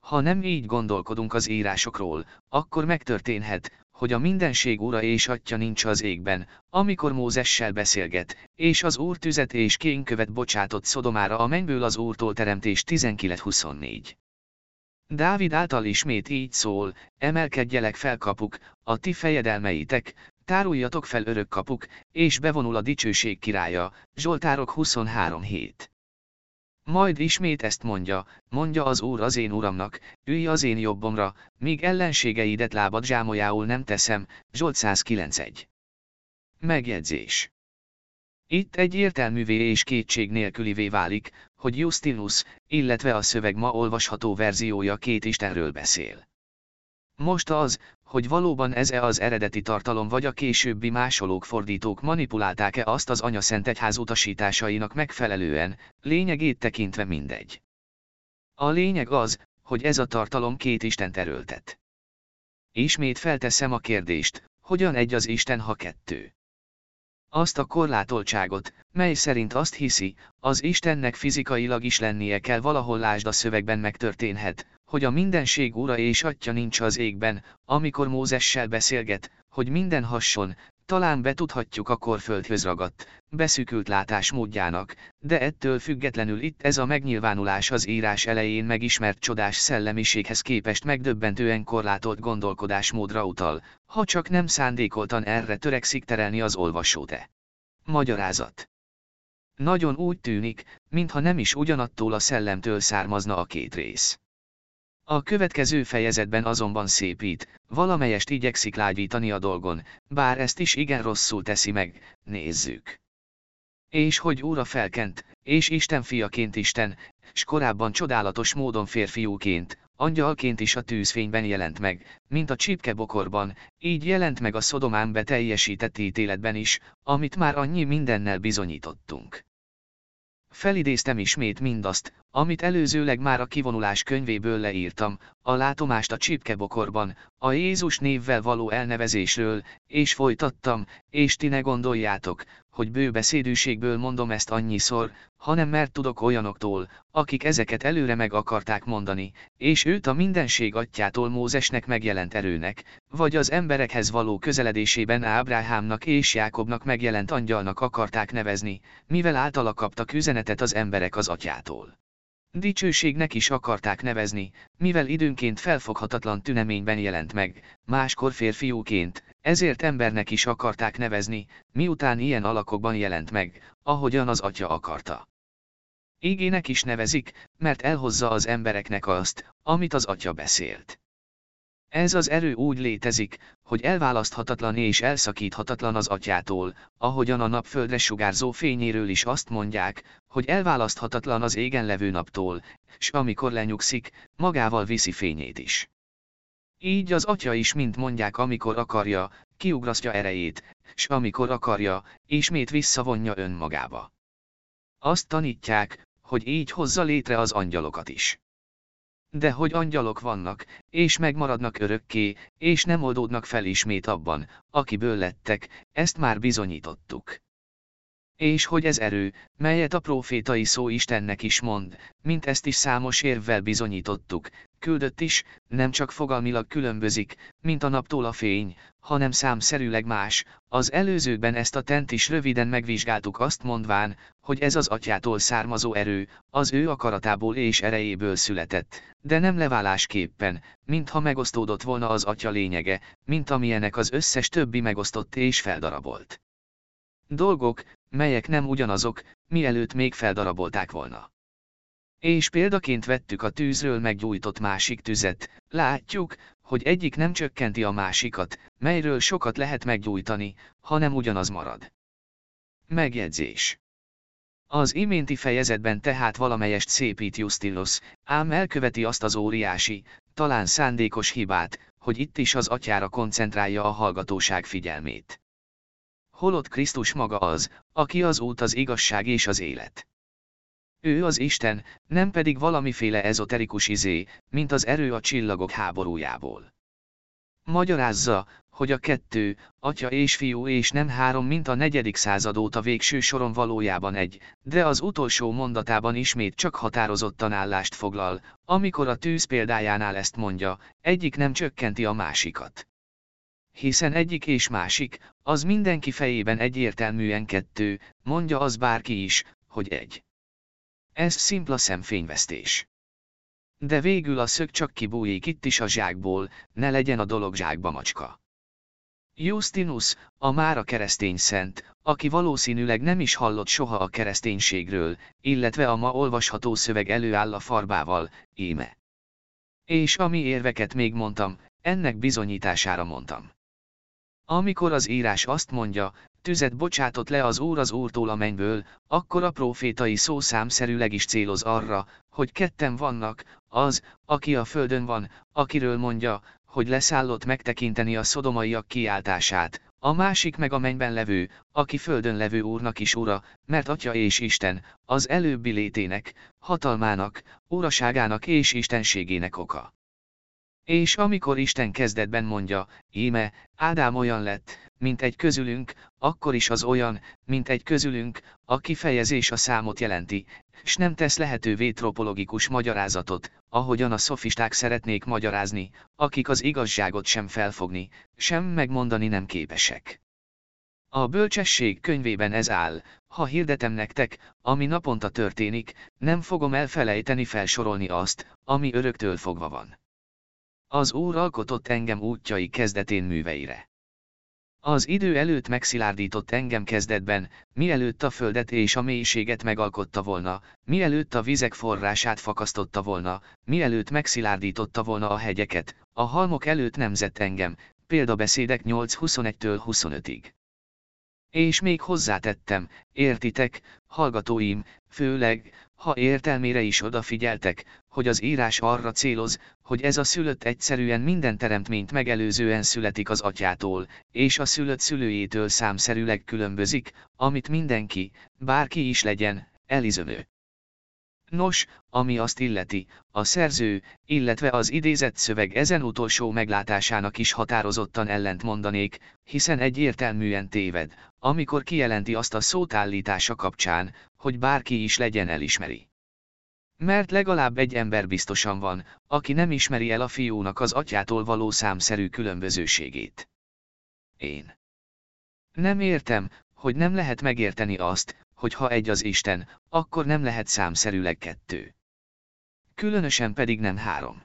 Ha nem így gondolkodunk az írásokról, akkor megtörténhet, hogy a mindenség ura és atya nincs az égben, amikor Mózessel beszélget, és az úr tüzet és kénkövet bocsátott Szodomára a mennyből az úrtól teremtés 19.24. Dávid által ismét így szól, emelkedjelek fel kapuk, a ti fejedelmeitek, táruljatok fel örök kapuk, és bevonul a dicsőség királya, Zsoltárok 23.7. Majd ismét ezt mondja, mondja az Úr az én Uramnak, ülj az én jobbomra, míg ellenségeidet lábad zsámolyául nem teszem, Zsolt 109.1. Megjegyzés. Itt egy értelművé és kétség nélkülivé válik, hogy Justinus, illetve a szöveg ma olvasható verziója két Istenről beszél. Most az, hogy valóban ez-e az eredeti tartalom vagy a későbbi másolók fordítók manipulálták-e azt az anya szent egyház utasításainak megfelelően, lényegét tekintve mindegy. A lényeg az, hogy ez a tartalom két Istent erőltet. Ismét felteszem a kérdést, hogyan egy az Isten ha kettő. Azt a korlátoltságot, mely szerint azt hiszi, az Istennek fizikailag is lennie kell valahol lásd a szövegben megtörténhet, hogy a mindenség ura és atya nincs az égben, amikor Mózessel beszélget, hogy minden hasson, talán betudhatjuk a korföldhöz ragadt, beszűkült látásmódjának, de ettől függetlenül itt ez a megnyilvánulás az írás elején megismert csodás szellemiséghez képest megdöbbentően korlátolt gondolkodásmódra utal, ha csak nem szándékoltan erre törekszik terelni az olvasót-e. Magyarázat Nagyon úgy tűnik, mintha nem is ugyanattól a szellemtől származna a két rész. A következő fejezetben azonban szépít, valamelyest igyekszik lágyítani a dolgon, bár ezt is igen rosszul teszi meg, nézzük. És hogy úra felkent, és Isten fiaként Isten, s korábban csodálatos módon férfiúként, angyalként is a tűzfényben jelent meg, mint a csipkebokorban, így jelent meg a szodomán beteljesített ítéletben is, amit már annyi mindennel bizonyítottunk. Felidéztem ismét mindazt, amit előzőleg már a kivonulás könyvéből leírtam, a látomást a csipkebokorban, a Jézus névvel való elnevezésről, és folytattam, és ti ne gondoljátok, hogy bőbeszédűségből mondom ezt annyiszor, hanem mert tudok olyanoktól, akik ezeket előre meg akarták mondani, és őt a mindenség atyától Mózesnek megjelent erőnek, vagy az emberekhez való közeledésében Ábráhámnak és Jákobnak megjelent angyalnak akarták nevezni, mivel általa kaptak üzenetet az emberek az atyától. Dicsőségnek is akarták nevezni, mivel időnként felfoghatatlan tüneményben jelent meg, máskor férfiúként, ezért embernek is akarták nevezni, miután ilyen alakokban jelent meg, ahogyan az atya akarta. Ígének is nevezik, mert elhozza az embereknek azt, amit az atya beszélt. Ez az erő úgy létezik, hogy elválaszthatatlan és elszakíthatatlan az atyától, ahogyan a napföldre sugárzó fényéről is azt mondják, hogy elválaszthatatlan az égen levő naptól, s amikor lenyugszik, magával viszi fényét is. Így az atya is mint mondják amikor akarja, kiugrasztja erejét, s amikor akarja, ismét visszavonja önmagába. Azt tanítják, hogy így hozza létre az angyalokat is. De hogy angyalok vannak, és megmaradnak örökké, és nem oldódnak fel ismét abban, akiből lettek, ezt már bizonyítottuk. És hogy ez erő, melyet a profétai szó Istennek is mond, mint ezt is számos érvvel bizonyítottuk, küldött is, nem csak fogalmilag különbözik, mint a naptól a fény, hanem számszerűleg más. Az előzőkben ezt a tent is röviden megvizsgáltuk azt mondván, hogy ez az atyától származó erő, az ő akaratából és erejéből született, de nem leválásképpen, mintha megosztódott volna az atya lényege, mint amilyenek az összes többi megosztott és feldarabolt. Dolgok, melyek nem ugyanazok, mielőtt még feldarabolták volna. És példaként vettük a tűzről meggyújtott másik tüzet, látjuk, hogy egyik nem csökkenti a másikat, melyről sokat lehet meggyújtani, hanem ugyanaz marad. Megjegyzés az iménti fejezetben tehát valamelyest szépít Justinus, ám elköveti azt az óriási, talán szándékos hibát, hogy itt is az atyára koncentrálja a hallgatóság figyelmét. Holott Krisztus maga az, aki az út az igazság és az élet. Ő az Isten, nem pedig valamiféle ezoterikus izé, mint az erő a csillagok háborújából. Magyarázza, hogy a kettő, atya és fiú és nem három mint a negyedik század óta végső soron valójában egy, de az utolsó mondatában ismét csak határozottan állást foglal, amikor a tűz példájánál ezt mondja, egyik nem csökkenti a másikat. Hiszen egyik és másik, az mindenki fejében egyértelműen kettő, mondja az bárki is, hogy egy. Ez szimpla szemfényvesztés. De végül a szög csak kibújik itt is a zsákból, ne legyen a dolog zsákba macska. Justinus, a mára keresztény szent, aki valószínűleg nem is hallott soha a kereszténységről, illetve a ma olvasható szöveg előáll a farbával, íme. És ami érveket még mondtam, ennek bizonyítására mondtam. Amikor az írás azt mondja, tüzet bocsátott le az Úr az Úrtól a mennyből, akkor a profétai szó számszerűleg is céloz arra, hogy ketten vannak, az, aki a földön van, akiről mondja, hogy leszállott megtekinteni a szodomaiak kiáltását, a másik meg a mennyben levő, aki földön levő úrnak is ura, mert atya és Isten, az előbbi létének, hatalmának, uraságának és istenségének oka. És amikor Isten kezdetben mondja, íme, Ádám olyan lett, mint egy közülünk, akkor is az olyan, mint egy közülünk, a kifejezés a számot jelenti, s nem tesz lehetővé tropologikus magyarázatot, ahogyan a szofisták szeretnék magyarázni, akik az igazságot sem felfogni, sem megmondani nem képesek. A bölcsesség könyvében ez áll, ha hirdetem nektek, ami naponta történik, nem fogom elfelejteni felsorolni azt, ami öröktől fogva van. Az Úr alkotott engem útjai kezdetén műveire. Az idő előtt megszilárdított engem kezdetben, mielőtt a földet és a mélységet megalkotta volna, mielőtt a vizek forrását fakasztotta volna, mielőtt megszilárdította volna a hegyeket, a halmok előtt nemzett engem, példabeszédek 8.21-től 25-ig. És még hozzátettem, értitek, hallgatóim, főleg, ha értelmére is odafigyeltek, hogy az írás arra céloz, hogy ez a szülött egyszerűen minden teremtményt megelőzően születik az atyától, és a szülött szülőjétől számszerűleg különbözik, amit mindenki, bárki is legyen, elizönő. Nos, ami azt illeti, a szerző, illetve az idézett szöveg ezen utolsó meglátásának is határozottan ellent mondanék, hiszen egyértelműen téved, amikor kijelenti azt a szótállítása kapcsán, hogy bárki is legyen elismeri. Mert legalább egy ember biztosan van, aki nem ismeri el a fiúnak az atyától való számszerű különbözőségét. Én. Nem értem, hogy nem lehet megérteni azt, hogy ha egy az Isten, akkor nem lehet számszerűleg kettő. Különösen pedig nem három.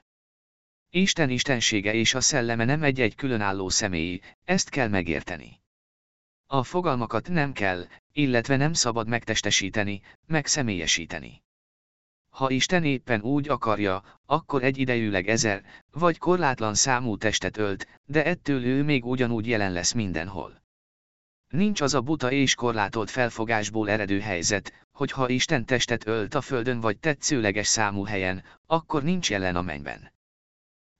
Isten istensége és a szelleme nem egy-egy különálló személy, ezt kell megérteni. A fogalmakat nem kell, illetve nem szabad megtestesíteni, megszemélyesíteni. Ha Isten éppen úgy akarja, akkor egyidejűleg ezer, vagy korlátlan számú testet ölt, de ettől ő még ugyanúgy jelen lesz mindenhol. Nincs az a buta és korlátolt felfogásból eredő helyzet, hogy ha Isten testet ölt a földön vagy tetszőleges számú helyen, akkor nincs jelen a mennyben.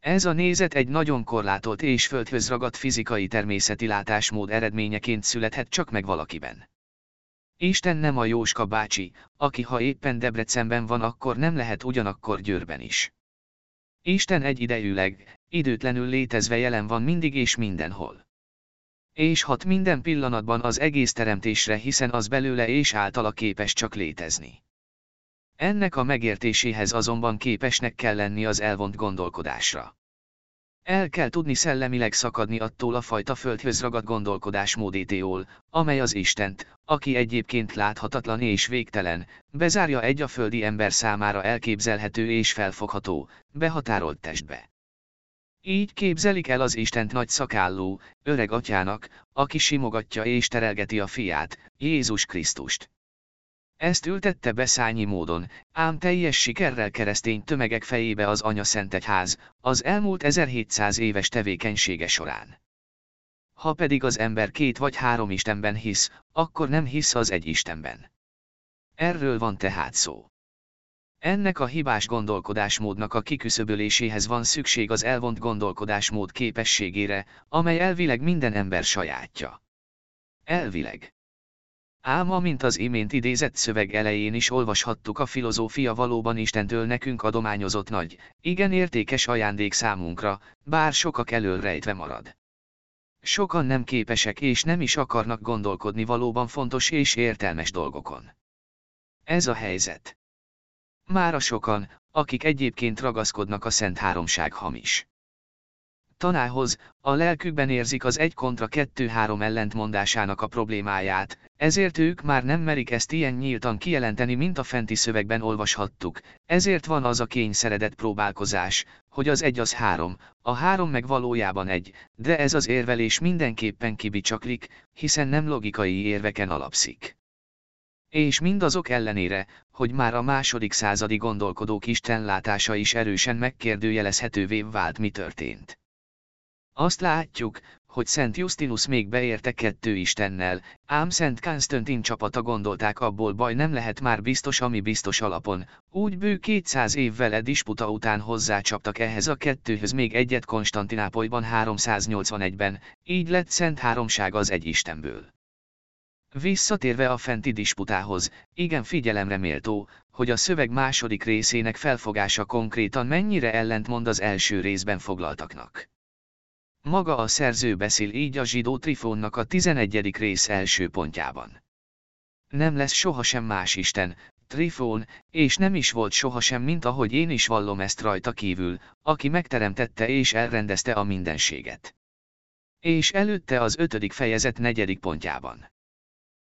Ez a nézet egy nagyon korlátolt és földhöz ragadt fizikai természeti látásmód eredményeként születhet csak meg valakiben. Isten nem a Jóska bácsi, aki ha éppen Debrecenben van akkor nem lehet ugyanakkor Győrben is. Isten egyidejűleg, időtlenül létezve jelen van mindig és mindenhol. És hat minden pillanatban az egész teremtésre hiszen az belőle és általa képes csak létezni. Ennek a megértéséhez azonban képesnek kell lenni az elvont gondolkodásra. El kell tudni szellemileg szakadni attól a fajta földhöz ragadt gondolkodásmódétéól, amely az Istent, aki egyébként láthatatlan és végtelen, bezárja egy a földi ember számára elképzelhető és felfogható, behatárolt testbe. Így képzelik el az Istent nagy szakálló, öreg atyának, aki simogatja és terelgeti a fiát, Jézus Krisztust. Ezt ültette beszányi módon, ám teljes sikerrel keresztény tömegek fejébe az Anya Szent Egyház, az elmúlt 1700 éves tevékenysége során. Ha pedig az ember két vagy három Istenben hisz, akkor nem hisz az egy Istenben. Erről van tehát szó. Ennek a hibás gondolkodásmódnak a kiküszöböléséhez van szükség az elvont gondolkodásmód képességére, amely elvileg minden ember sajátja. Elvileg. Ám amint az imént idézett szöveg elején is olvashattuk a filozófia valóban Istentől nekünk adományozott nagy, igen értékes ajándék számunkra, bár sokak elől rejtve marad. Sokan nem képesek és nem is akarnak gondolkodni valóban fontos és értelmes dolgokon. Ez a helyzet. Mára sokan, akik egyébként ragaszkodnak a Szent Háromság hamis. Tanához, a lelkükben érzik az egy kontra kettő-három ellentmondásának a problémáját, ezért ők már nem merik ezt ilyen nyíltan kijelenteni, mint a fenti szövegben olvashattuk, ezért van az a kényszeredett próbálkozás, hogy az egy az három, a három meg valójában egy, de ez az érvelés mindenképpen kibicsaklik, hiszen nem logikai érveken alapszik. És mindazok ellenére, hogy már a második századi gondolkodók istenlátása is erősen megkérdőjelezhetővé vált mi történt. Azt látjuk, hogy Szent Justinus még beérte kettő Istennel, ám Szent Konstantin csapata gondolták abból baj nem lehet már biztos ami biztos alapon, úgy bő 200 évvel e disputa után hozzácsaptak ehhez a kettőhöz még egyet Konstantinápolyban 381-ben, így lett Szent Háromság az egy Istenből. Visszatérve a fenti disputához, igen figyelemre méltó, hogy a szöveg második részének felfogása konkrétan mennyire ellentmond az első részben foglaltaknak. Maga a szerző beszél így a zsidó Trifónnak a 11. rész első pontjában. Nem lesz sohasem más Isten, Trifón, és nem is volt sohasem mint ahogy én is vallom ezt rajta kívül, aki megteremtette és elrendezte a mindenséget. És előtte az ötödik fejezet negyedik pontjában.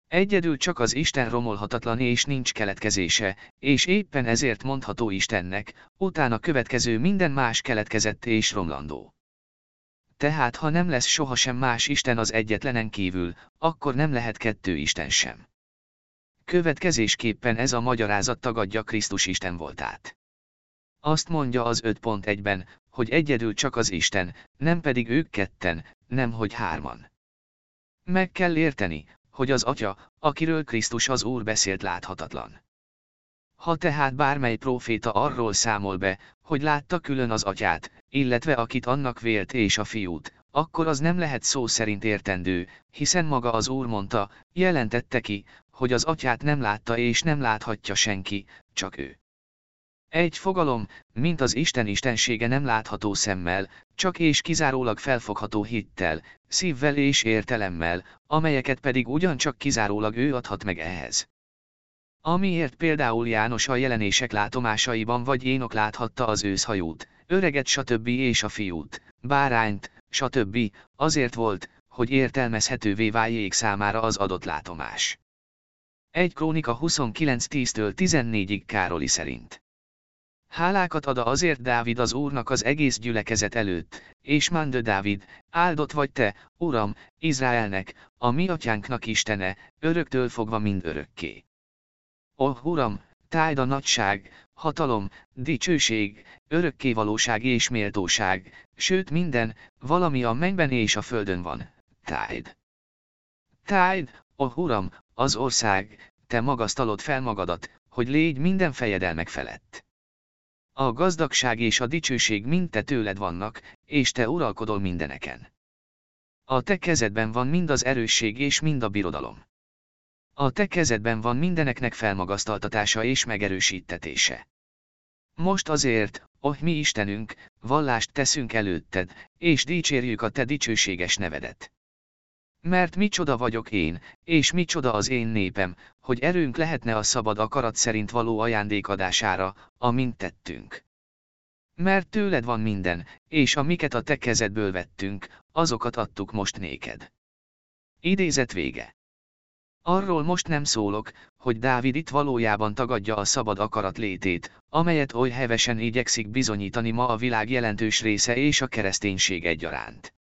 Egyedül csak az Isten romolhatatlan és nincs keletkezése, és éppen ezért mondható Istennek, utána következő minden más keletkezett és romlandó. Tehát ha nem lesz sohasem más Isten az egyetlenen kívül, akkor nem lehet kettő Isten sem. Következésképpen ez a magyarázat tagadja Krisztus Isten voltát. Azt mondja az 5.1-ben, hogy egyedül csak az Isten, nem pedig ők ketten, nem hogy hárman. Meg kell érteni, hogy az Atya, akiről Krisztus az Úr beszélt láthatatlan. Ha tehát bármely próféta arról számol be, hogy látta külön az atyát, illetve akit annak vélt és a fiút, akkor az nem lehet szó szerint értendő, hiszen maga az Úr mondta, jelentette ki, hogy az atyát nem látta és nem láthatja senki, csak ő. Egy fogalom, mint az Isten istensége nem látható szemmel, csak és kizárólag felfogható hittel, szívvel és értelemmel, amelyeket pedig ugyancsak kizárólag ő adhat meg ehhez. Amiért például János a jelenések látomásaiban vagy Énok láthatta az őszhajót, öreget stb. és a fiút, bárányt, stb. azért volt, hogy értelmezhetővé váljék számára az adott látomás. Egy krónika 29.10-től 14-ig Károli szerint. Hálákat ad azért Dávid az Úrnak az egész gyülekezet előtt, és mondja Dávid, áldott vagy te, Uram, Izraelnek, a mi atyánknak Istene, öröktől fogva mind örökké. Ó, Uram, tájd a nagyság, hatalom, dicsőség, örökkévalóság és méltóság, sőt minden, valami a mennyben és a földön van, tájd. Tájd, ó Uram, az ország, te magasztalod fel magadat, hogy légy minden fejedelmek felett. A gazdagság és a dicsőség mind te tőled vannak, és te uralkodol mindeneken. A te kezedben van mind az erősség és mind a birodalom. A te kezedben van mindeneknek felmagasztaltatása és megerősítetése. Most azért, oh mi Istenünk, vallást teszünk előtted, és dicsérjük a te dicsőséges nevedet. Mert micsoda vagyok én, és micsoda az én népem, hogy erőnk lehetne a szabad akarat szerint való ajándékadására, amint tettünk. Mert tőled van minden, és amiket a te kezedből vettünk, azokat adtuk most néked. Idézet vége. Arról most nem szólok, hogy Dávid itt valójában tagadja a szabad akarat létét, amelyet oly hevesen igyekszik bizonyítani ma a világ jelentős része és a kereszténység egyaránt.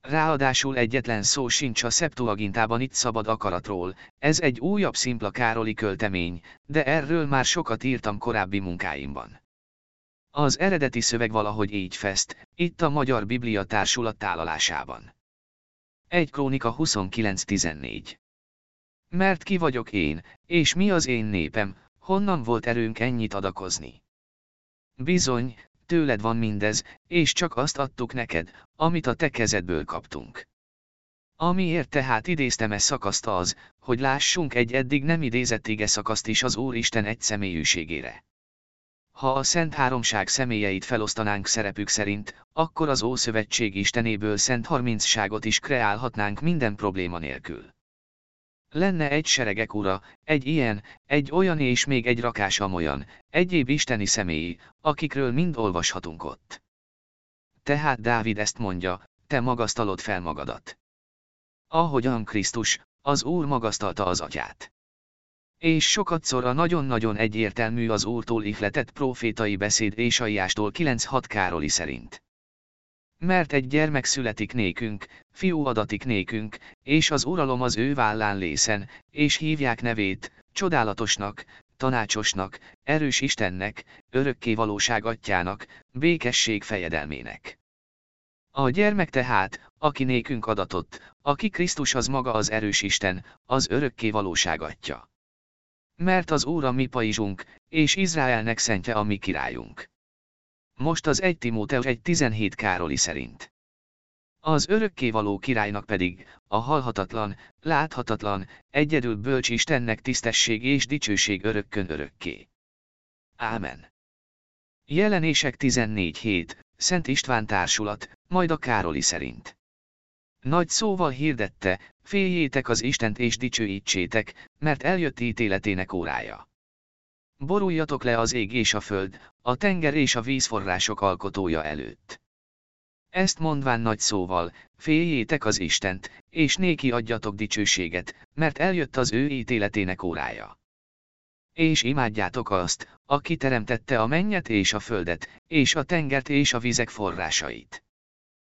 Ráadásul egyetlen szó sincs a Septuagintában itt szabad akaratról, ez egy újabb szimpla Károli költemény, de erről már sokat írtam korábbi munkáimban. Az eredeti szöveg valahogy így fest, itt a Magyar Biblia Társulat tálalásában. 1 Krónika 29.14 Mert ki vagyok én, és mi az én népem, honnan volt erőnk ennyit adakozni? Bizony, tőled van mindez, és csak azt adtuk neked, amit a te kezedből kaptunk. Amiért tehát idéztem e szakaszt az, hogy lássunk egy eddig nem idézett ige szakaszt is az Úristen egy személyűségére. Ha a Szent Háromság személyeit felosztanánk szerepük szerint, akkor az Ószövetség Istenéből Szent Harmincságot is kreálhatnánk minden probléma nélkül. Lenne egy seregek ura, egy ilyen, egy olyan és még egy rakás amolyan, egyéb isteni személyi, akikről mind olvashatunk ott. Tehát Dávid ezt mondja, te magasztalod fel magadat. Ahogyan Krisztus, az Úr magasztalta az atyát. És sokatszor a nagyon-nagyon egyértelmű az Úrtól ihletett profétai beszéd Ésaiástól 9.6 Károli szerint. Mert egy gyermek születik nékünk, fiú adatik nékünk, és az uralom az ő vállán lészen, és hívják nevét, csodálatosnak, tanácsosnak, erős Istennek, örökké valóság atyának, békesség fejedelmének. A gyermek tehát, aki nékünk adatott, aki Krisztus az maga az erős Isten, az örökké valóság atya. Mert az Úr a mi pajzsunk, és Izraelnek szentje a mi királyunk. Most az 1 Timóteus 1.17 Károli szerint. Az örökkévaló királynak pedig, a halhatatlan, láthatatlan, egyedül bölcs Istennek tisztesség és dicsőség örökkön örökké. Ámen. Jelenések 14 hét, Szent István társulat, majd a Károli szerint. Nagy szóval hirdette, féljétek az Istent és dicsőítsétek, mert eljött ítéletének órája. Boruljatok le az ég és a föld, a tenger és a vízforrások alkotója előtt. Ezt mondván nagy szóval, féljétek az Istent, és néki adjatok dicsőséget, mert eljött az ő ítéletének órája. És imádjátok azt, aki teremtette a mennyet és a földet, és a tengert és a vizek forrásait.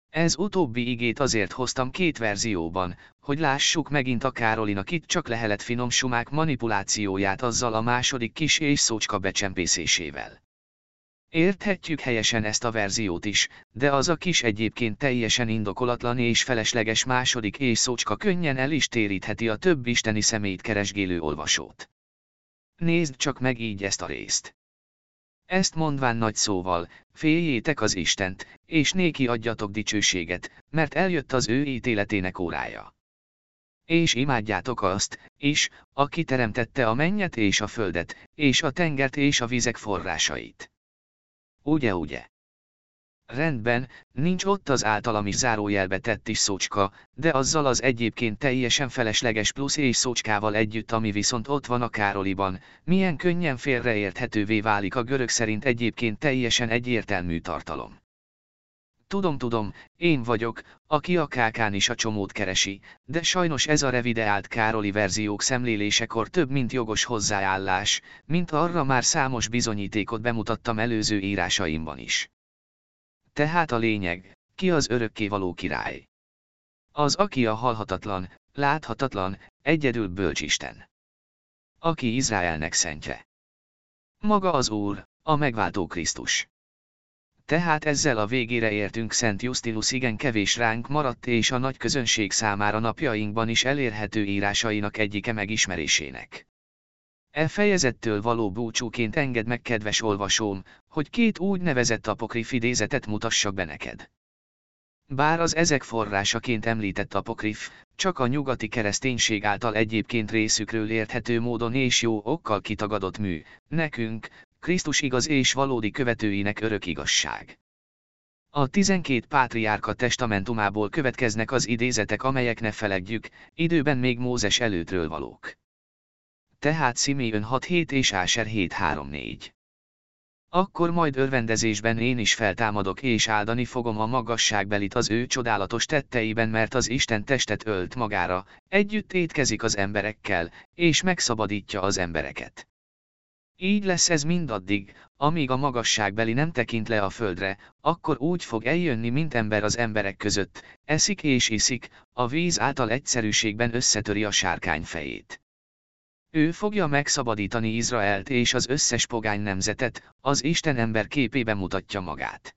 Ez utóbbi igét azért hoztam két verzióban, hogy lássuk megint a Károlinak itt csak lehelet finom sumák manipulációját azzal a második kis és szócska becsempészésével. Érthetjük helyesen ezt a verziót is, de az a kis egyébként teljesen indokolatlan és felesleges második és szócska könnyen el is térítheti a több isteni szemét keresgélő olvasót. Nézd csak meg így ezt a részt. Ezt mondván nagy szóval, féljétek az Istent, és néki adjatok dicsőséget, mert eljött az ő ítéletének órája. És imádjátok azt, is, aki teremtette a mennyet és a földet, és a tengert és a vizek forrásait. Ugye ugye? Rendben, nincs ott az általam is zárójelbe tett is szócska, de azzal az egyébként teljesen felesleges plusz és szócskával együtt ami viszont ott van a Károliban, milyen könnyen félreérthetővé válik a görög szerint egyébként teljesen egyértelmű tartalom. Tudom tudom, én vagyok, aki a kákán is a csomót keresi, de sajnos ez a revideált Károli verziók szemlélésekor több mint jogos hozzáállás, mint arra már számos bizonyítékot bemutattam előző írásaimban is. Tehát a lényeg, ki az örökkévaló király? Az, aki a halhatatlan, láthatatlan, egyedül bölcsisten. Aki Izraelnek szentje. Maga az Úr, a megváltó Krisztus. Tehát ezzel a végére értünk Szent Justinus igen kevés ránk maradt és a nagy közönség számára napjainkban is elérhető írásainak egyike megismerésének. E fejezettől való búcsúként enged meg kedves olvasóm, hogy két úgynevezett apokrif idézetet mutassak be neked. Bár az ezek forrásaként említett apokrif, csak a nyugati kereszténység által egyébként részükről érthető módon és jó okkal kitagadott mű, nekünk, Krisztus igaz és valódi követőinek örök igazság. A 12 pátriárka testamentumából következnek az idézetek amelyek ne feledjük, időben még Mózes előtről valók tehát Simeon 6-7 és Áser 7-3-4. Akkor majd örvendezésben én is feltámadok és áldani fogom a magasságbelit az ő csodálatos tetteiben mert az Isten testet ölt magára, együtt étkezik az emberekkel, és megszabadítja az embereket. Így lesz ez mindaddig, amíg a magasságbeli nem tekint le a földre, akkor úgy fog eljönni mint ember az emberek között, eszik és iszik, a víz által egyszerűségben összetöri a sárkány fejét. Ő fogja megszabadítani Izraelt és az összes pogány nemzetet, az Isten ember képébe mutatja magát.